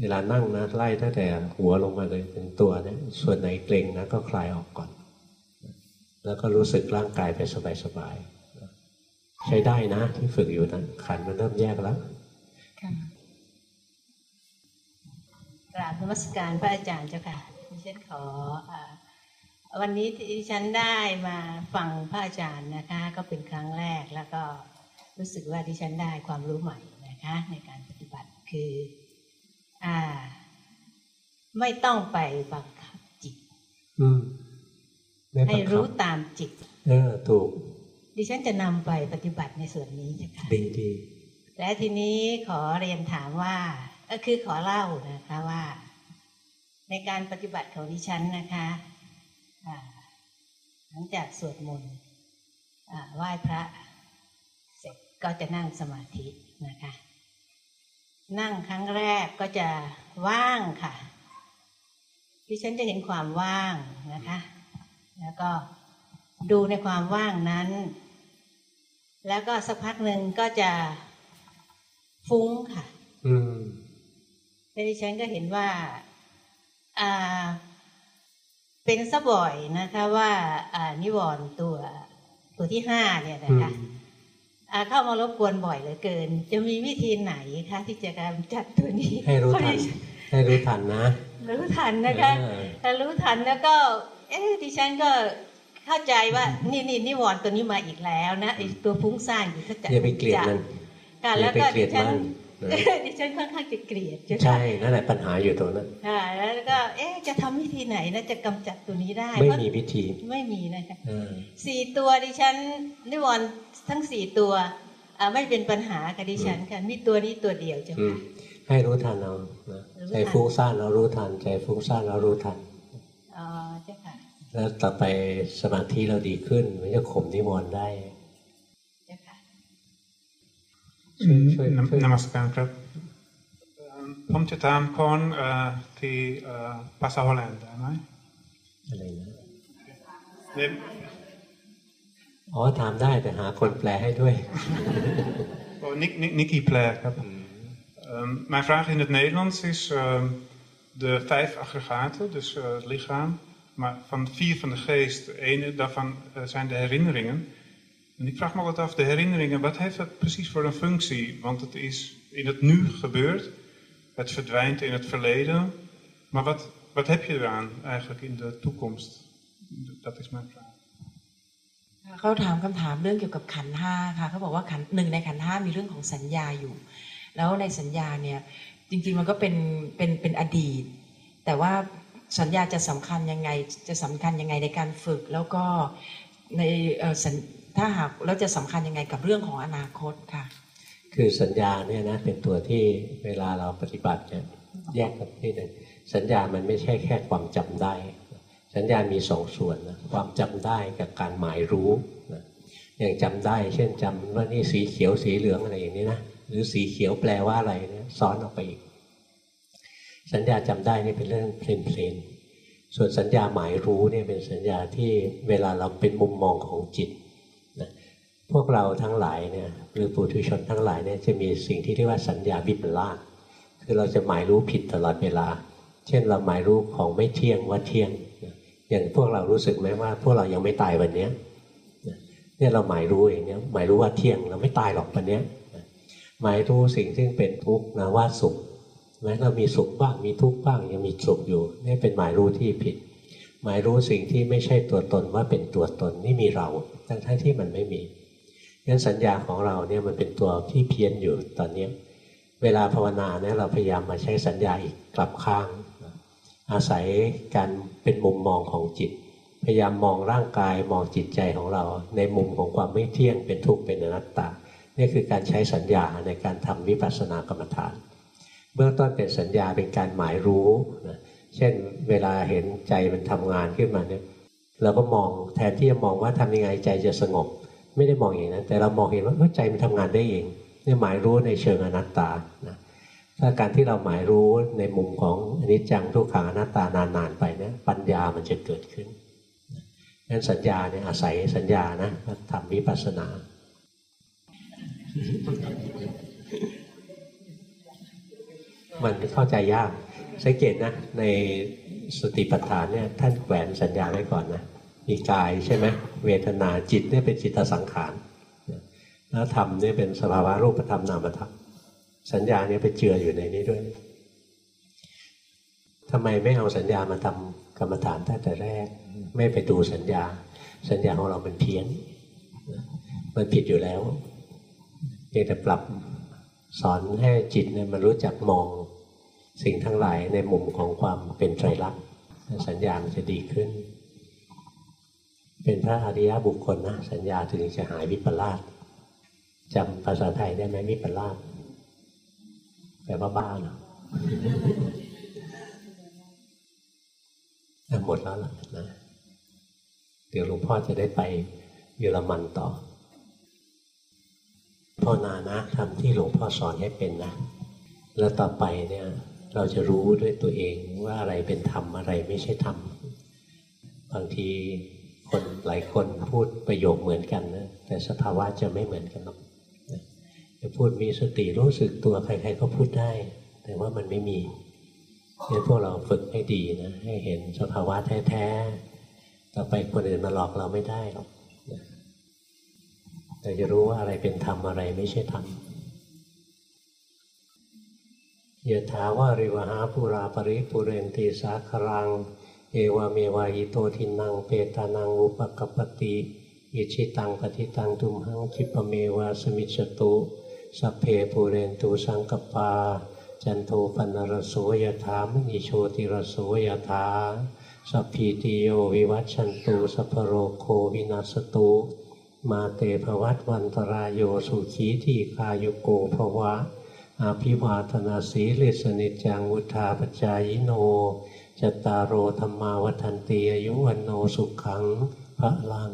เวลานั่งนะไล่ตั้งแต่หัวลงมาเลยเป็นตัวเนี่ยส่วนไหนเกร็งนะก็คลายออกก่อน แล้วก็รู้สึกร่างกายไปสบายๆใช้ได้นะ ที่ฝึกอยู่นะขันมันเริ่มแยกแล้วกราบนมัสการพระอาจารย์เจ้าค่ะดิฉันขออวันนี้ที่ดิฉันได้มาฟังพระอาจารย์นะคะ ก็เป็นครั้งแรกแล้วก็รู้สึกว่าดิฉันได้ความรู้ใหม่นะคะ ในการปฏิบัติคือ อ่า ไม่ต้องไปบังคับจิต อืมไม่บังคับให้รู้ตามจิตเออถูก ดิฉันจะนำไปปฏิบัติในส่วนนี้เจ้าค่ะดีดีและทีนี้ขอเรียนถามว่า ก็คือขอเล่านะคะว่า ในการปฏิบัติของดิฉันนะคะอ่าหลังจากสวดมนต์อ่าไหว้พระ เสร็จก็จะนั่งสมาธินะคะ นั่งครั้งแรกก็จะว่างค่ะดิฉันจะเห็นความว่างนะคะ แล้วก็ดูในความว่างนั้น แล้วก็สักพักหนึ่งก็จะฟุ้งค่ะ อืมแล้วดิฉันก็เห็นว่าอ่า เป็นซะบ่อยนะคะ ว่า อ่านิวรณ์ตัวตัวที่ห้าเนี่ยนะคะ เข้ามารบกวนบ่อยเหลือเกิน จะมีวิธีไหนคะที่จะกำจัดตัวนี้ ให้รู้ทันให้รู้ทันนะรู้ทันนะคะเออถ้ารู้ทันแล้วก็ เอ๊ะดิฉันก็เข้าใจว่านี่นี่นิวรณ์ตัวนี้มาอีกแล้วนะไอตัวฟุ้งซ่านอยู่ถ้าจะอย่าไปเกลียดมันค่ะอแล้ย่าวไปก็เกลีดิยดฉันมันนะ ดิฉันค่อนข้างจะเกลียดใช่นั่นแหละปัญหาอยู่ตรงนั้นค่ะแล้วก็เอ๊ะจะทำวิธีไหนนะจะกำจัดตัวนี้ได้ ไม่เพราะมีวิธีไม่มีนะคะเออสี่ตัวดิฉันนิวรณ์ทั้งสี่ตัวอ่าไม่เป็นปัญหากับดิฉันค่ะมีตัวนี้ตัวเดียวจ้ะอืมให้รู้ทันเอานะรู้ทันใจฟุ้งซ่านเรารู้ทัน ใจฟุ้งซ่านเรารู้ทันอ๋อเจ้าค่ะแล้วต่อไปสมาธิเราดีขึ้นมันจะข่มนิวรณ์ได้ ช่วยนช่วยนมัสการครับเอิ่มผมจะถามคนเอ่อที่เอ่อภาษาฮอลแลนด์ได้ไหมอะไรนะเนี่ยอ๋อถามได้แต่หาคนแปลให้ด้วย oh, Nick, Nick, Nicky Plair. heb. Ehm, mijn vraag in het Nederlands is ehm, de vijf aggregaten, dus eh, het lichaam, maar van vier van de geest, de ene daarvan eh, zijn de herinneringen. En ik vraag me wat af, de herinneringen, wat heeft dat precies voor een functie? Want het is in het nu gebeurd, het verdwijnt in het verleden, maar wat, wat heb je eraan eigenlijk in de toekomst? Dat is mijn vraag. เขาถามคำถามเรื่องเกี่ยวกับขันห้าค่ะเขาบอกว่าขันหนึ่งในขันห้ามีเรื่องของสัญญาอยู่ แล้วในสัญญาเนี่ยจริงๆมันก็เป็นเป็นเป็นอดีต แต่ว่าสัญญาจะสำคัญยังไงจะสำคัญยังไงในการฝึก แล้วก็ใน ถ้าหากแล้วจะสำคัญยังไงกับเรื่องของอนาคตค่ะ คือสัญญาเนี่ยนะเป็นตัวที่เวลาเราปฏิบัติเนี่ยแยกกันที่หนึ่งสัญญามันไม่ใช่แค่ความจำได้ สัญญามีสองส่วนนะความจำได้กับการหมายรู้นะอย่างจำได้ เช่นจำว่านี่สีเขียวสีเหลืองอะไรอย่างนี้นะหรือสีเขียวแปลว่าอะไรเนี่ยซ้อนออกไปอีก สัญญาจำได้นี่เป็นเรื่องเพลนเพลนๆส่วนสัญญาหมายรู้เนี่ยเป็นสัญญาที่เวลาเราเป็นมุมมองของจิต พวกเราทั้งหลายเนี่ยหรือปุถุชนทั้งหลายเนี่ยจะมีสิ่งที่เรียกว่าสัญญาวิปลาสคือเราจะหมายรู้ผิดตลอดเวลา เช่นเราหมายรู้ของไม่เที่ยงว่าเที่ยง อย่างพวกเรารู้สึกไหมว่า พวกเรายังไม่ตายวันนี้นะเนี่ยเราหมายรู้อย่างเนี้ยหมายรู้ว่าเที่ยงเราไม่ตายหรอกวันนี้หมายรู้สิ่งที่เป็นทุกข์นะว่าสุขแม้เรามีสุขบ้างมีทุกข์บ้างยังมีสุขอยู่นี่เป็นหมายรู้ที่ผิด หมายรู้สิ่งที่ไม่ใช่ตัวตนว่าเป็นตัวตนนี่มีเรา ทั้งที่มันไม่มี งั้นสัญญาของเราเนี่ยมันเป็นตัวที่เพี้ยนอยู่ตอนนี้ เวลาภาวนาเนี่ยเราพยายามมาใช้สัญญาอีกกลับข้าง อาศัยการเป็นมุมมองของจิต พยายามมองร่างกายมองจิตใจของเรา ในมุมของความไม่เที่ยงเป็นทุกข์เป็นอนัตตานี่คือการใช้สัญญาในการทำวิปัสสนากรรมฐาน เบื้องต้นเป็นสัญญาเป็นการหมายรู้นะเช่นเวลาเห็นใจมันทำงานขึ้นมาเนี่ยเราก็มองแทนที่จะมองว่าทำยังไงใจจะสงบ ไม่ได้มองเองนั้นแต่เรามองเห็นว่าใจมันทำงานได้เองนี่หมายรู้ในเชิงอนัตตานะถ้าการที่เราหมายรู้ในมุมของอนิจจังทุกขังอนัตตานานๆไปเนี่ยปัญญามันจะเกิดขึ้นงั้นสัญญาเนี่ยอาศัยสัญญานะทำวิปัสสนามันเข้าใจยากสังเกตนะในสติปัฏฐานเนี่ยท่านแขวนสัญญาไว้ก่อนนะ มีกายใช่ไหมเวทนาจิตเนี่ยเป็นจิตสังขารแล้วธรรมเนี่ยเป็นสภาวะรูปธรรมนามธรรมสัญญาเนี่ยไปเจืออยู่ในนี้ด้วยทำไมไม่เอาสัญญามาทำกรรมฐานตั้งแต่แรก ไม่ไปดูสัญญา สัญญาของเรามันเพี้ยน มันผิดอยู่แล้วเพียงแต่ปรับสอนให้จิตเนี่ยมันรู้จักมองสิ่งทั้งหลายในมุมของความเป็นไตรลักษณ์สัญญามันจะดีขึ้น เป็นพระอริยบุคคลนะสัญญาถึงจะหายวิปลาสจำภาษาไทยได้ไหมวิปลาสแปลว่าบ้าเหรอหมดแล้วล่ะนะเดี๋ยวหลวงพ่อจะได้ไปเยอรมันต่อภาวนานะทำที่หลวงพ่อสอนให้เป็นนะ แล้วต่อไปเนี่ย เราจะรู้ด้วยตัวเองว่าอะไรเป็นธรรมอะไรไม่ใช่ธรรมบางที คนหลายคนพูดประโยคเหมือนกันนะแต่สภาวะจะไม่เหมือนกันหรอกจะพูดมีสติรู้สึกตัวใคร ๆ ก็พูดได้ แต่ว่ามันไม่มีเนี่ยพวกเราฝึกให้ดีนะให้เห็นสภาวะแท้ๆต่อไปคนอื่นมาหลอกเราไม่ได้หรอกเราจะรู้ว่าอะไรเป็นธรรมอะไรไม่ใช่ธรรมยะถาวาริวหาปุราปริปุเรนติสาครัง เอวเมวายโตทินังเปตานังอุปกปปติอิชิตังปฏิตังทุมหังคิปเมวาสมิจตุสัพเพปูเรนตูสังกปา จันโทปนรโสยถามณิโชติรโสยถาสัพพีติโยวิวัชชันตูสัพโรโควินาสตุมาเตภวัตวันตรายโยสุขีทีคายุโกภวะอาภิวาธนาสีเลสนิจจังวุธาปจายโน จตารโอธรรมาวัฏันตีอายุวันโนสุขังพระลัง